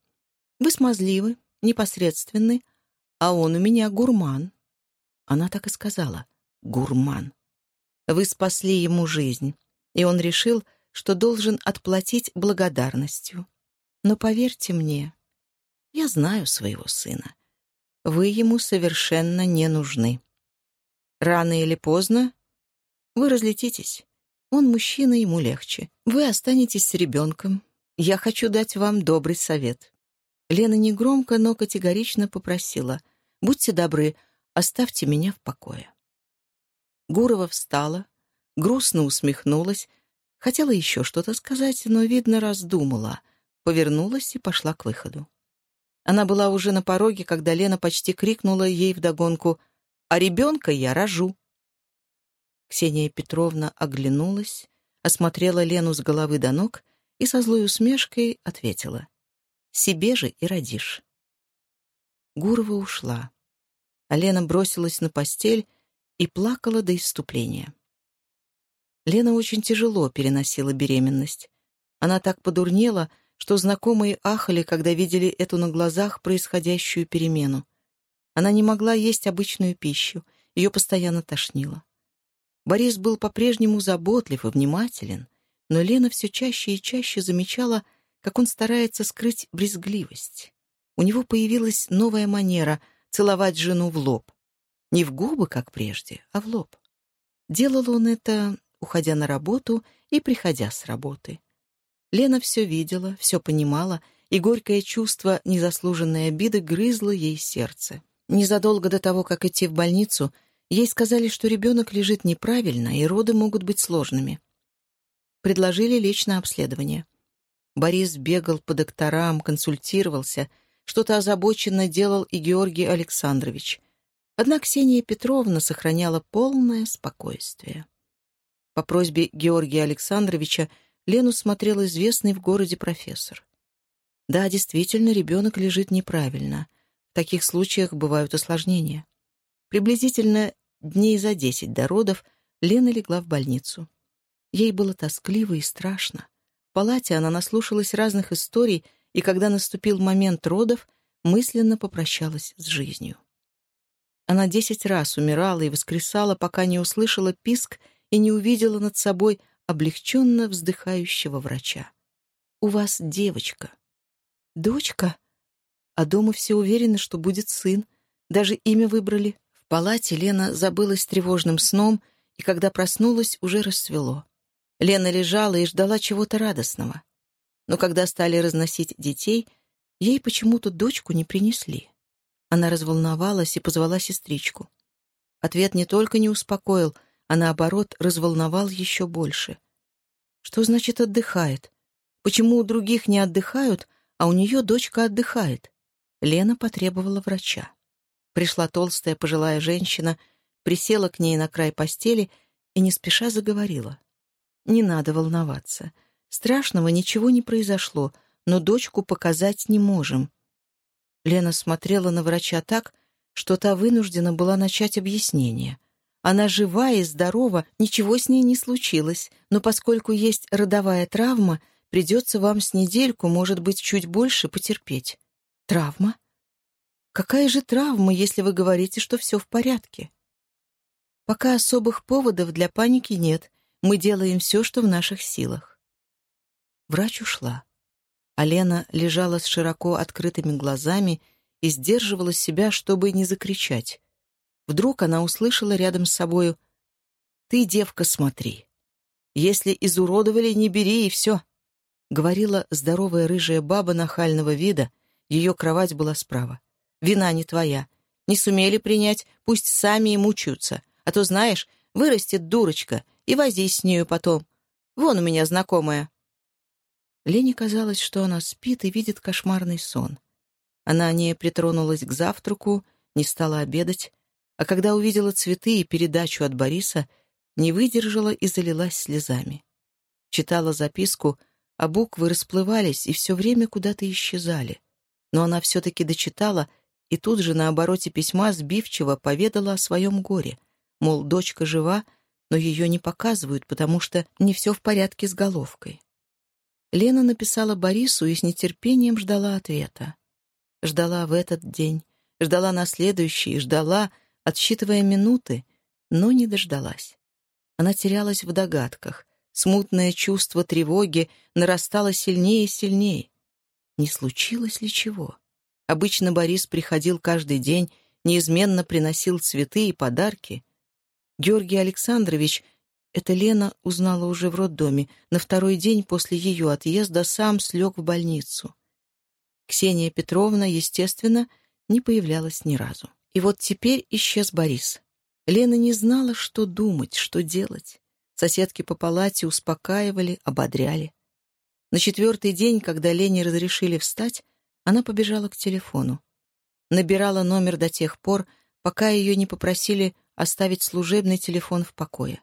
Вы смазливы, непосредственны, а он у меня гурман. Она так и сказала. Гурман. Вы спасли ему жизнь, и он решил, что должен отплатить благодарностью. Но поверьте мне, Я знаю своего сына. Вы ему совершенно не нужны. Рано или поздно вы разлетитесь. Он мужчина, ему легче. Вы останетесь с ребенком. Я хочу дать вам добрый совет». Лена негромко, но категорично попросила. «Будьте добры, оставьте меня в покое». Гурова встала, грустно усмехнулась, хотела еще что-то сказать, но, видно, раздумала, повернулась и пошла к выходу. Она была уже на пороге, когда Лена почти крикнула ей вдогонку «А ребенка я рожу». Ксения Петровна оглянулась, осмотрела Лену с головы до ног и со злой усмешкой ответила «Себе же и родишь». Гурова ушла, а Лена бросилась на постель и плакала до исступления. Лена очень тяжело переносила беременность. Она так подурнела, что знакомые ахали, когда видели эту на глазах происходящую перемену. Она не могла есть обычную пищу, ее постоянно тошнило. Борис был по-прежнему заботлив и внимателен, но Лена все чаще и чаще замечала, как он старается скрыть брезгливость. У него появилась новая манера целовать жену в лоб. Не в губы, как прежде, а в лоб. Делал он это, уходя на работу и приходя с работы. Лена все видела, все понимала, и горькое чувство незаслуженной обиды грызло ей сердце. Незадолго до того, как идти в больницу, Ей сказали, что ребенок лежит неправильно, и роды могут быть сложными. Предложили лечь на обследование. Борис бегал по докторам, консультировался, что-то озабоченно делал и Георгий Александрович. Однако Ксения Петровна сохраняла полное спокойствие. По просьбе Георгия Александровича Лену смотрел известный в городе профессор. Да, действительно, ребенок лежит неправильно. В таких случаях бывают осложнения. Приблизительно Дней за десять до родов Лена легла в больницу. Ей было тоскливо и страшно. В палате она наслушалась разных историй, и когда наступил момент родов, мысленно попрощалась с жизнью. Она десять раз умирала и воскресала, пока не услышала писк и не увидела над собой облегченно вздыхающего врача. «У вас девочка». «Дочка?» А дома все уверены, что будет сын. Даже имя выбрали палате Лена забылась тревожным сном, и когда проснулась, уже расцвело. Лена лежала и ждала чего-то радостного. Но когда стали разносить детей, ей почему-то дочку не принесли. Она разволновалась и позвала сестричку. Ответ не только не успокоил, а наоборот разволновал еще больше. Что значит отдыхает? Почему у других не отдыхают, а у нее дочка отдыхает? Лена потребовала врача. Пришла толстая пожилая женщина, присела к ней на край постели и не спеша заговорила. «Не надо волноваться. Страшного ничего не произошло, но дочку показать не можем». Лена смотрела на врача так, что та вынуждена была начать объяснение. Она жива и здорова, ничего с ней не случилось, но поскольку есть родовая травма, придется вам с недельку, может быть, чуть больше потерпеть. Травма? Какая же травма, если вы говорите, что все в порядке? Пока особых поводов для паники нет. Мы делаем все, что в наших силах. Врач ушла. А Лена лежала с широко открытыми глазами и сдерживала себя, чтобы не закричать. Вдруг она услышала рядом с собою «Ты, девка, смотри. Если изуродовали, не бери, и все», — говорила здоровая рыжая баба нахального вида, ее кровать была справа. Вина не твоя. Не сумели принять, пусть сами и мучаются. А то, знаешь, вырастет дурочка, и возись с нею потом. Вон у меня знакомая». Лене казалось, что она спит и видит кошмарный сон. Она не притронулась к завтраку, не стала обедать, а когда увидела цветы и передачу от Бориса, не выдержала и залилась слезами. Читала записку, а буквы расплывались и все время куда-то исчезали. Но она все-таки дочитала — и тут же на обороте письма сбивчиво поведала о своем горе, мол, дочка жива, но ее не показывают, потому что не все в порядке с головкой. Лена написала Борису и с нетерпением ждала ответа. Ждала в этот день, ждала на следующий, ждала, отсчитывая минуты, но не дождалась. Она терялась в догадках. Смутное чувство тревоги нарастало сильнее и сильнее. Не случилось ли чего? Обычно Борис приходил каждый день, неизменно приносил цветы и подарки. Георгий Александрович, это Лена узнала уже в роддоме, на второй день после ее отъезда сам слег в больницу. Ксения Петровна, естественно, не появлялась ни разу. И вот теперь исчез Борис. Лена не знала, что думать, что делать. Соседки по палате успокаивали, ободряли. На четвертый день, когда Лене разрешили встать, она побежала к телефону. Набирала номер до тех пор, пока ее не попросили оставить служебный телефон в покое.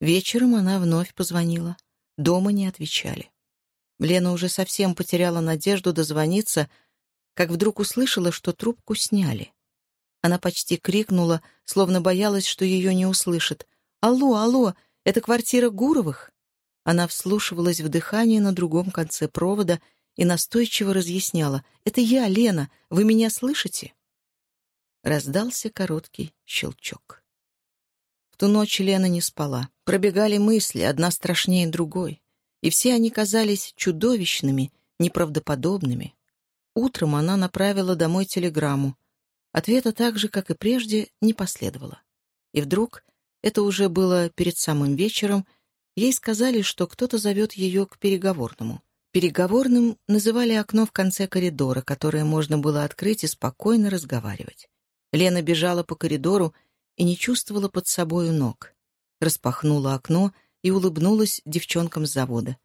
Вечером она вновь позвонила. Дома не отвечали. Лена уже совсем потеряла надежду дозвониться, как вдруг услышала, что трубку сняли. Она почти крикнула, словно боялась, что ее не услышат. «Алло, алло, это квартира Гуровых?» Она вслушивалась в дыхание на другом конце провода и настойчиво разъясняла. «Это я, Лена. Вы меня слышите?» Раздался короткий щелчок. В ту ночь Лена не спала. Пробегали мысли, одна страшнее другой. И все они казались чудовищными, неправдоподобными. Утром она направила домой телеграмму. Ответа так же, как и прежде, не последовало. И вдруг, это уже было перед самым вечером, ей сказали, что кто-то зовет ее к переговорному. Переговорным называли окно в конце коридора, которое можно было открыть и спокойно разговаривать. Лена бежала по коридору и не чувствовала под собою ног. Распахнула окно и улыбнулась девчонкам с завода.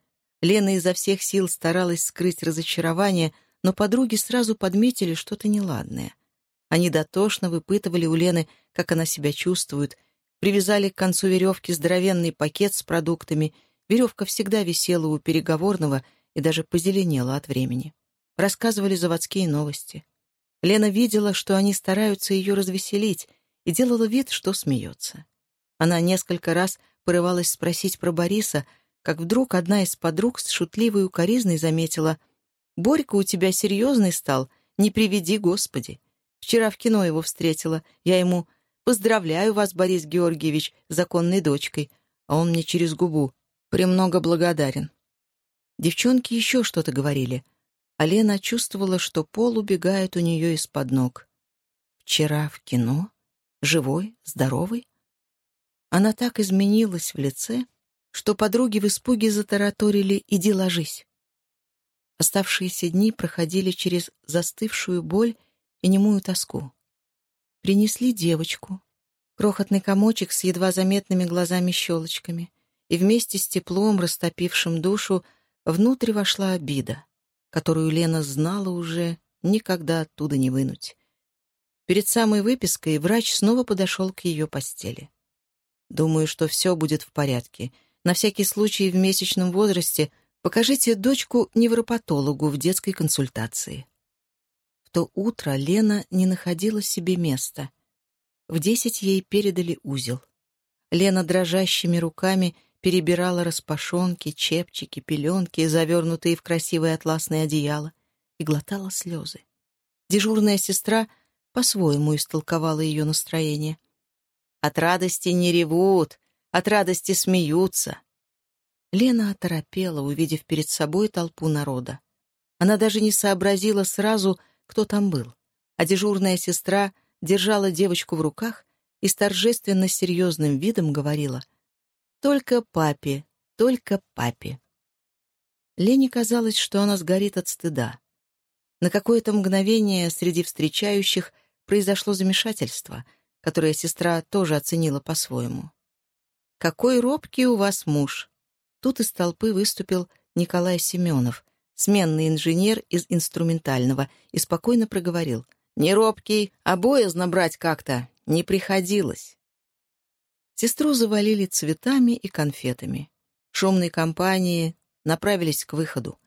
Лена изо всех сил старалась скрыть разочарование, но подруги сразу подметили что-то неладное. Они дотошно выпытывали у Лены, как она себя чувствует, привязали к концу веревки здоровенный пакет с продуктами, веревка всегда висела у переговорного и даже позеленела от времени. Рассказывали заводские новости. Лена видела, что они стараются ее развеселить, и делала вид, что смеется. Она несколько раз порывалась спросить про Бориса, как вдруг одна из подруг с шутливой укоризной заметила «Борька у тебя серьезный стал, не приведи, Господи. Вчера в кино его встретила, я ему «Поздравляю вас, Борис Георгиевич, законной дочкой», а он мне через губу «Премного благодарен». Девчонки еще что-то говорили, а Лена чувствовала, что пол убегает у нее из-под ног. «Вчера в кино?» Живой? Здоровый? Она так изменилась в лице, что подруги в испуге затараторили «иди ложись». Оставшиеся дни проходили через застывшую боль и немую тоску. Принесли девочку, крохотный комочек с едва заметными глазами-щелочками, и вместе с теплом, растопившим душу, внутрь вошла обида, которую Лена знала уже никогда оттуда не вынуть. Перед самой выпиской врач снова подошел к ее постели. «Думаю, что все будет в порядке. На всякий случай в месячном возрасте покажите дочку невропатологу в детской консультации». В то утро Лена не находила себе места. В десять ей передали узел. Лена дрожащими руками перебирала распашонки, чепчики, пеленки, завернутые в красивое атласное одеяло, и глотала слезы. Дежурная сестра — по-своему истолковала ее настроение. «От радости не ревут, от радости смеются». Лена оторопела, увидев перед собой толпу народа. Она даже не сообразила сразу, кто там был, а дежурная сестра держала девочку в руках и с торжественно серьезным видом говорила «Только папе, только папе». Лене казалось, что она сгорит от стыда. На какое-то мгновение среди встречающих произошло замешательство, которое сестра тоже оценила по-своему. «Какой робкий у вас муж!» Тут из толпы выступил Николай Семенов, сменный инженер из инструментального, и спокойно проговорил. «Не робкий, а боязно брать как-то не приходилось». Сестру завалили цветами и конфетами. Шумные компании направились к выходу.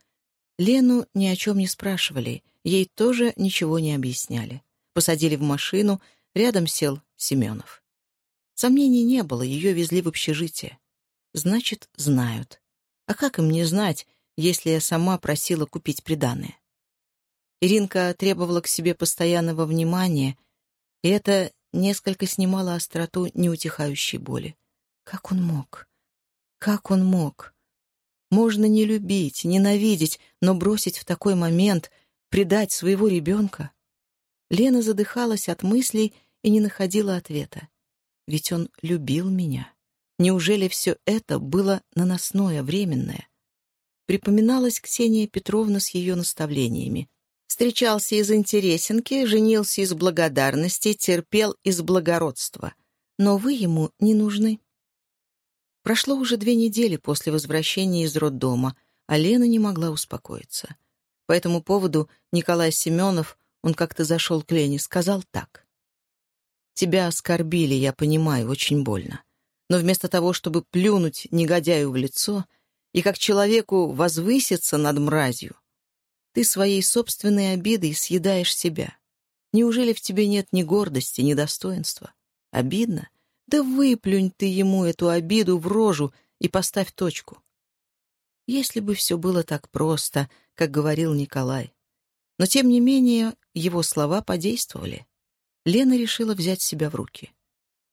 Лену ни о чем не спрашивали, ей тоже ничего не объясняли. Посадили в машину, рядом сел Семенов. Сомнений не было, ее везли в общежитие. Значит, знают. А как им не знать, если я сама просила купить приданое? Иринка требовала к себе постоянного внимания, и это несколько снимало остроту неутихающей боли. Как он мог? Как он мог? Можно не любить, ненавидеть, но бросить в такой момент, предать своего ребенка? Лена задыхалась от мыслей и не находила ответа. Ведь он любил меня. Неужели все это было наносное, временное? Припоминалась Ксения Петровна с ее наставлениями. Встречался из интересенки, женился из благодарности, терпел из благородства. Но вы ему не нужны. Прошло уже две недели после возвращения из роддома, а Лена не могла успокоиться. По этому поводу Николай Семенов, он как-то зашел к Лене, сказал так. «Тебя оскорбили, я понимаю, очень больно. Но вместо того, чтобы плюнуть негодяю в лицо и как человеку возвыситься над мразью, ты своей собственной обидой съедаешь себя. Неужели в тебе нет ни гордости, ни достоинства? Обидно? Да выплюнь ты ему эту обиду в рожу и поставь точку. Если бы все было так просто, как говорил Николай. Но, тем не менее, его слова подействовали. Лена решила взять себя в руки.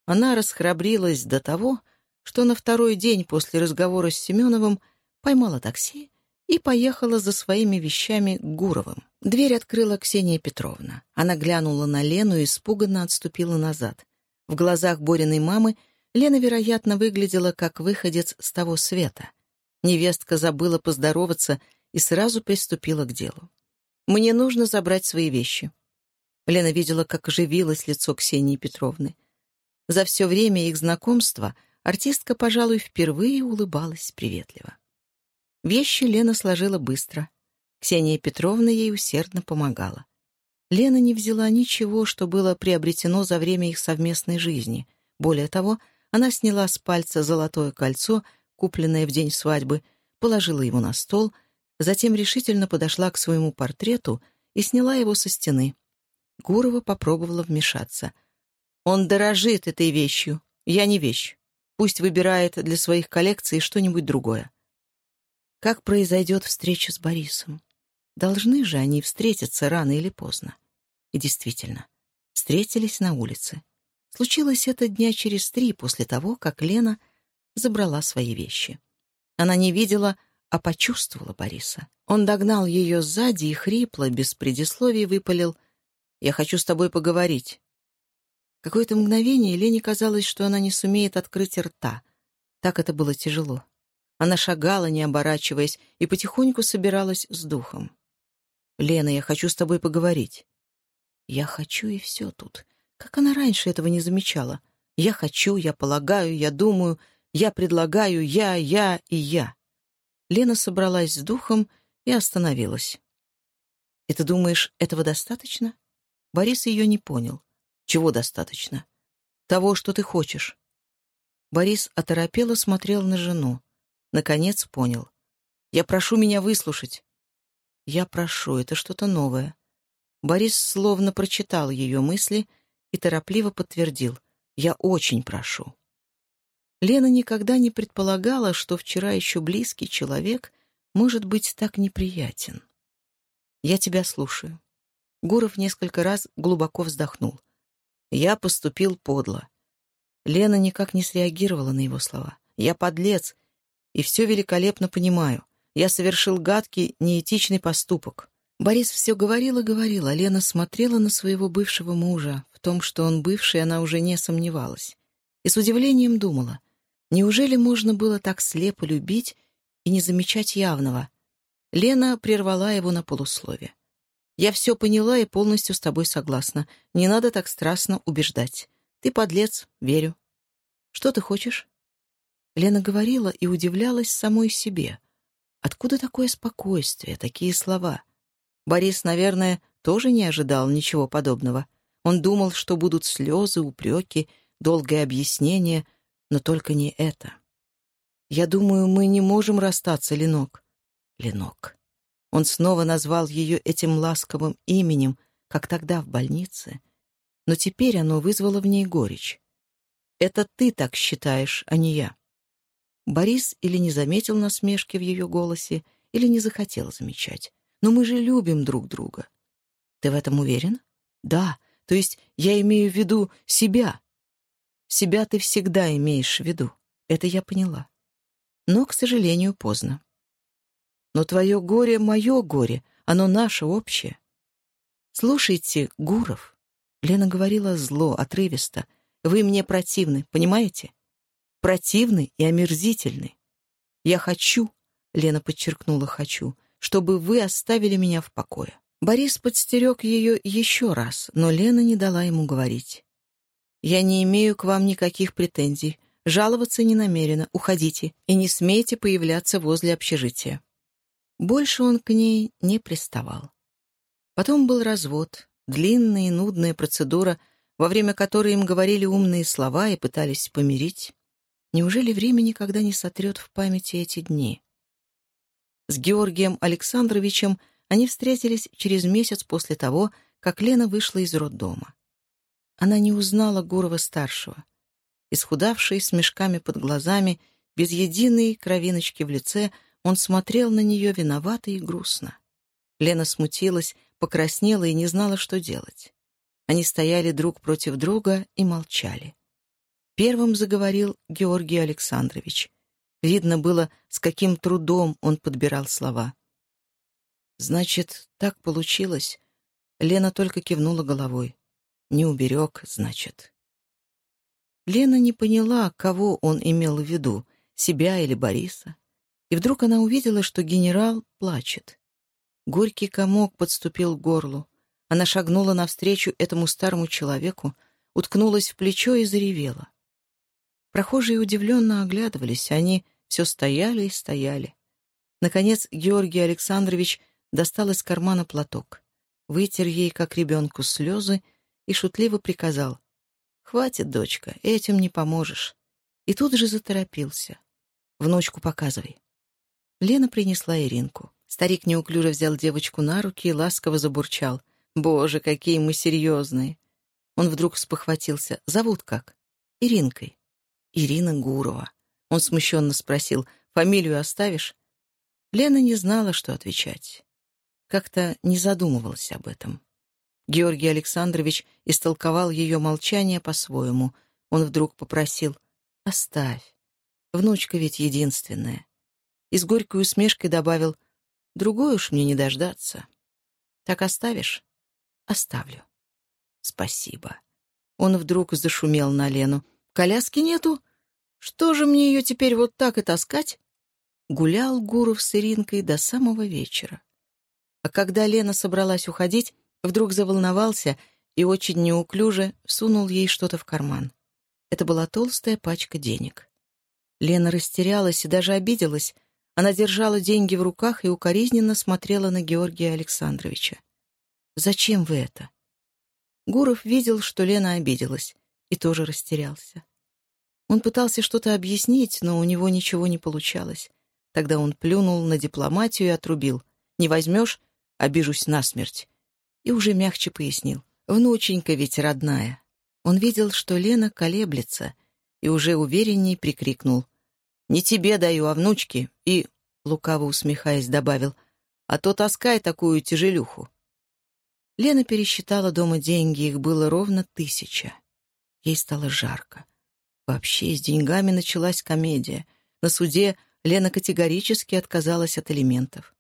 Она расхрабрилась до того, что на второй день после разговора с Семеновым поймала такси и поехала за своими вещами к Гуровым. Дверь открыла Ксения Петровна. Она глянула на Лену и испуганно отступила назад. В глазах Бориной мамы Лена, вероятно, выглядела как выходец с того света. Невестка забыла поздороваться и сразу приступила к делу. «Мне нужно забрать свои вещи». Лена видела, как оживилось лицо Ксении Петровны. За все время их знакомства артистка, пожалуй, впервые улыбалась приветливо. Вещи Лена сложила быстро. Ксения Петровна ей усердно помогала. Лена не взяла ничего, что было приобретено за время их совместной жизни. Более того, она сняла с пальца золотое кольцо, купленное в день свадьбы, положила его на стол, затем решительно подошла к своему портрету и сняла его со стены. Гурова попробовала вмешаться. «Он дорожит этой вещью. Я не вещь. Пусть выбирает для своих коллекций что-нибудь другое». Как произойдет встреча с Борисом? Должны же они встретиться рано или поздно. И действительно, встретились на улице. Случилось это дня через три после того, как Лена забрала свои вещи. Она не видела, а почувствовала Бориса. Он догнал ее сзади и хрипло, без предисловий выпалил «Я хочу с тобой поговорить». Какое-то мгновение Лене казалось, что она не сумеет открыть рта. Так это было тяжело. Она шагала, не оборачиваясь, и потихоньку собиралась с духом. «Лена, я хочу с тобой поговорить». «Я хочу, и все тут. Как она раньше этого не замечала? Я хочу, я полагаю, я думаю, я предлагаю, я, я и я». Лена собралась с духом и остановилась. «И ты думаешь, этого достаточно?» Борис ее не понял. «Чего достаточно?» «Того, что ты хочешь». Борис оторопело смотрел на жену. Наконец понял. «Я прошу меня выслушать. «Я прошу, это что-то новое». Борис словно прочитал ее мысли и торопливо подтвердил. «Я очень прошу». Лена никогда не предполагала, что вчера еще близкий человек может быть так неприятен. «Я тебя слушаю». Гуров несколько раз глубоко вздохнул. «Я поступил подло». Лена никак не среагировала на его слова. «Я подлец, и все великолепно понимаю. Я совершил гадкий, неэтичный поступок. Борис все говорил и говорил, а Лена смотрела на своего бывшего мужа. В том, что он бывший, она уже не сомневалась. И с удивлением думала, неужели можно было так слепо любить и не замечать явного? Лена прервала его на полуслове. «Я все поняла и полностью с тобой согласна. Не надо так страстно убеждать. Ты подлец, верю. Что ты хочешь?» Лена говорила и удивлялась самой себе — Откуда такое спокойствие, такие слова? Борис, наверное, тоже не ожидал ничего подобного. Он думал, что будут слезы, упреки, долгое объяснение, но только не это. «Я думаю, мы не можем расстаться, Ленок». Ленок. Он снова назвал ее этим ласковым именем, как тогда в больнице, но теперь оно вызвало в ней горечь. «Это ты так считаешь, а не я». Борис или не заметил насмешки в ее голосе, или не захотел замечать. Но мы же любим друг друга. Ты в этом уверен? Да, то есть я имею в виду себя. Себя ты всегда имеешь в виду. Это я поняла. Но, к сожалению, поздно. Но твое горе — мое горе, оно наше общее. «Слушайте, Гуров», — Лена говорила зло, отрывисто, — «вы мне противны, понимаете? Противны и омерзительны. Я хочу, — Лена подчеркнула «хочу», — чтобы вы оставили меня в покое». Борис подстерег ее еще раз, но Лена не дала ему говорить. «Я не имею к вам никаких претензий. Жаловаться не намерена. Уходите и не смейте появляться возле общежития». Больше он к ней не приставал. Потом был развод, длинная и нудная процедура, во время которой им говорили умные слова и пытались помирить. Неужели время никогда не сотрет в памяти эти дни? С Георгием Александровичем они встретились через месяц после того, как Лена вышла из роддома. Она не узнала Гурова-старшего. Исхудавший, с мешками под глазами, без единой кровиночки в лице — он смотрел на нее виновато и грустно. Лена смутилась, покраснела и не знала, что делать. Они стояли друг против друга и молчали. Первым заговорил Георгий Александрович. Видно было, с каким трудом он подбирал слова. «Значит, так получилось?» Лена только кивнула головой. «Не уберег, значит». Лена не поняла, кого он имел в виду, себя или Бориса. И вдруг она увидела, что генерал плачет. Горький комок подступил к горлу. Она шагнула навстречу этому старому человеку, уткнулась в плечо и заревела. Прохожие удивленно оглядывались, они все стояли и стояли. Наконец Георгий Александрович достал из кармана платок, вытер ей, как ребенку, слезы и шутливо приказал. «Хватит, дочка, этим не поможешь». И тут же заторопился. «Внучку показывай». Лена принесла Иринку. Старик неуклюже взял девочку на руки и ласково забурчал. «Боже, какие мы серьезные!» Он вдруг спохватился. «Зовут как?» «Иринкой». «Ирина Гурова». Он смущенно спросил. «Фамилию оставишь?» Лена не знала, что отвечать. Как-то не задумывалась об этом. Георгий Александрович истолковал ее молчание по-своему. Он вдруг попросил «Оставь. Внучка ведь единственная и с горькой усмешкой добавил, «Другой уж мне не дождаться. Так оставишь?» «Оставлю». «Спасибо». Он вдруг зашумел на Лену. «Коляски нету? Что же мне ее теперь вот так и таскать?» Гулял Гуров с Иринкой до самого вечера. А когда Лена собралась уходить, вдруг заволновался и очень неуклюже сунул ей что-то в карман. Это была толстая пачка денег. Лена растерялась и даже обиделась, она держала деньги в руках и укоризненно смотрела на Георгия Александровича. «Зачем вы это?» Гуров видел, что Лена обиделась, и тоже растерялся. Он пытался что-то объяснить, но у него ничего не получалось. Тогда он плюнул на дипломатию и отрубил. «Не возьмешь? Обижусь насмерть». И уже мягче пояснил. «Внученька ведь родная». Он видел, что Лена колеблется, и уже уверенней прикрикнул. Не тебе даю, а внучке. И, лукаво усмехаясь, добавил, а то таскай такую тяжелюху. Лена пересчитала дома деньги, их было ровно тысяча. Ей стало жарко. Вообще, с деньгами началась комедия. На суде Лена категорически отказалась от элементов.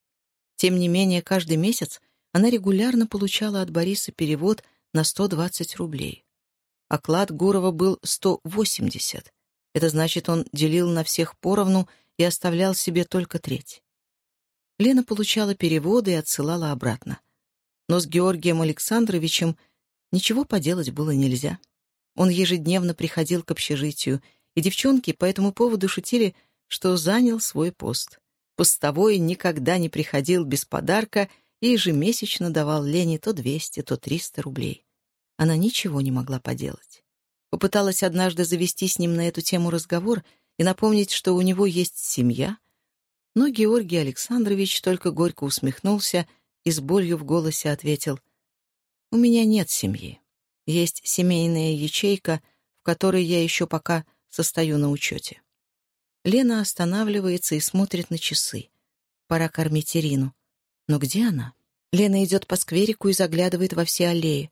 Тем не менее, каждый месяц она регулярно получала от Бориса перевод на 120 рублей. Оклад Гурова был 180, это значит, он делил на всех поровну и оставлял себе только треть. Лена получала переводы и отсылала обратно. Но с Георгием Александровичем ничего поделать было нельзя. Он ежедневно приходил к общежитию, и девчонки по этому поводу шутили, что занял свой пост. Постовой никогда не приходил без подарка и ежемесячно давал Лене то 200, то 300 рублей. Она ничего не могла поделать. Попыталась однажды завести с ним на эту тему разговор и напомнить, что у него есть семья, но Георгий Александрович только горько усмехнулся и с болью в голосе ответил, «У меня нет семьи. Есть семейная ячейка, в которой я еще пока состою на учете». Лена останавливается и смотрит на часы. Пора кормить Ирину. Но где она? Лена идет по скверику и заглядывает во все аллеи.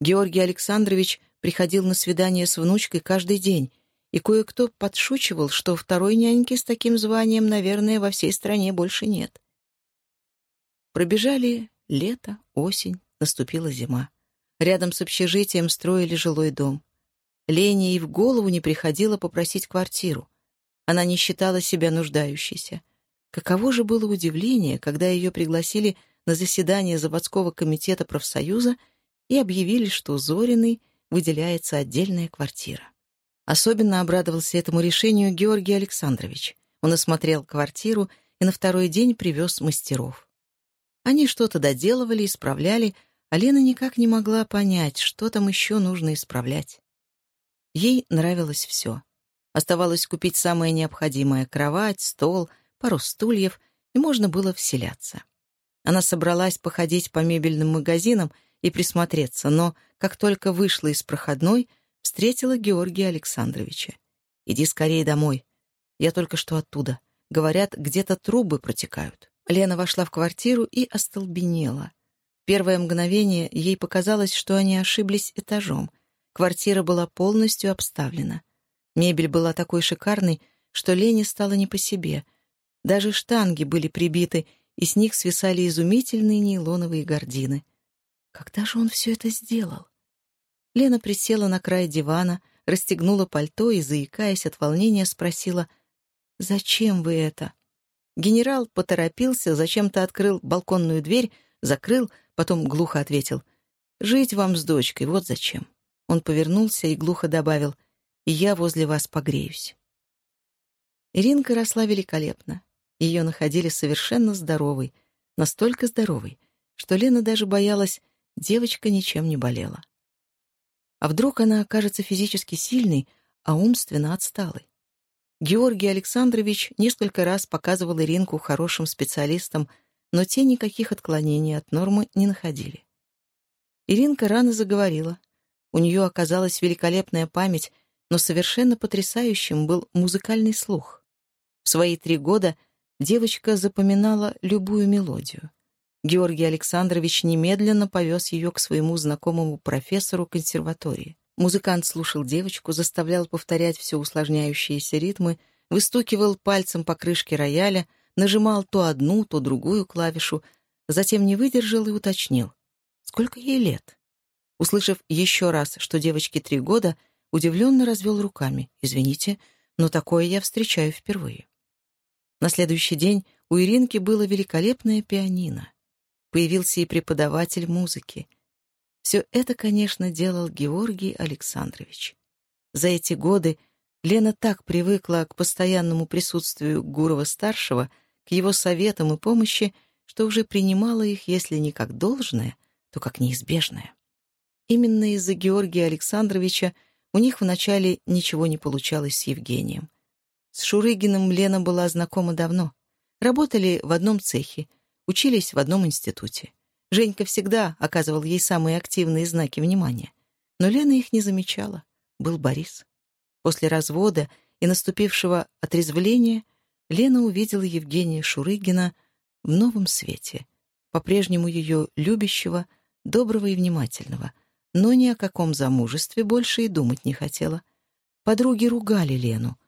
Георгий Александрович приходил на свидание с внучкой каждый день, и кое-кто подшучивал, что второй няньки с таким званием, наверное, во всей стране больше нет. Пробежали лето, осень, наступила зима. Рядом с общежитием строили жилой дом. Лене и в голову не приходило попросить квартиру. Она не считала себя нуждающейся. Каково же было удивление, когда ее пригласили на заседание заводского комитета профсоюза и объявили, что Зориной выделяется отдельная квартира. Особенно обрадовался этому решению Георгий Александрович. Он осмотрел квартиру и на второй день привез мастеров. Они что-то доделывали, исправляли, а Лена никак не могла понять, что там еще нужно исправлять. Ей нравилось все. Оставалось купить самое необходимое — кровать, стол, пару стульев, и можно было вселяться. Она собралась походить по мебельным магазинам и присмотреться, но, как только вышла из проходной, встретила Георгия Александровича. «Иди скорее домой. Я только что оттуда. Говорят, где-то трубы протекают». Лена вошла в квартиру и остолбенела. Первое мгновение ей показалось, что они ошиблись этажом. Квартира была полностью обставлена. Мебель была такой шикарной, что Лене стало не по себе. Даже штанги были прибиты, и с них свисали изумительные нейлоновые гардины. Когда же он все это сделал? Лена присела на край дивана, расстегнула пальто и, заикаясь от волнения, спросила, «Зачем вы это?» Генерал поторопился, зачем-то открыл балконную дверь, закрыл, потом глухо ответил, «Жить вам с дочкой, вот зачем». Он повернулся и глухо добавил, «И я возле вас погреюсь». Иринка росла великолепно. Ее находили совершенно здоровой, настолько здоровой, что Лена даже боялась, девочка ничем не болела. А вдруг она окажется физически сильной, а умственно отсталой? Георгий Александрович несколько раз показывал Иринку хорошим специалистам, но те никаких отклонений от нормы не находили. Иринка рано заговорила. У нее оказалась великолепная память, но совершенно потрясающим был музыкальный слух. В свои три года девочка запоминала любую мелодию. Георгий Александрович немедленно повез ее к своему знакомому профессору консерватории. Музыкант слушал девочку, заставлял повторять все усложняющиеся ритмы, выстукивал пальцем по крышке рояля, нажимал то одну, то другую клавишу, затем не выдержал и уточнил. Сколько ей лет? Услышав еще раз, что девочке три года, удивленно развел руками. «Извините, но такое я встречаю впервые». На следующий день у Иринки было великолепное пианино появился и преподаватель музыки. Все это, конечно, делал Георгий Александрович. За эти годы Лена так привыкла к постоянному присутствию Гурова-старшего, к его советам и помощи, что уже принимала их, если не как должное, то как неизбежное. Именно из-за Георгия Александровича у них вначале ничего не получалось с Евгением. С Шурыгиным Лена была знакома давно. Работали в одном цехе, Учились в одном институте. Женька всегда оказывал ей самые активные знаки внимания. Но Лена их не замечала. Был Борис. После развода и наступившего отрезвления Лена увидела Евгения Шурыгина в новом свете, по-прежнему ее любящего, доброго и внимательного, но ни о каком замужестве больше и думать не хотела. Подруги ругали Лену.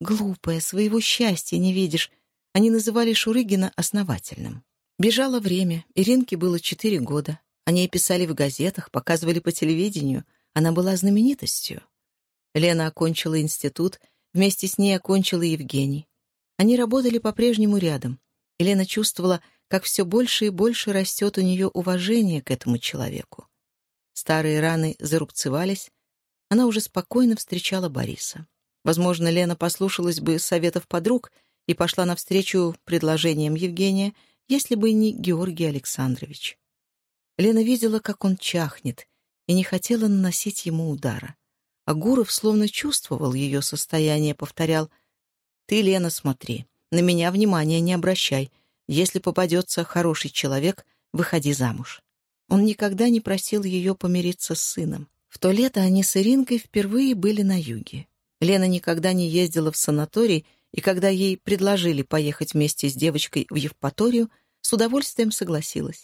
«Глупая, своего счастья не видишь». Они называли Шурыгина основательным. Бежало время, Иринке было четыре года. О ней писали в газетах, показывали по телевидению. Она была знаменитостью. Лена окончила институт, вместе с ней окончила Евгений. Они работали по-прежнему рядом. И Лена чувствовала, как все больше и больше растет у нее уважение к этому человеку. Старые раны зарубцевались, она уже спокойно встречала Бориса. Возможно, Лена послушалась бы советов подруг и пошла навстречу предложениям Евгения — если бы не Георгий Александрович. Лена видела, как он чахнет, и не хотела наносить ему удара. А Гуров словно чувствовал ее состояние, повторял «Ты, Лена, смотри, на меня внимания не обращай. Если попадется хороший человек, выходи замуж». Он никогда не просил ее помириться с сыном. В то лето они с Иринкой впервые были на юге. Лена никогда не ездила в санаторий и когда ей предложили поехать вместе с девочкой в Евпаторию, с удовольствием согласилась.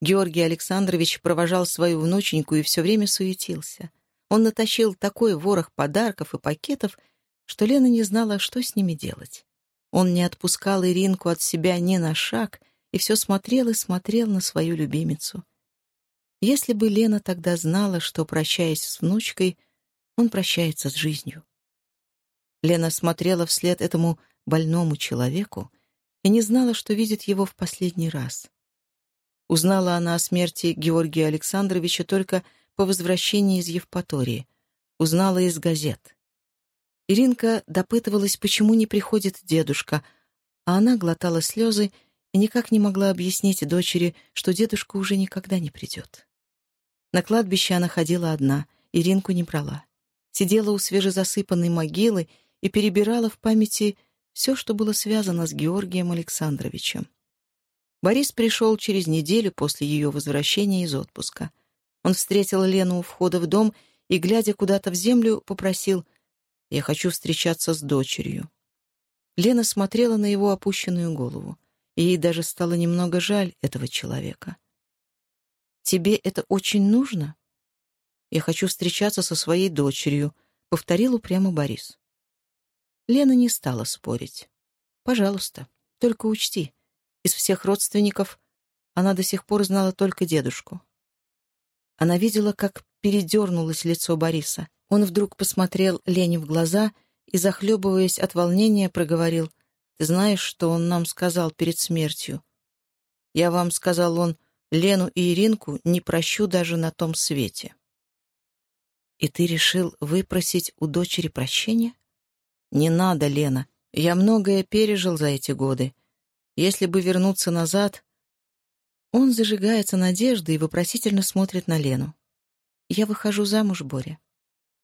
Георгий Александрович провожал свою внученьку и все время суетился. Он натащил такой ворох подарков и пакетов, что Лена не знала, что с ними делать. Он не отпускал Иринку от себя ни на шаг и все смотрел и смотрел на свою любимицу. Если бы Лена тогда знала, что, прощаясь с внучкой, он прощается с жизнью. Лена смотрела вслед этому больному человеку и не знала, что видит его в последний раз. Узнала она о смерти Георгия Александровича только по возвращении из Евпатории. Узнала из газет. Иринка допытывалась, почему не приходит дедушка, а она глотала слезы и никак не могла объяснить дочери, что дедушка уже никогда не придет. На кладбище она ходила одна, Иринку не брала. Сидела у свежезасыпанной могилы и перебирала в памяти все, что было связано с Георгием Александровичем. Борис пришел через неделю после ее возвращения из отпуска. Он встретил Лену у входа в дом и, глядя куда-то в землю, попросил «Я хочу встречаться с дочерью». Лена смотрела на его опущенную голову, ей даже стало немного жаль этого человека. «Тебе это очень нужно?» «Я хочу встречаться со своей дочерью», — повторил упрямо Борис. Лена не стала спорить. «Пожалуйста, только учти, из всех родственников она до сих пор знала только дедушку. Она видела, как передернулось лицо Бориса. Он вдруг посмотрел Лене в глаза и, захлебываясь от волнения, проговорил, «Ты знаешь, что он нам сказал перед смертью?» «Я вам, — сказал он, — Лену и Иринку не прощу даже на том свете». «И ты решил выпросить у дочери прощения?» «Не надо, Лена. Я многое пережил за эти годы. Если бы вернуться назад... Он зажигается надеждой и вопросительно смотрит на Лену. «Я выхожу замуж, Боря».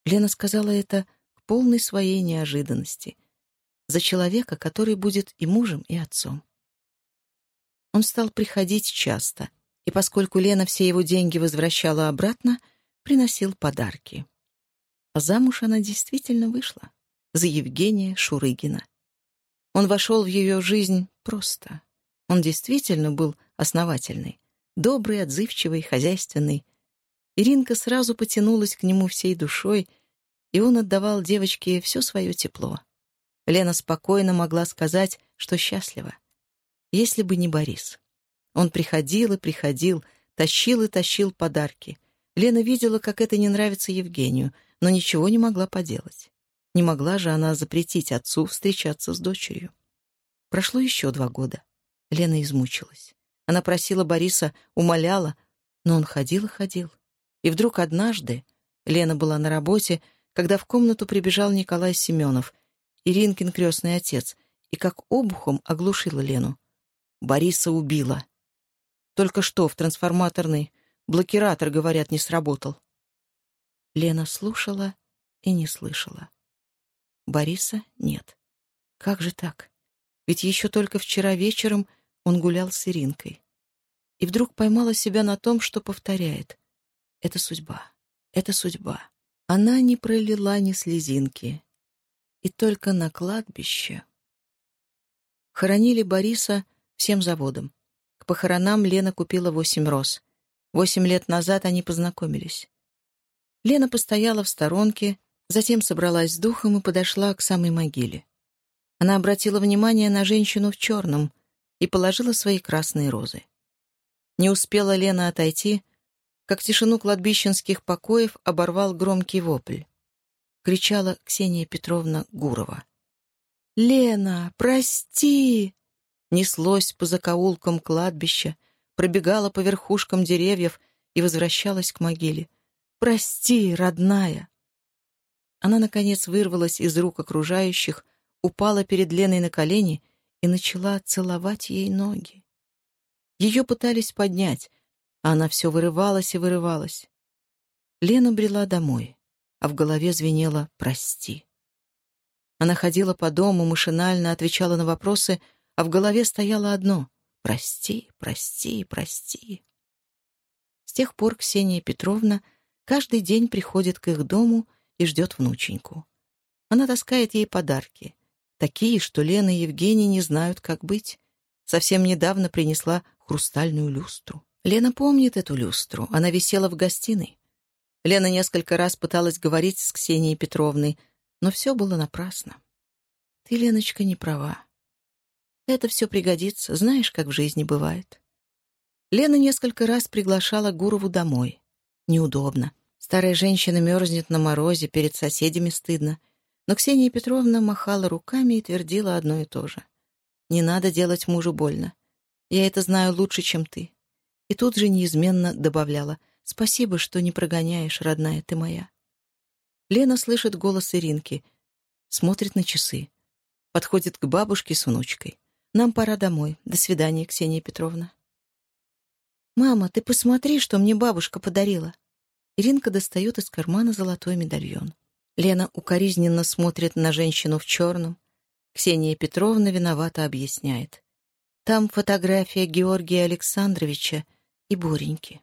Лена сказала это к полной своей неожиданности. За человека, который будет и мужем, и отцом. Он стал приходить часто, и поскольку Лена все его деньги возвращала обратно, приносил подарки. А замуж она действительно вышла. За Евгения Шурыгина. Он вошел в ее жизнь просто. Он действительно был основательный, добрый, отзывчивый, хозяйственный. Иринка сразу потянулась к нему всей душой, и он отдавал девочке все свое тепло. Лена спокойно могла сказать, что счастлива. Если бы не Борис. Он приходил и приходил, тащил и тащил подарки. Лена видела, как это не нравится Евгению, но ничего не могла поделать. Не могла же она запретить отцу встречаться с дочерью. Прошло еще два года. Лена измучилась. Она просила Бориса, умоляла, но он ходил и ходил. И вдруг однажды, Лена была на работе, когда в комнату прибежал Николай Семенов, Иринкин крестный отец, и как обухом оглушила Лену. Бориса убила. Только что в трансформаторный блокиратор, говорят, не сработал. Лена слушала и не слышала. Бориса нет. Как же так? Ведь еще только вчера вечером он гулял с Иринкой. И вдруг поймала себя на том, что повторяет. Это судьба. Это судьба. Она не пролила ни слезинки. И только на кладбище... Хоронили Бориса всем заводом. К похоронам Лена купила восемь роз. Восемь лет назад они познакомились. Лена постояла в сторонке, Затем собралась с духом и подошла к самой могиле. Она обратила внимание на женщину в черном и положила свои красные розы. Не успела Лена отойти, как тишину кладбищенских покоев оборвал громкий вопль. Кричала Ксения Петровна Гурова. «Лена, прости!» Неслось по закоулкам кладбища, пробегала по верхушкам деревьев и возвращалась к могиле. «Прости, родная!» Она, наконец, вырвалась из рук окружающих, упала перед Леной на колени и начала целовать ей ноги. Ее пытались поднять, она все вырывалась и вырывалась. Лена брела домой, а в голове звенело «прости». Она ходила по дому, машинально отвечала на вопросы, а в голове стояло одно — «прости, прости, прости». С тех пор Ксения Петровна каждый день приходит к их дому — и ждет внученьку. Она таскает ей подарки. Такие, что Лена и Евгений не знают, как быть. Совсем недавно принесла хрустальную люстру. Лена помнит эту люстру. Она висела в гостиной. Лена несколько раз пыталась говорить с Ксенией Петровной, но все было напрасно. Ты, Леночка, не права. Это все пригодится. Знаешь, как в жизни бывает. Лена несколько раз приглашала Гурову домой. Неудобно. Старая женщина мерзнет на морозе, перед соседями стыдно. Но Ксения Петровна махала руками и твердила одно и то же. «Не надо делать мужу больно. Я это знаю лучше, чем ты». И тут же неизменно добавляла «Спасибо, что не прогоняешь, родная ты моя». Лена слышит голос Иринки, смотрит на часы. Подходит к бабушке с внучкой. «Нам пора домой. До свидания, Ксения Петровна». «Мама, ты посмотри, что мне бабушка подарила». Иринка достает из кармана золотой медальон. Лена укоризненно смотрит на женщину в черном. Ксения Петровна виновато объясняет. Там фотография Георгия Александровича и Бореньки.